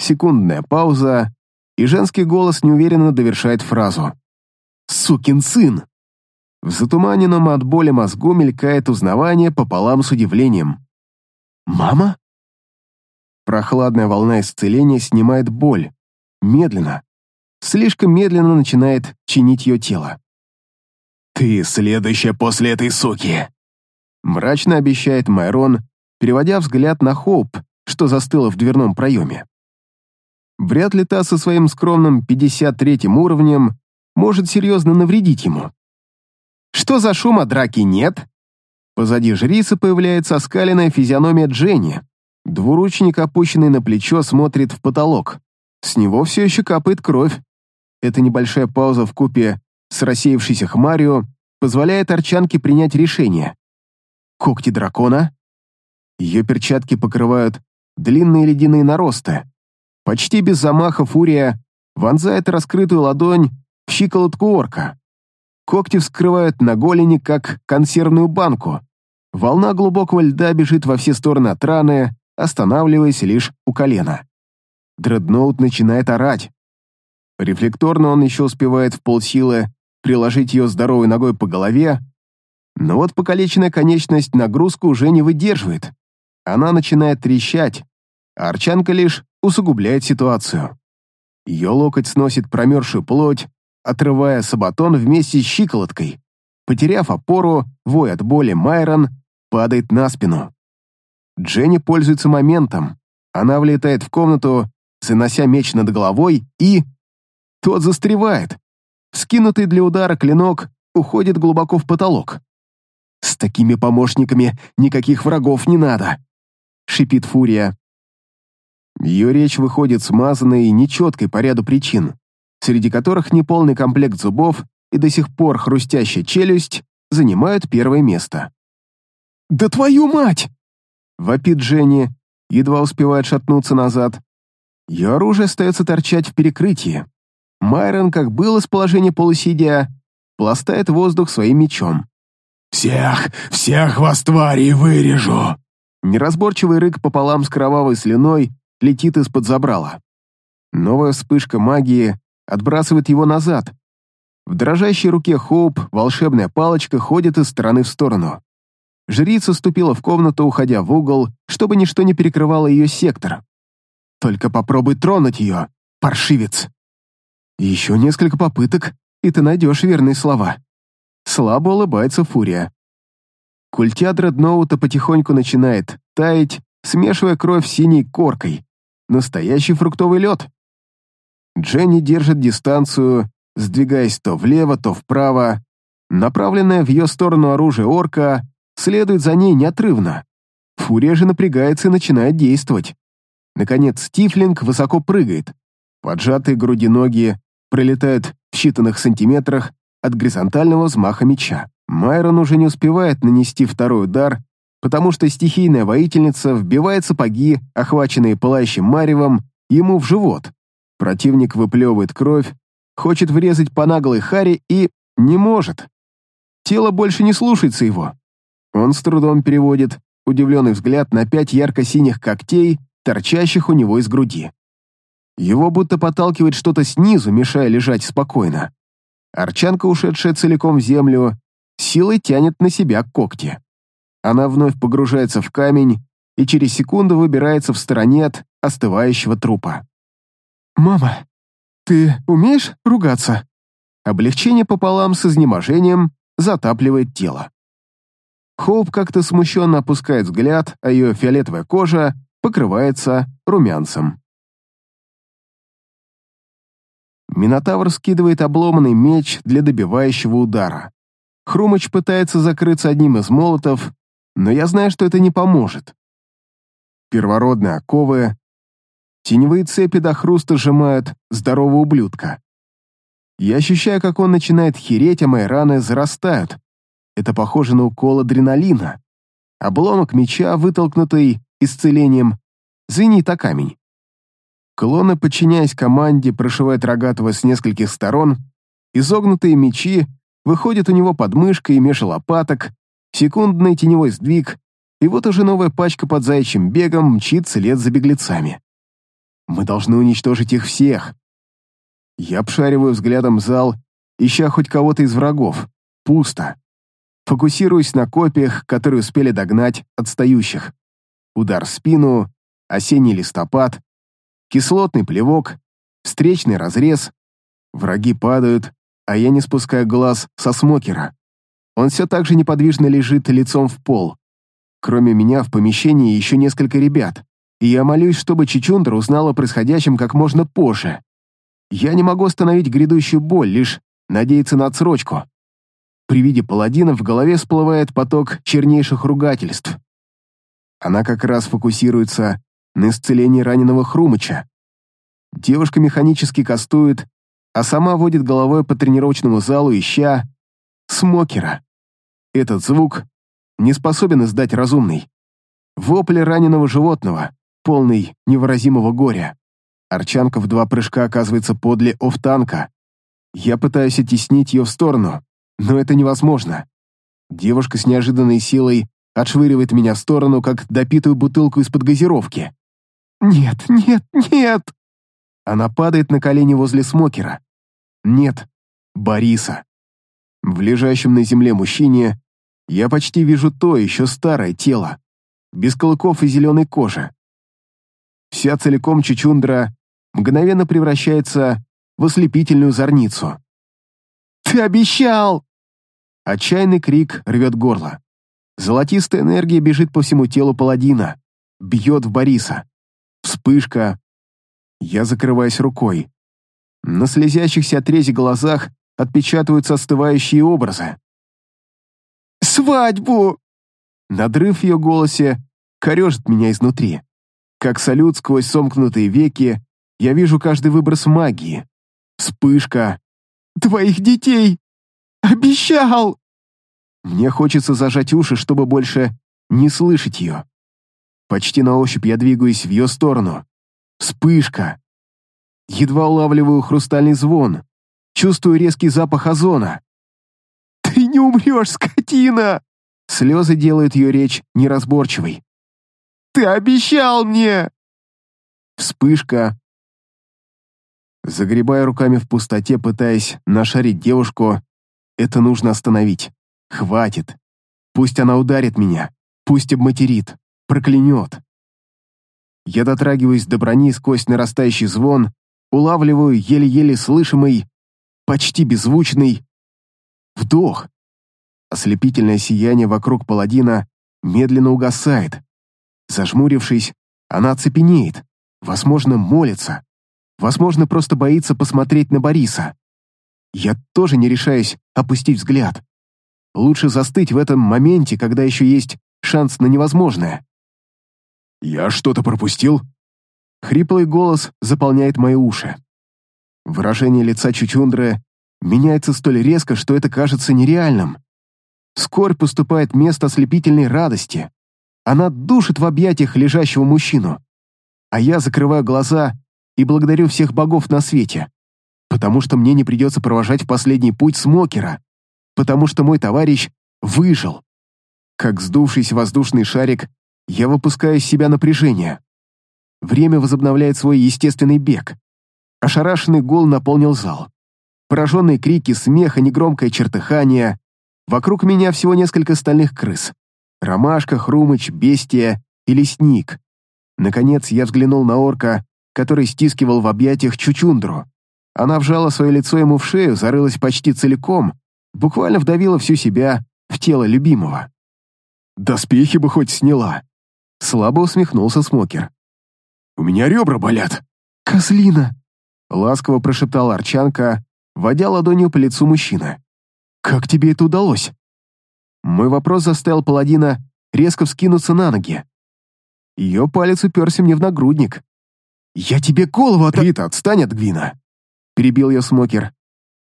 Секундная пауза, и женский голос неуверенно довершает фразу. «Сукин сын!» В затуманенном от боли мозгу мелькает узнавание пополам с удивлением. «Мама?» Прохладная волна исцеления снимает боль. Медленно. Слишком медленно начинает чинить ее тело. «Ты следующая после этой суки!» Мрачно обещает Майрон, переводя взгляд на Хоуп, что застыла в дверном проеме. Вряд ли та со своим скромным 53-м уровнем может серьезно навредить ему. Что за шума драки нет? Позади жрицы появляется оскаленная физиономия Дженни. Двуручник, опущенный на плечо, смотрит в потолок. С него все еще капает кровь. Эта небольшая пауза в купе с рассеявшейся хмарью позволяет Арчанке принять решение. Когти дракона. Ее перчатки покрывают длинные ледяные наросты. Почти без замаха фурия вонзает раскрытую ладонь в щиколотку орка. Когти вскрывают на голени, как консервную банку. Волна глубокого льда бежит во все стороны от раны, останавливаясь лишь у колена. Дредноут начинает орать. Рефлекторно он еще успевает в полсилы приложить ее здоровой ногой по голове, но вот покалеченная конечность нагрузку уже не выдерживает. Она начинает трещать, а Арчанка лишь усугубляет ситуацию. Ее локоть сносит промерзшую плоть, отрывая сабатон вместе с щиколоткой. Потеряв опору, вой от боли Майрон падает на спину. Дженни пользуется моментом. Она влетает в комнату, занося меч над головой, и... Тот застревает. Скинутый для удара клинок уходит глубоко в потолок. «С такими помощниками никаких врагов не надо!» — шипит Фурия. Ее речь выходит смазанной и нечеткой по ряду причин среди которых неполный комплект зубов и до сих пор хрустящая челюсть занимают первое место. «Да твою мать!» — вопит Дженни, едва успевает шатнуться назад. Ее оружие остается торчать в перекрытии. Майрон, как был из положения полусидя, пластает воздух своим мечом. «Всех, всех вас, тварей, вырежу!» Неразборчивый рык пополам с кровавой слюной летит из-под забрала. Новая вспышка магии отбрасывает его назад. В дрожащей руке Хоуп волшебная палочка ходит из стороны в сторону. Жрица ступила в комнату, уходя в угол, чтобы ничто не перекрывало ее сектор. «Только попробуй тронуть ее, паршивец!» Еще несколько попыток, и ты найдешь верные слова. Слабо улыбается Фурия. Культя дредноута потихоньку начинает таять, смешивая кровь синей коркой. Настоящий фруктовый лед. Дженни держит дистанцию, сдвигаясь то влево, то вправо. Направленное в ее сторону оружие орка следует за ней неотрывно. Фурия же напрягается и начинает действовать. Наконец, Тифлинг высоко прыгает. Поджатые груди ноги пролетают в считанных сантиметрах от горизонтального взмаха меча. Майрон уже не успевает нанести второй удар, потому что стихийная воительница вбивает сапоги, охваченные пылающим маревом, ему в живот. Противник выплевывает кровь, хочет врезать по наглой Харе и не может. Тело больше не слушается его. Он с трудом переводит удивленный взгляд на пять ярко-синих когтей, торчащих у него из груди. Его будто подталкивает что-то снизу, мешая лежать спокойно. Арчанка, ушедшая целиком в землю, силой тянет на себя когти. Она вновь погружается в камень и через секунду выбирается в стороне от остывающего трупа. «Мама, ты умеешь ругаться?» Облегчение пополам с изнеможением затапливает тело. Хоуп как-то смущенно опускает взгляд, а ее фиолетовая кожа покрывается румянцем. Минотавр скидывает обломанный меч для добивающего удара. Хрумыч пытается закрыться одним из молотов, но я знаю, что это не поможет. Первородные оковы, теневые цепи до хруста сжимают здорового ублюдка. Я ощущаю, как он начинает хереть, а мои раны зарастают. Это похоже на укол адреналина. Обломок меча, вытолкнутый исцелением, звенит о камень. Клоны, подчиняясь команде, прошивают рогатого с нескольких сторон, изогнутые мечи выходят у него под мышкой и меж лопаток, секундный теневой сдвиг, и вот уже новая пачка под заячьим бегом мчит след за беглецами. Мы должны уничтожить их всех. Я обшариваю взглядом зал, ища хоть кого-то из врагов. Пусто. Фокусируюсь на копиях, которые успели догнать отстающих. Удар в спину, осенний листопад, кислотный плевок, встречный разрез. Враги падают, а я не спускаю глаз со смокера. Он все так же неподвижно лежит лицом в пол. Кроме меня в помещении еще несколько ребят, и я молюсь, чтобы Чичундра узнала о происходящем как можно позже. Я не могу остановить грядущую боль, лишь надеяться на отсрочку. При виде паладина в голове всплывает поток чернейших ругательств. Она как раз фокусируется на исцелении раненого Хрумыча. Девушка механически кастует, а сама водит головой по тренировочному залу, ища смокера. Этот звук не способен издать разумный. Вопли раненого животного, полный невыразимого горя. Арчанка в два прыжка оказывается подле офтанка. Я пытаюсь оттеснить ее в сторону, но это невозможно. Девушка с неожиданной силой отшвыривает меня в сторону, как допитую бутылку из-под газировки. «Нет, нет, нет!» Она падает на колени возле смокера. Нет, Бориса. В лежащем на земле мужчине я почти вижу то еще старое тело, без клыков и зеленой кожи. Вся целиком чучундра мгновенно превращается в ослепительную зорницу. «Ты обещал!» Отчаянный крик рвет горло. Золотистая энергия бежит по всему телу паладина, бьет в Бориса. Вспышка. Я закрываюсь рукой. На слезящихся отрезе глазах отпечатываются остывающие образы. «Свадьбу!» Надрыв в ее голосе корежит меня изнутри. Как салют сквозь сомкнутые веки, я вижу каждый выброс магии. Вспышка. «Твоих детей! Обещал!» Мне хочется зажать уши, чтобы больше не слышать ее. Почти на ощупь я двигаюсь в ее сторону. Вспышка. Едва улавливаю хрустальный звон. Чувствую резкий запах озона. «Ты не умрешь, скотина!» Слезы делают ее речь неразборчивой. «Ты обещал мне!» Вспышка. Загребая руками в пустоте, пытаясь нашарить девушку, это нужно остановить. Хватит. Пусть она ударит меня, пусть обматерит, проклянет. Я дотрагиваюсь до брони сквозь нарастающий звон, улавливаю еле-еле слышимый, почти беззвучный вдох. Ослепительное сияние вокруг паладина медленно угасает. Зажмурившись, она оцепенеет, возможно, молится, возможно, просто боится посмотреть на Бориса. Я тоже не решаюсь опустить взгляд. Лучше застыть в этом моменте, когда еще есть шанс на невозможное. «Я что-то пропустил?» Хриплый голос заполняет мои уши. Выражение лица Чучундры меняется столь резко, что это кажется нереальным. Скорбь поступает место ослепительной радости. Она душит в объятиях лежащего мужчину. А я закрываю глаза и благодарю всех богов на свете, потому что мне не придется провожать в последний путь Смокера, потому что мой товарищ выжил. Как сдувшийся воздушный шарик, я выпускаю из себя напряжение. Время возобновляет свой естественный бег. Ошарашенный гул наполнил зал. Пораженные крики, смех и негромкое чертыхание. Вокруг меня всего несколько стальных крыс. Ромашка, Хрумыч, Бестия и Лесник. Наконец я взглянул на орка, который стискивал в объятиях Чучундру. Она вжала свое лицо ему в шею, зарылась почти целиком, буквально вдавила всю себя в тело любимого. «Доспехи бы хоть сняла!» Слабо усмехнулся Смокер. «У меня ребра болят!» «Козлина!» — ласково прошептала Арчанка, водя ладонью по лицу мужчины. «Как тебе это удалось?» Мой вопрос заставил паладина резко вскинуться на ноги. Ее палец уперся мне в нагрудник. «Я тебе голову от...» «Рита, отстань от Гвина!» — перебил ее Смокер.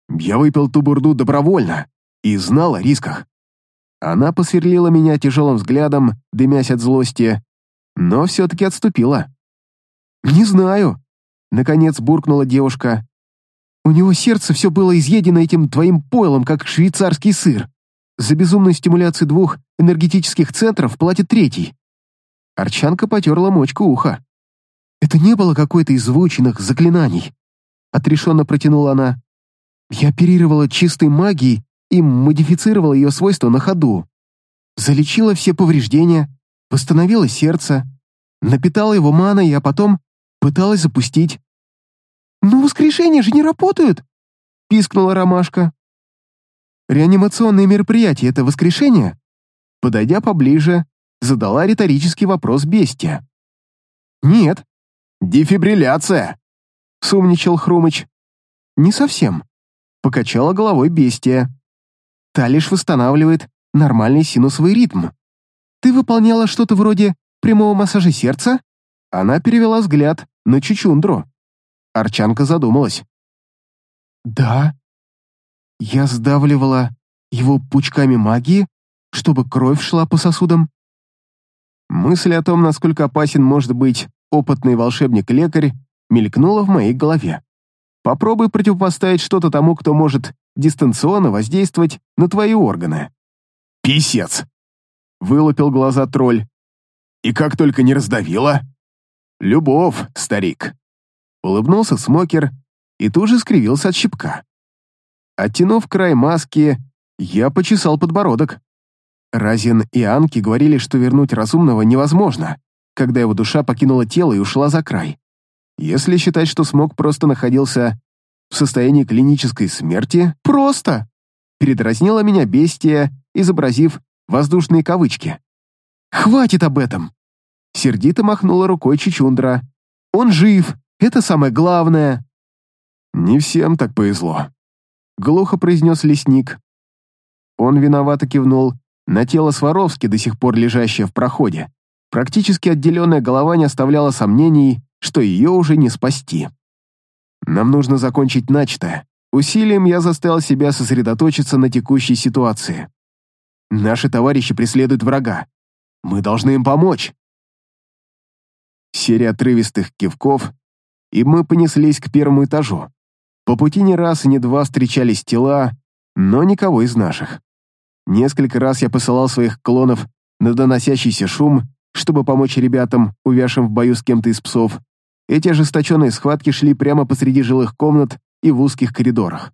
«Я выпил ту бурду добровольно и знал о рисках. Она посверлила меня тяжелым взглядом, дымясь от злости, но все-таки отступила. «Не знаю», — наконец буркнула девушка. «У него сердце все было изъедено этим твоим пойлом, как швейцарский сыр. За безумную стимуляцию двух энергетических центров платит третий». Арчанка потерла мочку уха. «Это не было какой-то из звученных заклинаний», — отрешенно протянула она. «Я оперировала чистой магией и модифицировала ее свойства на ходу. Залечила все повреждения, восстановила сердце, напитала его маной, а потом пыталась запустить. «Ну, воскрешения же не работают!» — пискнула Ромашка. «Реанимационные мероприятия — это воскрешение?» Подойдя поближе, задала риторический вопрос бестия. «Нет». «Дефибрилляция!» — сумничал Хрумыч. «Не совсем», — покачала головой бестия. Та лишь восстанавливает нормальный синусовый ритм. Ты выполняла что-то вроде прямого массажа сердца? Она перевела взгляд на Чучундру. Арчанка задумалась. Да. Я сдавливала его пучками магии, чтобы кровь шла по сосудам. Мысль о том, насколько опасен может быть опытный волшебник-лекарь, мелькнула в моей голове. Попробуй противопоставить что-то тому, кто может дистанционно воздействовать на твои органы. «Писец!» — вылупил глаза тролль. «И как только не раздавила?» «Любовь, старик!» Улыбнулся Смокер и тут же скривился от щипка. Оттянув край маски, я почесал подбородок. Разин и Анки говорили, что вернуть разумного невозможно, когда его душа покинула тело и ушла за край. Если считать, что Смок просто находился в состоянии клинической смерти, просто. Передразнила меня бестия, изобразив воздушные кавычки. «Хватит об этом!» Сердито махнула рукой Чичундра. «Он жив, это самое главное!» «Не всем так повезло», — глухо произнес лесник. Он виновато кивнул на тело Сваровски, до сих пор лежащее в проходе. Практически отделенная голова не оставляла сомнений, что ее уже не спасти. Нам нужно закончить начатое. Усилием я заставил себя сосредоточиться на текущей ситуации. Наши товарищи преследуют врага. Мы должны им помочь. Серия отрывистых кивков, и мы понеслись к первому этажу. По пути ни раз и ни два встречались тела, но никого из наших. Несколько раз я посылал своих клонов на доносящийся шум, чтобы помочь ребятам, увязшим в бою с кем-то из псов, эти ожесточенные схватки шли прямо посреди жилых комнат и в узких коридорах.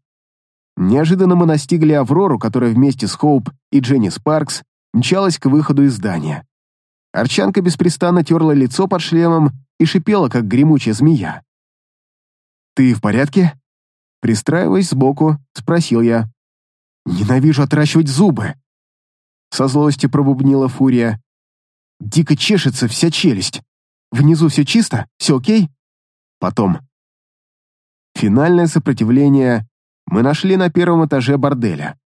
Неожиданно мы настигли Аврору, которая вместе с Хоуп и Дженни Спаркс мчалась к выходу из здания. Арчанка беспрестанно терла лицо под шлемом и шипела, как гремучая змея. «Ты в порядке?» Пристраиваясь сбоку, спросил я. «Ненавижу отращивать зубы!» Со злостью пробубнила Фурия. «Дико чешется вся челюсть!» Внизу все чисто? Все окей? Потом. Финальное сопротивление мы нашли на первом этаже борделя.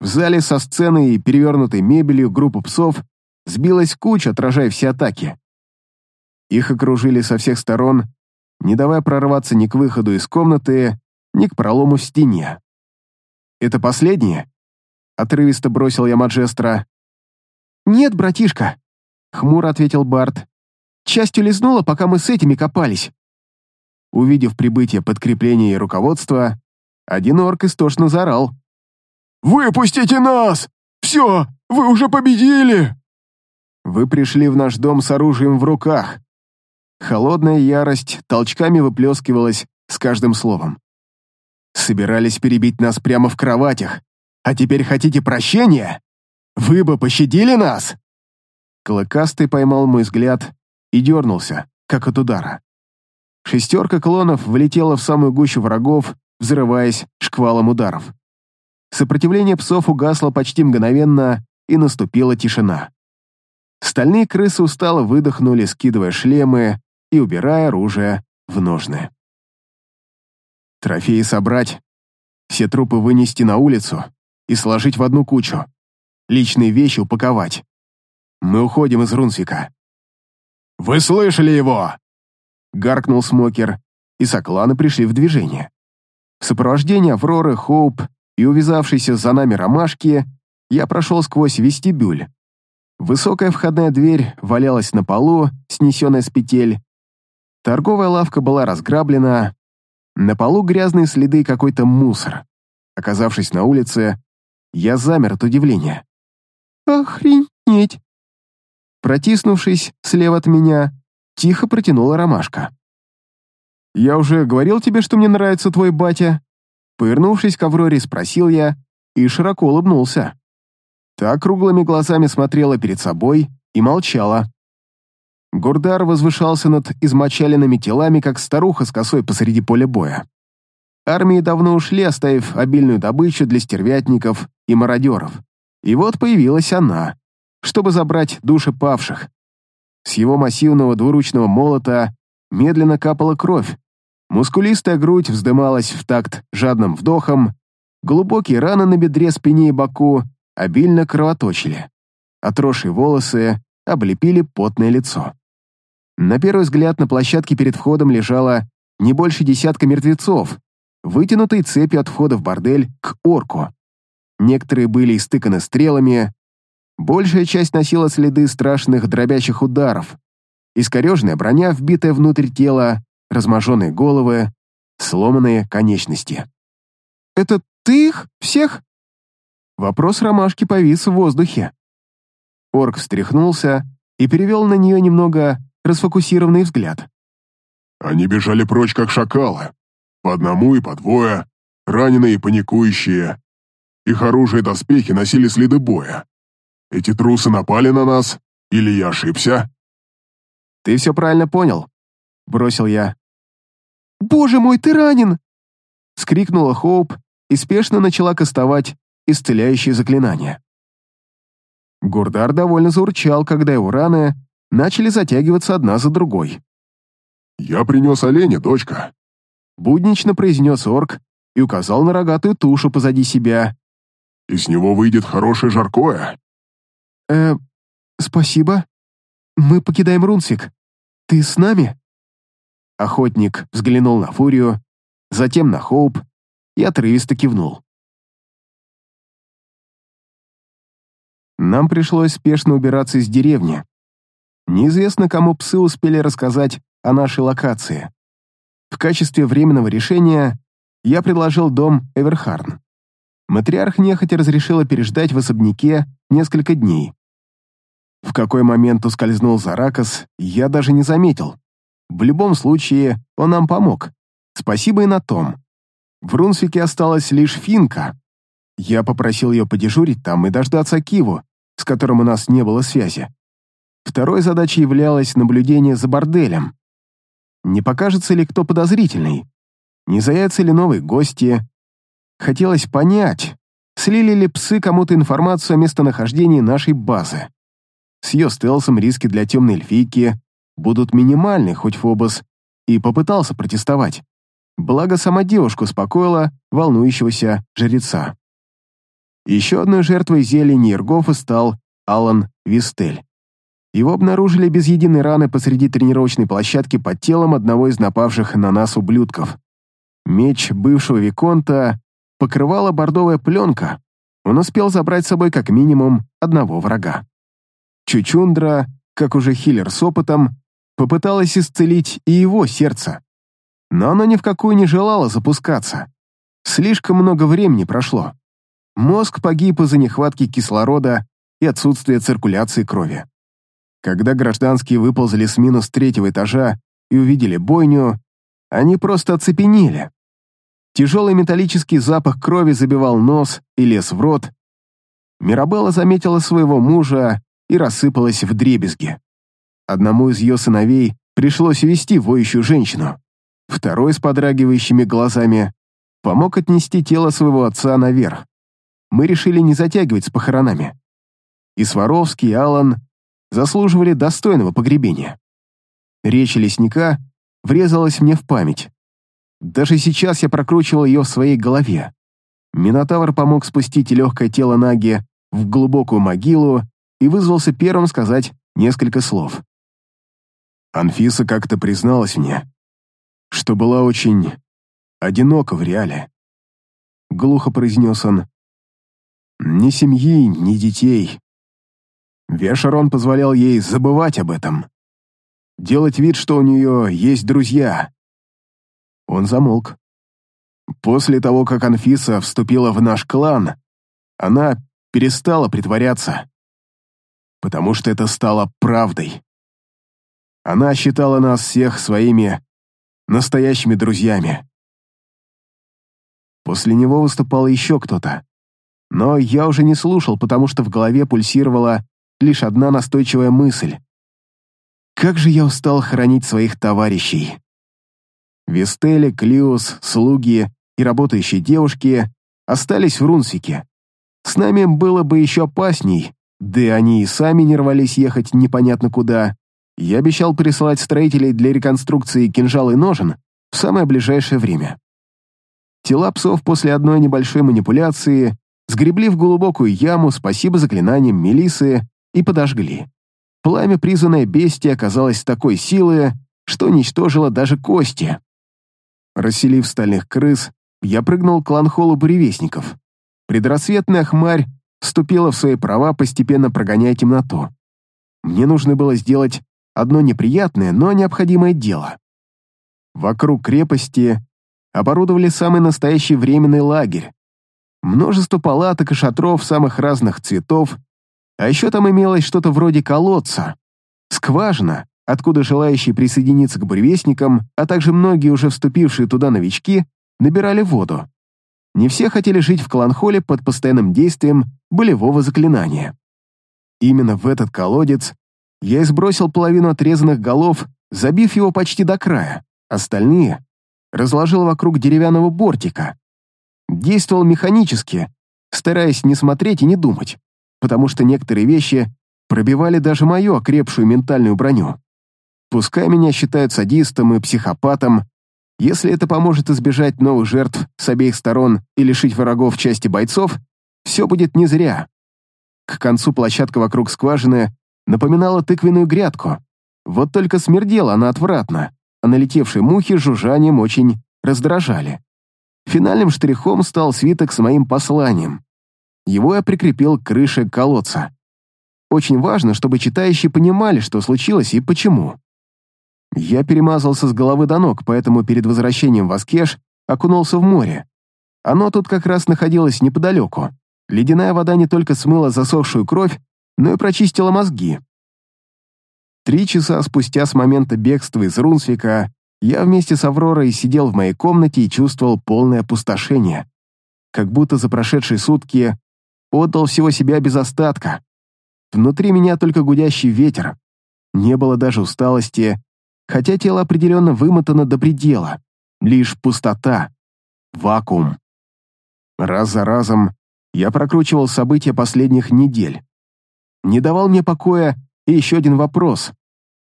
В зале со сценой и перевернутой мебелью группа псов сбилась куча, отражая все атаки. Их окружили со всех сторон, не давая прорваться ни к выходу из комнаты, ни к пролому в стене. «Это последнее?» — отрывисто бросил я Маджестра. «Нет, братишка», — хмуро ответил Барт. Частью лизнула, пока мы с этими копались. Увидев прибытие подкрепления и руководства, один орк истошно заорал. «Выпустите нас! Все, вы уже победили!» Вы пришли в наш дом с оружием в руках. Холодная ярость толчками выплескивалась с каждым словом. Собирались перебить нас прямо в кроватях, а теперь хотите прощения? Вы бы пощадили нас!» Клыкастый поймал мой взгляд и дернулся, как от удара. Шестерка клонов влетела в самую гущу врагов, взрываясь шквалом ударов. Сопротивление псов угасло почти мгновенно, и наступила тишина. Стальные крысы устало выдохнули, скидывая шлемы и убирая оружие в ножны. Трофеи собрать, все трупы вынести на улицу и сложить в одну кучу, личные вещи упаковать. Мы уходим из Рунсвика. «Вы слышали его?» — гаркнул Смокер, и сокланы пришли в движение. В сопровождении Авроры, Хоуп и увязавшейся за нами ромашки я прошел сквозь вестибюль. Высокая входная дверь валялась на полу, снесенная с петель. Торговая лавка была разграблена. На полу грязные следы какой-то мусор. Оказавшись на улице, я замер от удивления. «Охренеть!» Протиснувшись слева от меня, тихо протянула ромашка. «Я уже говорил тебе, что мне нравится твой батя?» Повернувшись к Авроре, спросил я и широко улыбнулся. Та круглыми глазами смотрела перед собой и молчала. Гурдар возвышался над измочаленными телами, как старуха с косой посреди поля боя. Армии давно ушли, оставив обильную добычу для стервятников и мародеров. И вот появилась она, чтобы забрать души павших. С его массивного двуручного молота медленно капала кровь. Мускулистая грудь вздымалась в такт жадным вдохом, глубокие раны на бедре, спине и боку обильно кровоточили. Отросшие волосы облепили потное лицо. На первый взгляд на площадке перед входом лежало не больше десятка мертвецов, вытянутой цепью от входа в бордель к орку. Некоторые были истыканы стрелами, большая часть носила следы страшных дробящих ударов, искореженная броня, вбитая внутрь тела, разможенные головы, сломанные конечности. «Это ты их всех?» Вопрос ромашки повис в воздухе. Орк встряхнулся и перевел на нее немного расфокусированный взгляд. Они бежали прочь, как шакалы. По одному и по двое, раненые и паникующие. Их оружие и доспехи носили следы боя. Эти трусы напали на нас, или я ошибся? «Ты все правильно понял», — бросил я. «Боже мой, ты ранен!» — скрикнула Хоуп и спешно начала кастовать исцеляющие заклинания. Гурдар довольно заурчал, когда его раны начали затягиваться одна за другой. «Я принес оленя, дочка», — буднично произнес орк и указал на рогатую тушу позади себя. «И с него выйдет хорошее жаркое». «Э, спасибо. Мы покидаем Рунсик. Ты с нами?» Охотник взглянул на Фурию, затем на Хоуп и отрывисто кивнул. Нам пришлось спешно убираться из деревни. Неизвестно, кому псы успели рассказать о нашей локации. В качестве временного решения я предложил дом Эверхарн. Матриарх нехотя разрешила переждать в особняке несколько дней. В какой момент ускользнул Заракас, я даже не заметил. В любом случае, он нам помог. Спасибо и на том. В Рунсвике осталась лишь Финка. Я попросил ее подежурить там и дождаться Киву, с которым у нас не было связи. Второй задачей являлось наблюдение за борделем. Не покажется ли кто подозрительный? Не заявятся ли новые гости? Хотелось понять, слили ли псы кому-то информацию о местонахождении нашей базы. С ее стелсом риски для темной эльфийки будут минимальны, хоть Фобос и попытался протестовать. Благо, сама девушка успокоила волнующегося жреца. Еще одной жертвой зелени Иргофа стал Алан Вистель. Его обнаружили без единой раны посреди тренировочной площадки под телом одного из напавших на нас ублюдков. Меч бывшего Виконта покрывала бордовая пленка. Он успел забрать с собой как минимум одного врага. Чучундра, как уже хиллер с опытом, попыталась исцелить и его сердце. Но оно ни в какую не желало запускаться. Слишком много времени прошло. Мозг погиб из-за нехватки кислорода и отсутствия циркуляции крови. Когда гражданские выползли с минус третьего этажа и увидели бойню, Они просто оцепенели. Тяжелый металлический запах крови забивал нос и лез в рот. Мирабелла заметила своего мужа и рассыпалась в дребезги. Одному из ее сыновей пришлось увести воющую женщину. Второй с подрагивающими глазами помог отнести тело своего отца наверх. Мы решили не затягивать с похоронами. И Сваровский, и Аллан заслуживали достойного погребения. Речь лесника врезалась мне в память. Даже сейчас я прокручивал ее в своей голове. Минотавр помог спустить легкое тело Наги в глубокую могилу и вызвался первым сказать несколько слов. Анфиса как-то призналась мне, что была очень одинока в реале. Глухо произнес он. Ни семьи, ни детей. Вешерон позволял ей забывать об этом. Делать вид, что у нее есть друзья. Он замолк. После того, как Анфиса вступила в наш клан, она перестала притворяться, потому что это стало правдой. Она считала нас всех своими настоящими друзьями. После него выступал еще кто-то. Но я уже не слушал, потому что в голове пульсировала лишь одна настойчивая мысль. Как же я устал хранить своих товарищей. Вестели, Клиус, слуги и работающие девушки остались в Рунсике. С нами было бы еще опасней, да и они и сами не рвались ехать непонятно куда. Я обещал прислать строителей для реконструкции кинжал и ножен в самое ближайшее время. Тела псов после одной небольшой манипуляции сгребли в глубокую яму, спасибо заклинаниям Мелисы, и подожгли. Пламя призванное бестия оказалось такой силы, что уничтожило даже кости. Расселив стальных крыс, я прыгнул к ланхолу буревестников. Предрассветная хмарь вступила в свои права, постепенно прогоняя темноту. Мне нужно было сделать одно неприятное, но необходимое дело. Вокруг крепости оборудовали самый настоящий временный лагерь. Множество палаток и шатров самых разных цветов, а еще там имелось что-то вроде колодца, скважина, откуда желающие присоединиться к буревестникам, а также многие уже вступившие туда новички, набирали воду. Не все хотели жить в Кланхоле под постоянным действием болевого заклинания. Именно в этот колодец я сбросил половину отрезанных голов, забив его почти до края. Остальные разложил вокруг деревянного бортика. Действовал механически, стараясь не смотреть и не думать потому что некоторые вещи пробивали даже мою окрепшую ментальную броню. Пускай меня считают садистом и психопатом, если это поможет избежать новых жертв с обеих сторон и лишить врагов части бойцов, все будет не зря. К концу площадка вокруг скважины напоминала тыквенную грядку. Вот только смердела она отвратно, а налетевшие мухи жужжанием очень раздражали. Финальным штрихом стал свиток с моим посланием. Его я прикрепил к крыше колодца. Очень важно, чтобы читающие понимали, что случилось и почему. Я перемазался с головы до ног, поэтому перед возвращением в Аскеш окунулся в море. Оно тут как раз находилось неподалеку. Ледяная вода не только смыла засохшую кровь, но и прочистила мозги. Три часа спустя с момента бегства из Рунсвика я вместе с Авророй сидел в моей комнате и чувствовал полное опустошение. Как будто за прошедшие сутки отдал всего себя без остатка. Внутри меня только гудящий ветер. Не было даже усталости, хотя тело определенно вымотано до предела. Лишь пустота, вакуум. Раз за разом я прокручивал события последних недель. Не давал мне покоя и еще один вопрос.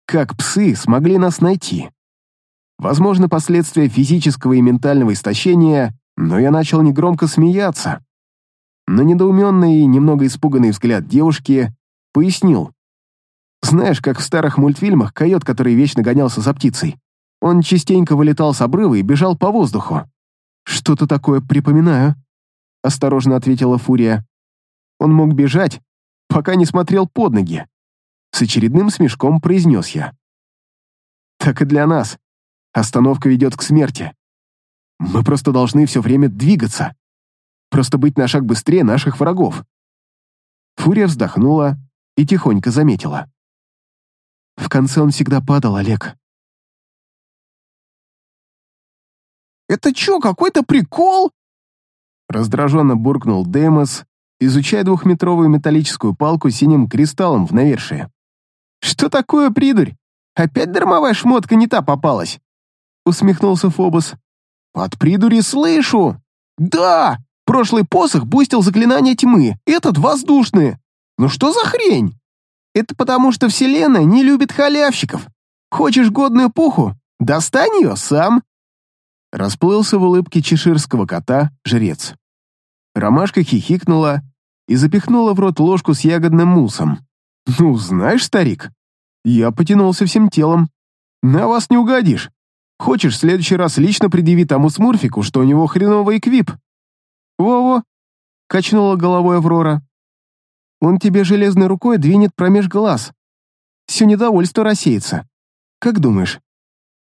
Как псы смогли нас найти? Возможно, последствия физического и ментального истощения, но я начал негромко смеяться. На недоуменный и немного испуганный взгляд девушки пояснил. Знаешь, как в старых мультфильмах койот, который вечно гонялся за птицей. Он частенько вылетал с обрыва и бежал по воздуху. «Что-то такое припоминаю», — осторожно ответила Фурия. «Он мог бежать, пока не смотрел под ноги». С очередным смешком произнес я. «Так и для нас. Остановка ведет к смерти. Мы просто должны все время двигаться просто быть на шаг быстрее наших врагов. Фурия вздохнула и тихонько заметила. В конце он всегда падал, Олег. Это чё, какой-то прикол?» Раздраженно буркнул Деймос, изучая двухметровую металлическую палку с синим кристаллом в навершие. «Что такое, придурь? Опять дармовая шмотка не та попалась?» Усмехнулся Фобос. «От придури слышу! Да! Прошлый посох бустил заклинание тьмы, этот воздушный. Ну что за хрень? Это потому, что Вселенная не любит халявщиков. Хочешь годную пуху? Достань ее сам!» Расплылся в улыбке чеширского кота жрец. Ромашка хихикнула и запихнула в рот ложку с ягодным муссом. «Ну, знаешь, старик, я потянулся всем телом. На вас не угодишь. Хочешь, в следующий раз лично предъяви тому Смурфику, что у него хреновый эквип?» «Во-во», — качнула головой Аврора. «Он тебе железной рукой двинет промеж глаз. Все недовольство рассеется. Как думаешь?»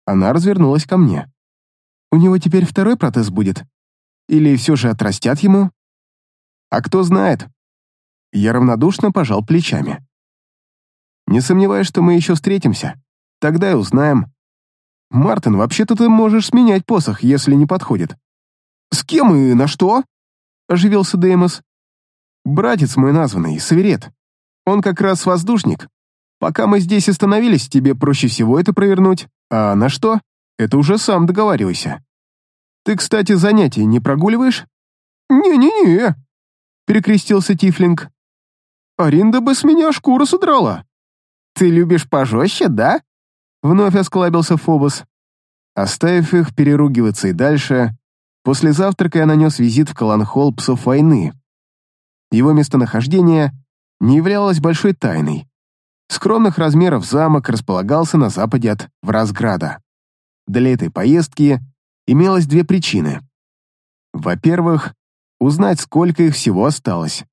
Она развернулась ко мне. «У него теперь второй протез будет? Или все же отрастят ему?» «А кто знает?» Я равнодушно пожал плечами. «Не сомневаюсь, что мы еще встретимся. Тогда и узнаем. Мартин, вообще-то ты можешь сменять посох, если не подходит». «С кем и на что?» — оживился Деймос. «Братец мой названный, Саверет. Он как раз воздушник. Пока мы здесь остановились, тебе проще всего это провернуть. А на что? Это уже сам договаривайся. Ты, кстати, занятия не прогуливаешь?» «Не-не-не», перекрестился Тифлинг. «Аринда бы с меня шкуру содрала». «Ты любишь пожестче, да?» Вновь осклабился Фобос. Оставив их переругиваться и дальше, после завтрака я нанес визит в Каланхолл псов войны. Его местонахождение не являлось большой тайной. Скромных размеров замок располагался на западе от Вразграда. Для этой поездки имелось две причины. Во-первых, узнать, сколько их всего осталось.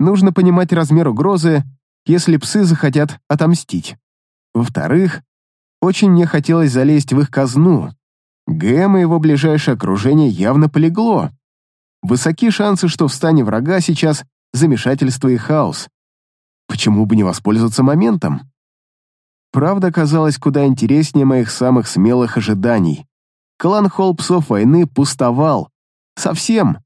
Нужно понимать размер угрозы, если псы захотят отомстить. Во-вторых, очень мне хотелось залезть в их казну. ГМ и его ближайшее окружение явно полегло. Высоки шансы, что в стане врага сейчас замешательство и хаос. Почему бы не воспользоваться моментом? Правда оказалась куда интереснее моих самых смелых ожиданий. Клан Холл Псов Войны пустовал. Совсем.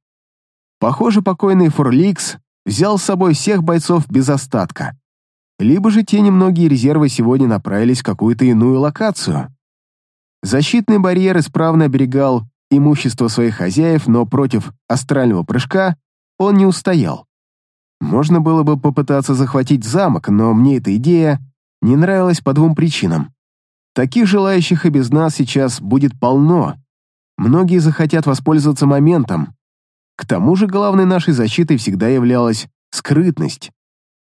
Похоже, покойный Форликс взял с собой всех бойцов без остатка. Либо же те немногие резервы сегодня направились в какую-то иную локацию. Защитный барьер исправно оберегал имущество своих хозяев, но против астрального прыжка он не устоял. Можно было бы попытаться захватить замок, но мне эта идея не нравилась по двум причинам. Таких желающих и без нас сейчас будет полно. Многие захотят воспользоваться моментом, к тому же главной нашей защитой всегда являлась скрытность.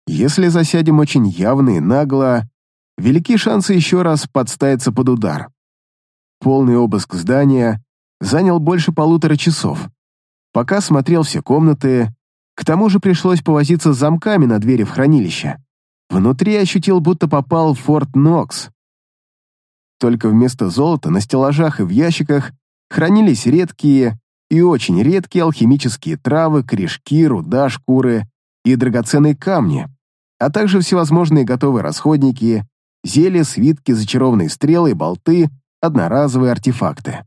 Если засядем очень явно и нагло, велики шансы еще раз подставиться под удар. Полный обыск здания занял больше полутора часов. Пока смотрел все комнаты, к тому же пришлось повозиться с замками на двери в хранилище. Внутри ощутил, будто попал в Форт Нокс. Только вместо золота на стеллажах и в ящиках хранились редкие, и очень редкие алхимические травы, корешки, руда, шкуры и драгоценные камни, а также всевозможные готовые расходники, зелья, свитки, зачарованные стрелы и болты, одноразовые артефакты.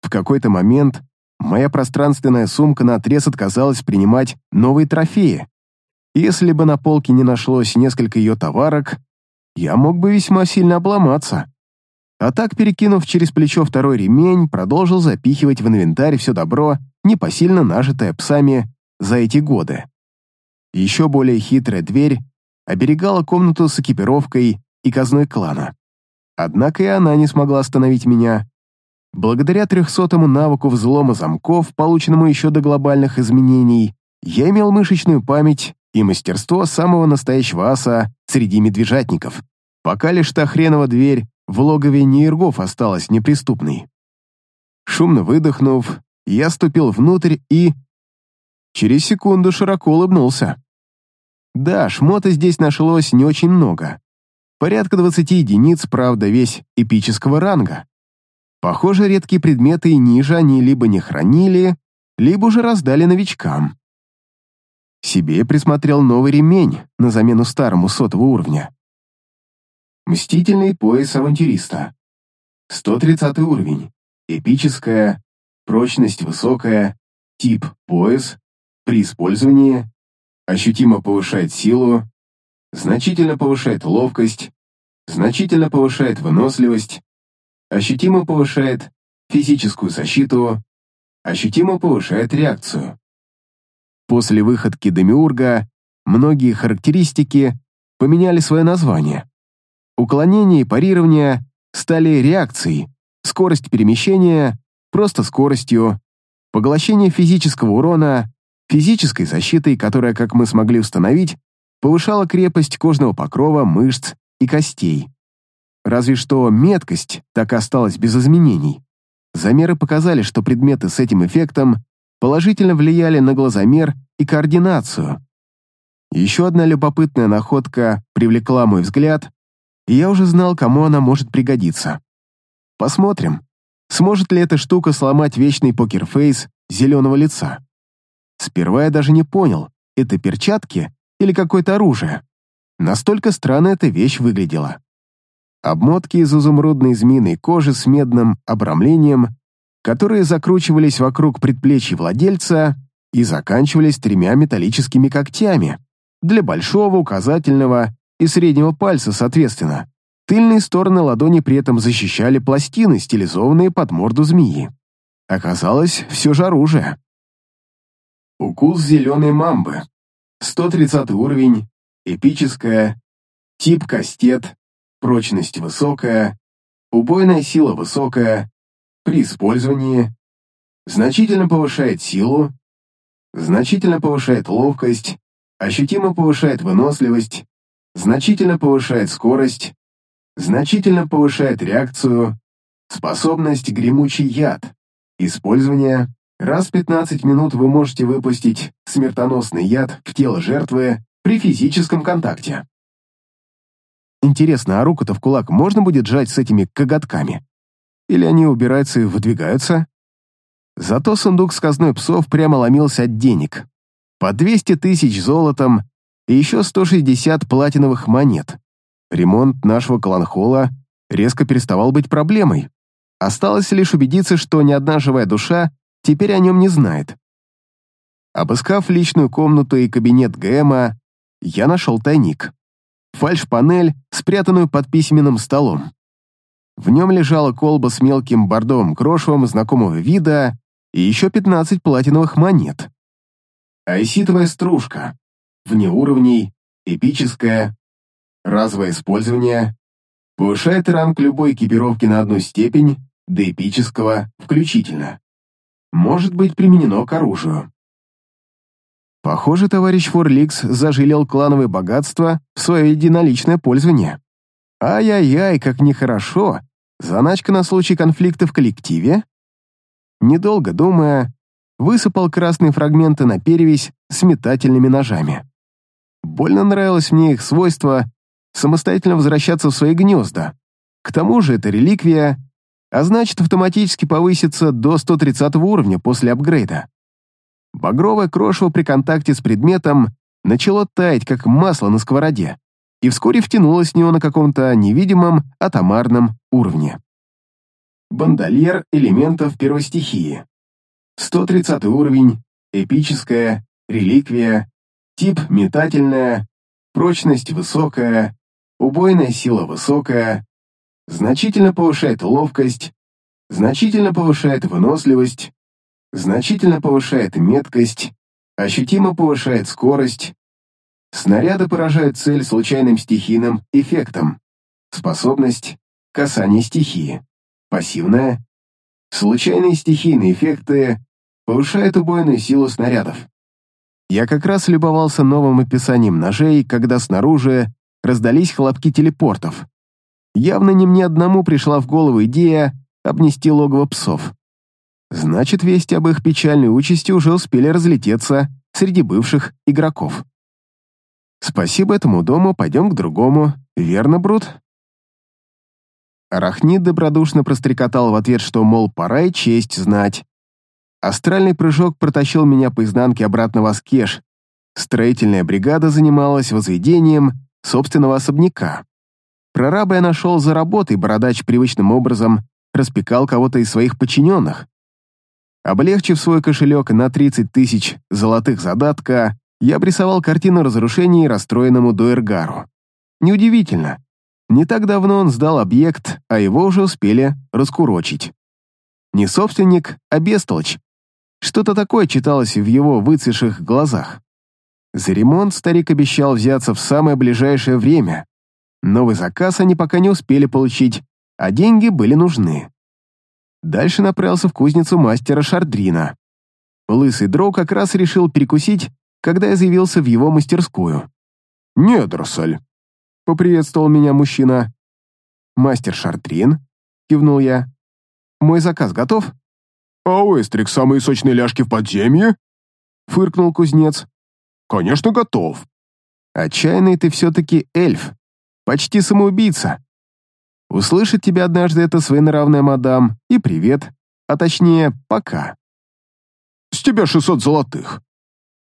В какой-то момент моя пространственная сумка наотрез отказалась принимать новые трофеи. Если бы на полке не нашлось несколько ее товарок, я мог бы весьма сильно обломаться. А так, перекинув через плечо второй ремень, продолжил запихивать в инвентарь все добро, непосильно нажитое псами за эти годы. Еще более хитрая дверь оберегала комнату с экипировкой и казной клана. Однако и она не смогла остановить меня. Благодаря трехсотому навыку взлома замков, полученному еще до глобальных изменений, я имел мышечную память и мастерство самого настоящего аса среди медвежатников. Пока лишь та хренова дверь в логове Нейргов осталась неприступной. Шумно выдохнув, я ступил внутрь и... Через секунду широко улыбнулся. Да, шмота здесь нашлось не очень много. Порядка 20 единиц, правда, весь эпического ранга. Похоже, редкие предметы и ниже они либо не хранили, либо уже раздали новичкам. Себе присмотрел новый ремень на замену старому сотого уровня. Мстительный пояс авантюриста. 130 уровень. эпическая, прочность высокая, тип пояс, при использовании ощутимо повышает силу, значительно повышает ловкость, значительно повышает выносливость, ощутимо повышает физическую защиту, ощутимо повышает реакцию. После выходки Демиурга многие характеристики поменяли свое название. Уклонение и парирование стали реакцией, скорость перемещения — просто скоростью, поглощение физического урона — физической защитой, которая, как мы смогли установить, повышала крепость кожного покрова, мышц и костей. Разве что меткость так осталась без изменений. Замеры показали, что предметы с этим эффектом положительно влияли на глазомер и координацию. Еще одна любопытная находка привлекла мой взгляд, и я уже знал, кому она может пригодиться. Посмотрим, сможет ли эта штука сломать вечный покерфейс зеленого лица. Сперва я даже не понял, это перчатки или какое-то оружие. Настолько странно эта вещь выглядела. Обмотки из изумрудной змеиной кожи с медным обрамлением, которые закручивались вокруг предплечий владельца и заканчивались тремя металлическими когтями для большого, указательного и среднего пальца, соответственно. Тыльные стороны ладони при этом защищали пластины, стилизованные под морду змеи. Оказалось, все же оружие. Укус зеленой мамбы. 130 уровень, эпическая, тип кастет, прочность высокая, убойная сила высокая, при использовании значительно повышает силу, значительно повышает ловкость, ощутимо повышает выносливость, значительно повышает скорость, значительно повышает реакцию, способность гремучий яд, использование раз в 15 минут вы можете выпустить смертоносный яд в тело жертвы при физическом контакте. Интересно, а руку-то в кулак можно будет сжать с этими коготками? Или они убираются и выдвигаются? Зато сундук с казной псов прямо ломился от денег. По 200 тысяч золотом и еще 160 платиновых монет. Ремонт нашего кланхола резко переставал быть проблемой. Осталось лишь убедиться, что ни одна живая душа теперь о нем не знает. Обыскав личную комнату и кабинет ГМа, я нашел тайник. Фальш-панель, спрятанную под письменным столом. В нем лежала колба с мелким бордовым крошевом знакомого вида и еще 15 платиновых монет. Айситовая стружка. Вне уровней, эпическая, разовое использование, повышает ранг любой экипировки на одну степень, до эпического включительно. Может быть применено к оружию. Похоже, товарищ Форликс зажилил клановое богатство в свое единоличное пользование. Ай-яй-яй, как нехорошо. Заначка на случай конфликта в коллективе? Недолго думая, высыпал красные фрагменты на перевесь с метательными ножами. Больно нравилось мне их свойство самостоятельно возвращаться в свои гнезда. К тому же это реликвия, а значит автоматически повысится до 130 уровня после апгрейда. Багровое крошево при контакте с предметом начало таять, как масло на сковороде и вскоре втянулась в него на каком-то невидимом атомарном уровне. Бандольер элементов первой стихии. 130 уровень, эпическая, реликвия, тип метательная, прочность высокая, убойная сила высокая, значительно повышает ловкость, значительно повышает выносливость, значительно повышает меткость, ощутимо повышает скорость, Снаряды поражают цель случайным стихийным эффектом. Способность — касание стихии. Пассивная — случайные стихийные эффекты повышают убойную силу снарядов. Я как раз любовался новым описанием ножей, когда снаружи раздались хлопки телепортов. Явно не мне одному пришла в голову идея обнести логово псов. Значит, вести об их печальной участи уже успели разлететься среди бывших игроков. Спасибо этому дому, пойдем к другому. Верно, Брут?» Арахнит добродушно прострекотал в ответ, что, мол, пора и честь знать. Астральный прыжок протащил меня по изнанке обратно в Аскеш. Строительная бригада занималась возведением собственного особняка. Прораба я нашел за работой, бородач привычным образом распекал кого-то из своих подчиненных. Облегчив свой кошелек на 30 тысяч золотых задатка, я обрисовал картину разрушений расстроенному Дуэргару. Неудивительно. Не так давно он сдал объект, а его уже успели раскурочить. Не собственник, а бестолочь. Что-то такое читалось в его выцветших глазах. За ремонт старик обещал взяться в самое ближайшее время. Новый заказ они пока не успели получить, а деньги были нужны. Дальше направился в кузницу мастера Шардрина. Лысый дров как раз решил перекусить, когда я заявился в его мастерскую. «Недоросль», — поприветствовал меня мужчина. «Мастер Шардрин», — кивнул я. «Мой заказ готов?» «А Уэстрик самые сочные ляжки в подземье?» — фыркнул кузнец. «Конечно, готов». «Отчаянный ты все-таки эльф. Почти самоубийца. Услышит тебя однажды эта своенравная мадам, и привет, а точнее, пока. С тебя шестьсот золотых.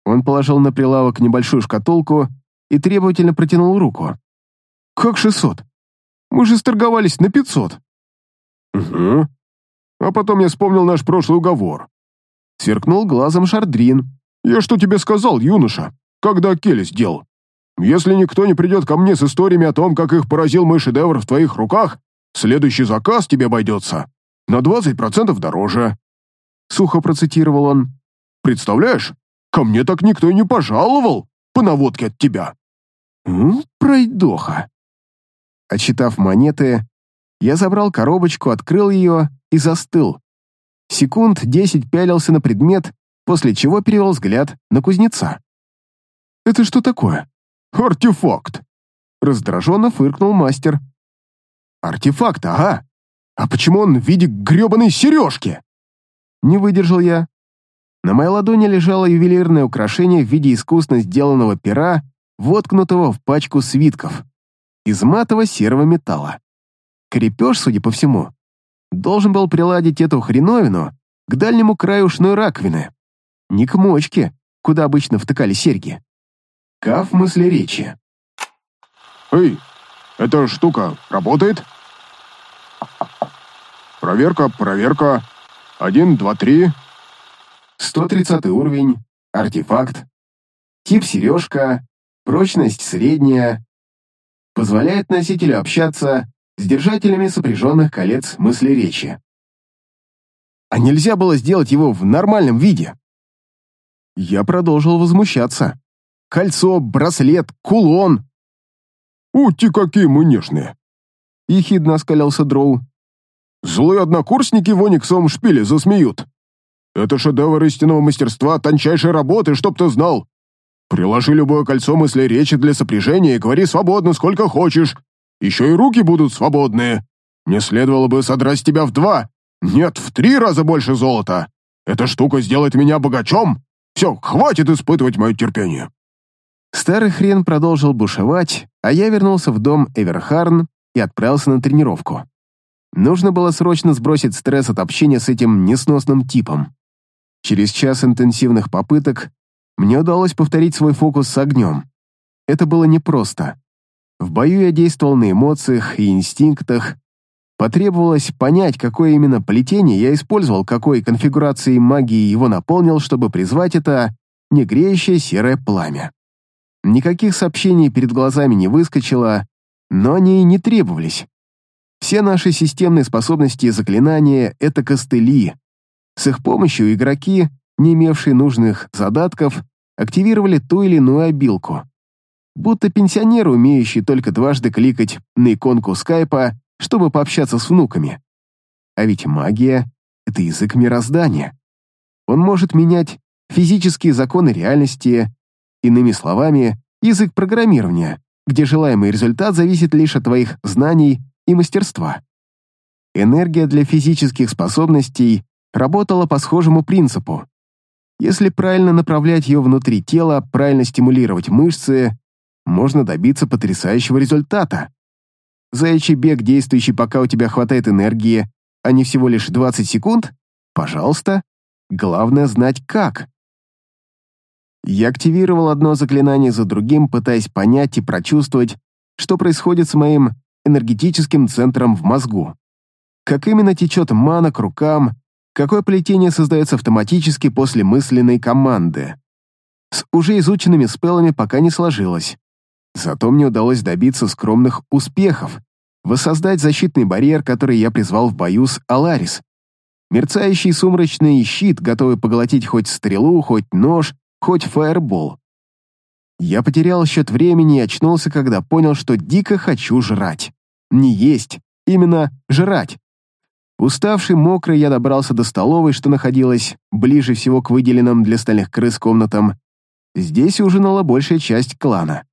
Он положил на прилавок небольшую шкатулку и требовательно протянул руку. Как шестьсот? Мы же сторговались на пятьсот. Угу. А потом я вспомнил наш прошлый уговор. Сверкнул глазом Шардрин. Я что тебе сказал, юноша, когда Келли сделал? Если никто не придет ко мне с историями о том, как их поразил мой шедевр в твоих руках, следующий заказ тебе обойдется на 20% дороже». Сухо процитировал он. «Представляешь, ко мне так никто и не пожаловал по наводке от тебя». «М, пройдоха». Отчитав монеты, я забрал коробочку, открыл ее и застыл. Секунд десять пялился на предмет, после чего перевел взгляд на кузнеца. «Это что такое?» «Артефакт!» Раздраженно фыркнул мастер. «Артефакт, ага! А почему он в виде гребаной сережки?» Не выдержал я. На моей ладони лежало ювелирное украшение в виде искусно сделанного пера, воткнутого в пачку свитков, из матово-серого металла. Крепеж, судя по всему, должен был приладить эту хреновину к дальнему краю ушной раковины, не к мочке, куда обычно втыкали серьги. Кав речи. «Эй, эта штука работает?» «Проверка, проверка. Один, два, три». 130 уровень, артефакт. Тип сережка, прочность средняя. Позволяет носителю общаться с держателями сопряженных колец мысли речи. А нельзя было сделать его в нормальном виде? Я продолжил возмущаться. Кольцо, браслет, кулон. «Ути, какие мы нежные!» Ехидно оскалялся Дроу. «Злые однокурсники в ониксовом шпиле засмеют. Это шедевр истинного мастерства, тончайшей работы, чтоб ты знал. Приложи любое кольцо мысли речи для сопряжения и говори свободно, сколько хочешь. Еще и руки будут свободные. Не следовало бы содрать тебя в два, нет, в три раза больше золота. Эта штука сделает меня богачом. Все, хватит испытывать мое терпение». Старый хрен продолжил бушевать, а я вернулся в дом Эверхарн и отправился на тренировку. Нужно было срочно сбросить стресс от общения с этим несносным типом. Через час интенсивных попыток мне удалось повторить свой фокус с огнем. Это было непросто. В бою я действовал на эмоциях и инстинктах. Потребовалось понять, какое именно плетение я использовал, какой конфигурацией магии его наполнил, чтобы призвать это негреющее серое пламя. Никаких сообщений перед глазами не выскочило, но они и не требовались. Все наши системные способности и заклинания — это костыли. С их помощью игроки, не имевшие нужных задатков, активировали ту или иную обилку. Будто пенсионеры, умеющие только дважды кликать на иконку скайпа, чтобы пообщаться с внуками. А ведь магия — это язык мироздания. Он может менять физические законы реальности, Иными словами, язык программирования, где желаемый результат зависит лишь от твоих знаний и мастерства. Энергия для физических способностей работала по схожему принципу. Если правильно направлять ее внутри тела, правильно стимулировать мышцы, можно добиться потрясающего результата. Заячий бег, действующий пока у тебя хватает энергии, а не всего лишь 20 секунд, пожалуйста, главное знать как. Я активировал одно заклинание за другим, пытаясь понять и прочувствовать, что происходит с моим энергетическим центром в мозгу. как именно течет мана к рукам, какое плетение создается автоматически после мысленной команды. С уже изученными спеллами пока не сложилось. Зато мне удалось добиться скромных успехов, воссоздать защитный барьер, который я призвал в бою с Аларис. Мерцающий сумрачный щит, готовый поглотить хоть стрелу, хоть нож, хоть фаербол. Я потерял счет времени и очнулся, когда понял, что дико хочу жрать. Не есть, именно жрать. Уставший, мокрый, я добрался до столовой, что находилась ближе всего к выделенным для стальных крыс комнатам. Здесь ужинала большая часть клана.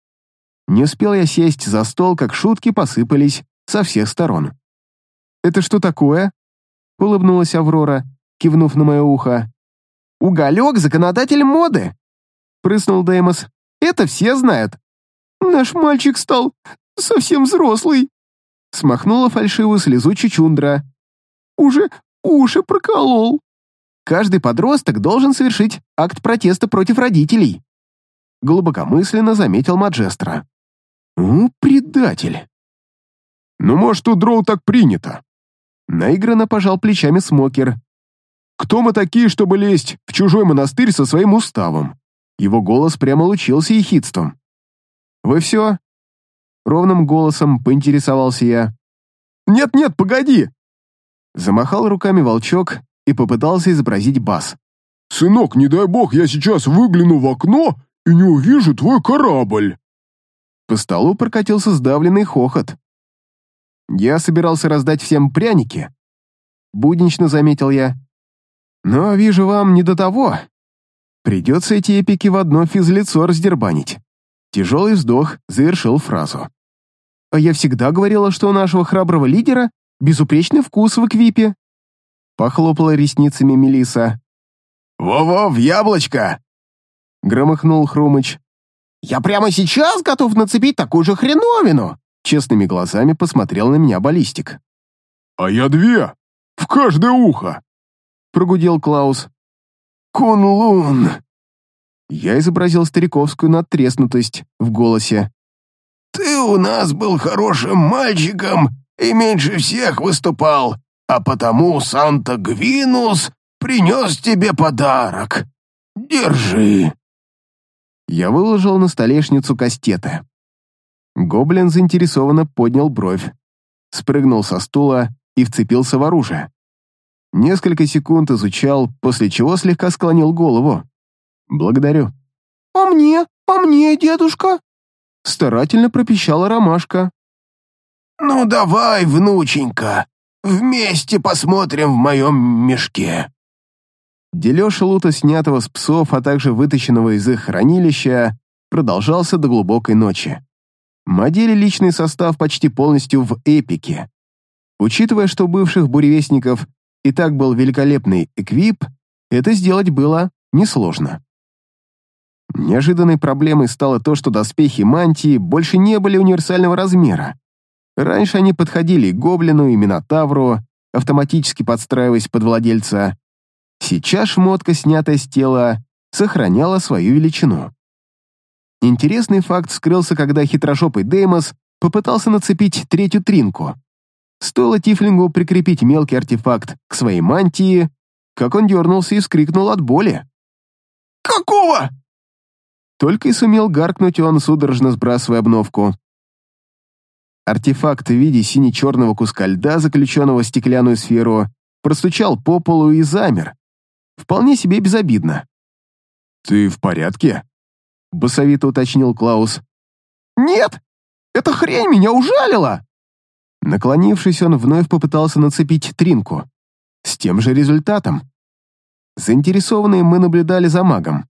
Не успел я сесть за стол, как шутки посыпались со всех сторон. «Это что такое?» — улыбнулась Аврора, кивнув на мое ухо. «Уголек — законодатель моды!» — прыснул Деймос. «Это все знают!» «Наш мальчик стал совсем взрослый!» Смахнула фальшивую слезу Чучундра. «Уже уши проколол!» «Каждый подросток должен совершить акт протеста против родителей!» Глубокомысленно заметил Маджестро. «У, предатель!» «Ну, может, у дроу так принято?» Наигранно пожал плечами Смокер. «Кто мы такие, чтобы лезть в чужой монастырь со своим уставом?» Его голос прямо лучился ехидством. «Вы все?» Ровным голосом поинтересовался я. «Нет-нет, погоди!» Замахал руками волчок и попытался изобразить бас. «Сынок, не дай бог, я сейчас выгляну в окно и не увижу твой корабль!» По столу прокатился сдавленный хохот. Я собирался раздать всем пряники. Буднично заметил я. Но вижу вам не до того. Придется эти эпики в одно физлицо раздербанить. Тяжелый вздох завершил фразу. А я всегда говорила, что у нашего храброго лидера безупречный вкус в эквипе. Похлопала ресницами Мелиса. «Во-во, в яблочко!» Громыхнул Хрумыч. «Я прямо сейчас готов нацепить такую же хреновину!» Честными глазами посмотрел на меня баллистик. «А я две! В каждое ухо!» Прогудел Клаус. «Кунлун!» Я изобразил стариковскую надтреснутость в голосе. «Ты у нас был хорошим мальчиком и меньше всех выступал, а потому Санта-Гвинус принес тебе подарок. Держи!» Я выложил на столешницу кастеты. Гоблин заинтересованно поднял бровь, спрыгнул со стула и вцепился в оружие. Несколько секунд изучал, после чего слегка склонил голову. «Благодарю». «А мне? А мне, дедушка?» Старательно пропищала ромашка. «Ну давай, внученька, вместе посмотрим в моем мешке». Дележ лута, снятого с псов, а также вытащенного из их хранилища, продолжался до глубокой ночи. Модели личный состав почти полностью в эпике. Учитывая, что бывших буревестников и так был великолепный эквип, это сделать было несложно. Неожиданной проблемой стало то, что доспехи мантии больше не были универсального размера. Раньше они подходили и гоблину, и минотавру, автоматически подстраиваясь под владельца, Сейчас шмотка, снятая с тела, сохраняла свою величину. Интересный факт скрылся, когда хитрошопый Деймос попытался нацепить третью тринку. Стоило Тифлингу прикрепить мелкий артефакт к своей мантии, как он дернулся и вскрикнул от боли. «Какого?» Только и сумел гаркнуть он, судорожно сбрасывая обновку. Артефакт в виде сине-черного куска льда, заключенного в стеклянную сферу, простучал по полу и замер, Вполне себе безобидно. «Ты в порядке?» — басовито уточнил Клаус. «Нет! Эта хрень меня ужалила!» Наклонившись, он вновь попытался нацепить тринку. С тем же результатом. Заинтересованные мы наблюдали за магом.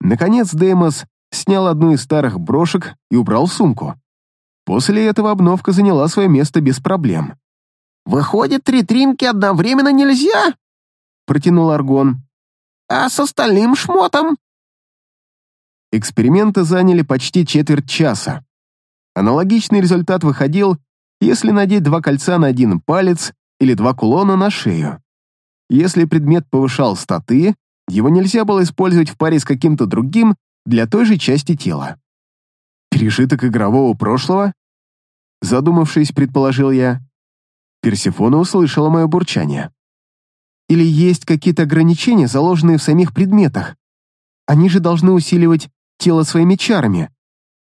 Наконец Деймос снял одну из старых брошек и убрал в сумку. После этого обновка заняла свое место без проблем. «Выходит, три тринки одновременно нельзя?» протянул Аргон. «А с остальным шмотом?» Эксперименты заняли почти четверть часа. Аналогичный результат выходил, если надеть два кольца на один палец или два кулона на шею. Если предмет повышал статы, его нельзя было использовать в паре с каким-то другим для той же части тела. Пережиток игрового прошлого? Задумавшись, предположил я. Персифона услышала мое бурчание. Или есть какие-то ограничения, заложенные в самих предметах? Они же должны усиливать тело своими чарами.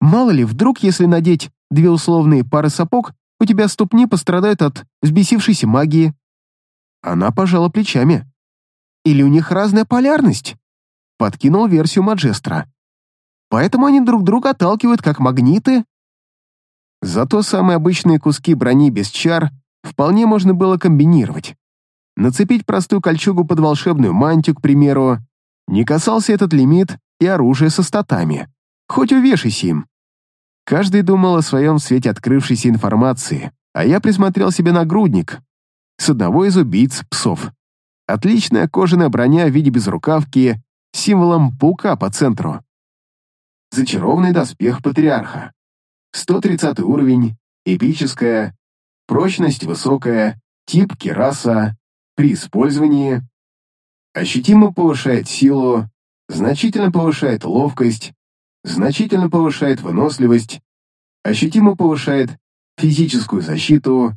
Мало ли, вдруг, если надеть две условные пары сапог, у тебя ступни пострадают от взбесившейся магии. Она пожала плечами. Или у них разная полярность? Подкинул версию Маджестра. Поэтому они друг друга отталкивают, как магниты. Зато самые обычные куски брони без чар вполне можно было комбинировать. Нацепить простую кольчугу под волшебную мантию, к примеру, не касался этот лимит и оружия со статами. Хоть увешайся им. Каждый думал о своем свете открывшейся информации, а я присмотрел себе нагрудник с одного из убийц псов. Отличная кожаная броня в виде безрукавки с символом паука по центру. Зачарованный доспех патриарха. 130 уровень, эпическая, прочность высокая, тип кераса, при использовании ощутимо повышает силу, значительно повышает ловкость, значительно повышает выносливость, ощутимо повышает физическую защиту,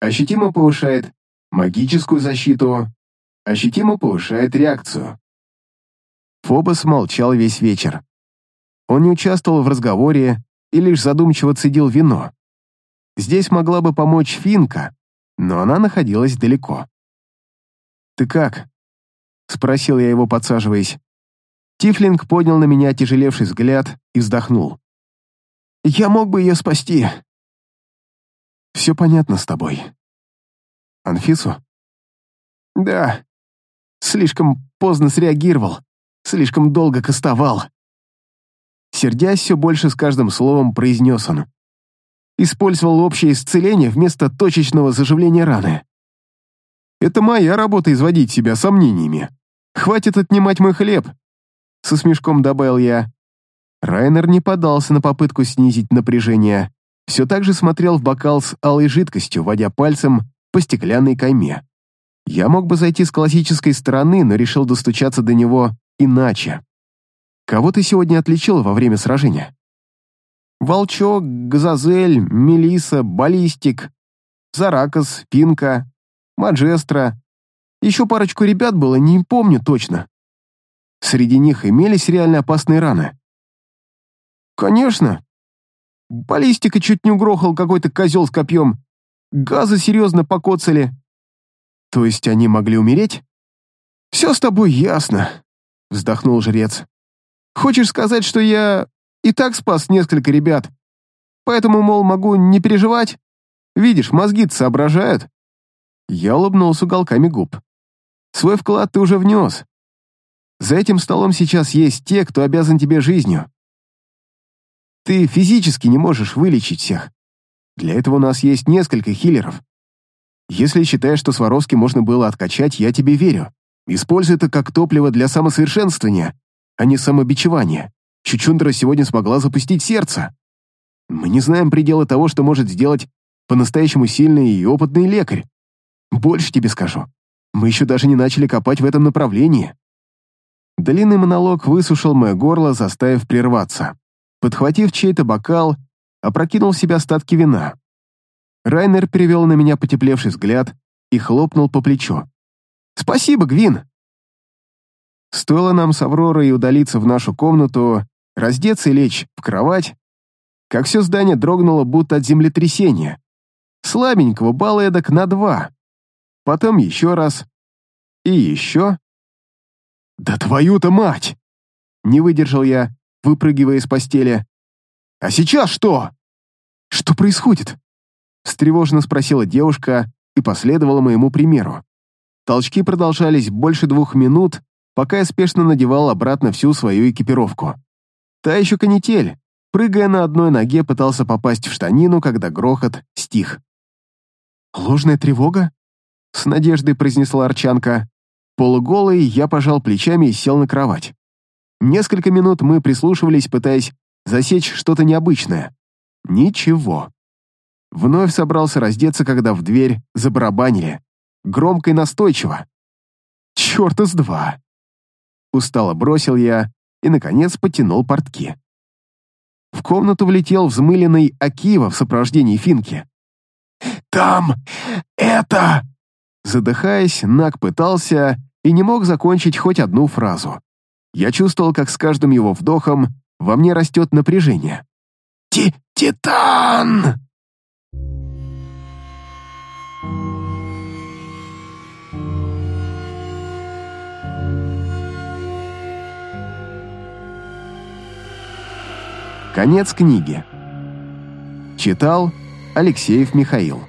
ощутимо повышает магическую защиту, ощутимо повышает реакцию. Фобос молчал весь вечер. Он не участвовал в разговоре и лишь задумчиво цедил вино. Здесь могла бы помочь Финка, но она находилась далеко. «Ты как?» — спросил я его, подсаживаясь. Тифлинг поднял на меня тяжелевший взгляд и вздохнул. «Я мог бы ее спасти». «Все понятно с тобой». «Анфису?» «Да. Слишком поздно среагировал, слишком долго кастовал». Сердясь все больше с каждым словом, произнес он. Использовал общее исцеление вместо точечного заживления раны. «Это моя работа изводить себя сомнениями. Хватит отнимать мой хлеб, со смешком добавил я. Райнер не поддался на попытку снизить напряжение, все так же смотрел в бокал с алой жидкостью, водя пальцем по стеклянной кайме. Я мог бы зайти с классической стороны, но решил достучаться до него иначе. Кого ты сегодня отличил во время сражения? Волчок, Газазель, Мелиса, Баллистик, Заракас, Пинка, Маджестра. Еще парочку ребят было, не помню точно. Среди них имелись реально опасные раны. «Конечно. Баллистика чуть не угрохал какой-то козел с копьем. Газы серьезно покоцали. То есть они могли умереть? Все с тобой ясно», — вздохнул жрец. «Хочешь сказать, что я и так спас несколько ребят? Поэтому, мол, могу не переживать? Видишь, мозги соображают». Я улыбнулся уголками губ. «Свой вклад ты уже внес, за этим столом сейчас есть те, кто обязан тебе жизнью. Ты физически не можешь вылечить всех. Для этого у нас есть несколько хиллеров. Если считаешь, что Сваровски можно было откачать, я тебе верю. Используй это как топливо для самосовершенствования, а не самобичевания. Чучундра сегодня смогла запустить сердце. Мы не знаем предела того, что может сделать по-настоящему сильный и опытный лекарь. Больше тебе скажу. Мы еще даже не начали копать в этом направлении. Длинный монолог высушил мое горло, заставив прерваться. Подхватив чей-то бокал, опрокинул в себя остатки вина. Райнер перевел на меня потеплевший взгляд и хлопнул по плечу. «Спасибо, Гвин!» Стоило нам с Авророй удалиться в нашу комнату, раздеться и лечь в кровать, как все здание дрогнуло, будто от землетрясения. Слабенького балла эдак на два. Потом еще раз. И еще. «Да твою-то мать!» Не выдержал я, выпрыгивая из постели. «А сейчас что?» «Что происходит?» Встревоженно спросила девушка и последовала моему примеру. Толчки продолжались больше двух минут, пока я спешно надевал обратно всю свою экипировку. Та еще канитель, прыгая на одной ноге, пытался попасть в штанину, когда грохот стих. «Ложная тревога?» — с надеждой произнесла Арчанка. Полуголый, я пожал плечами и сел на кровать. Несколько минут мы прислушивались, пытаясь засечь что-то необычное. Ничего. Вновь собрался раздеться, когда в дверь забарабанили. Громко и настойчиво. Черт из два. Устало бросил я и, наконец, потянул портки. В комнату влетел взмыленный Акива в сопровождении Финки. там это...» Задыхаясь, Нак пытался и не мог закончить хоть одну фразу. Я чувствовал, как с каждым его вдохом во мне растет напряжение. Ти «Титан!» Конец книги. Читал Алексеев Михаил.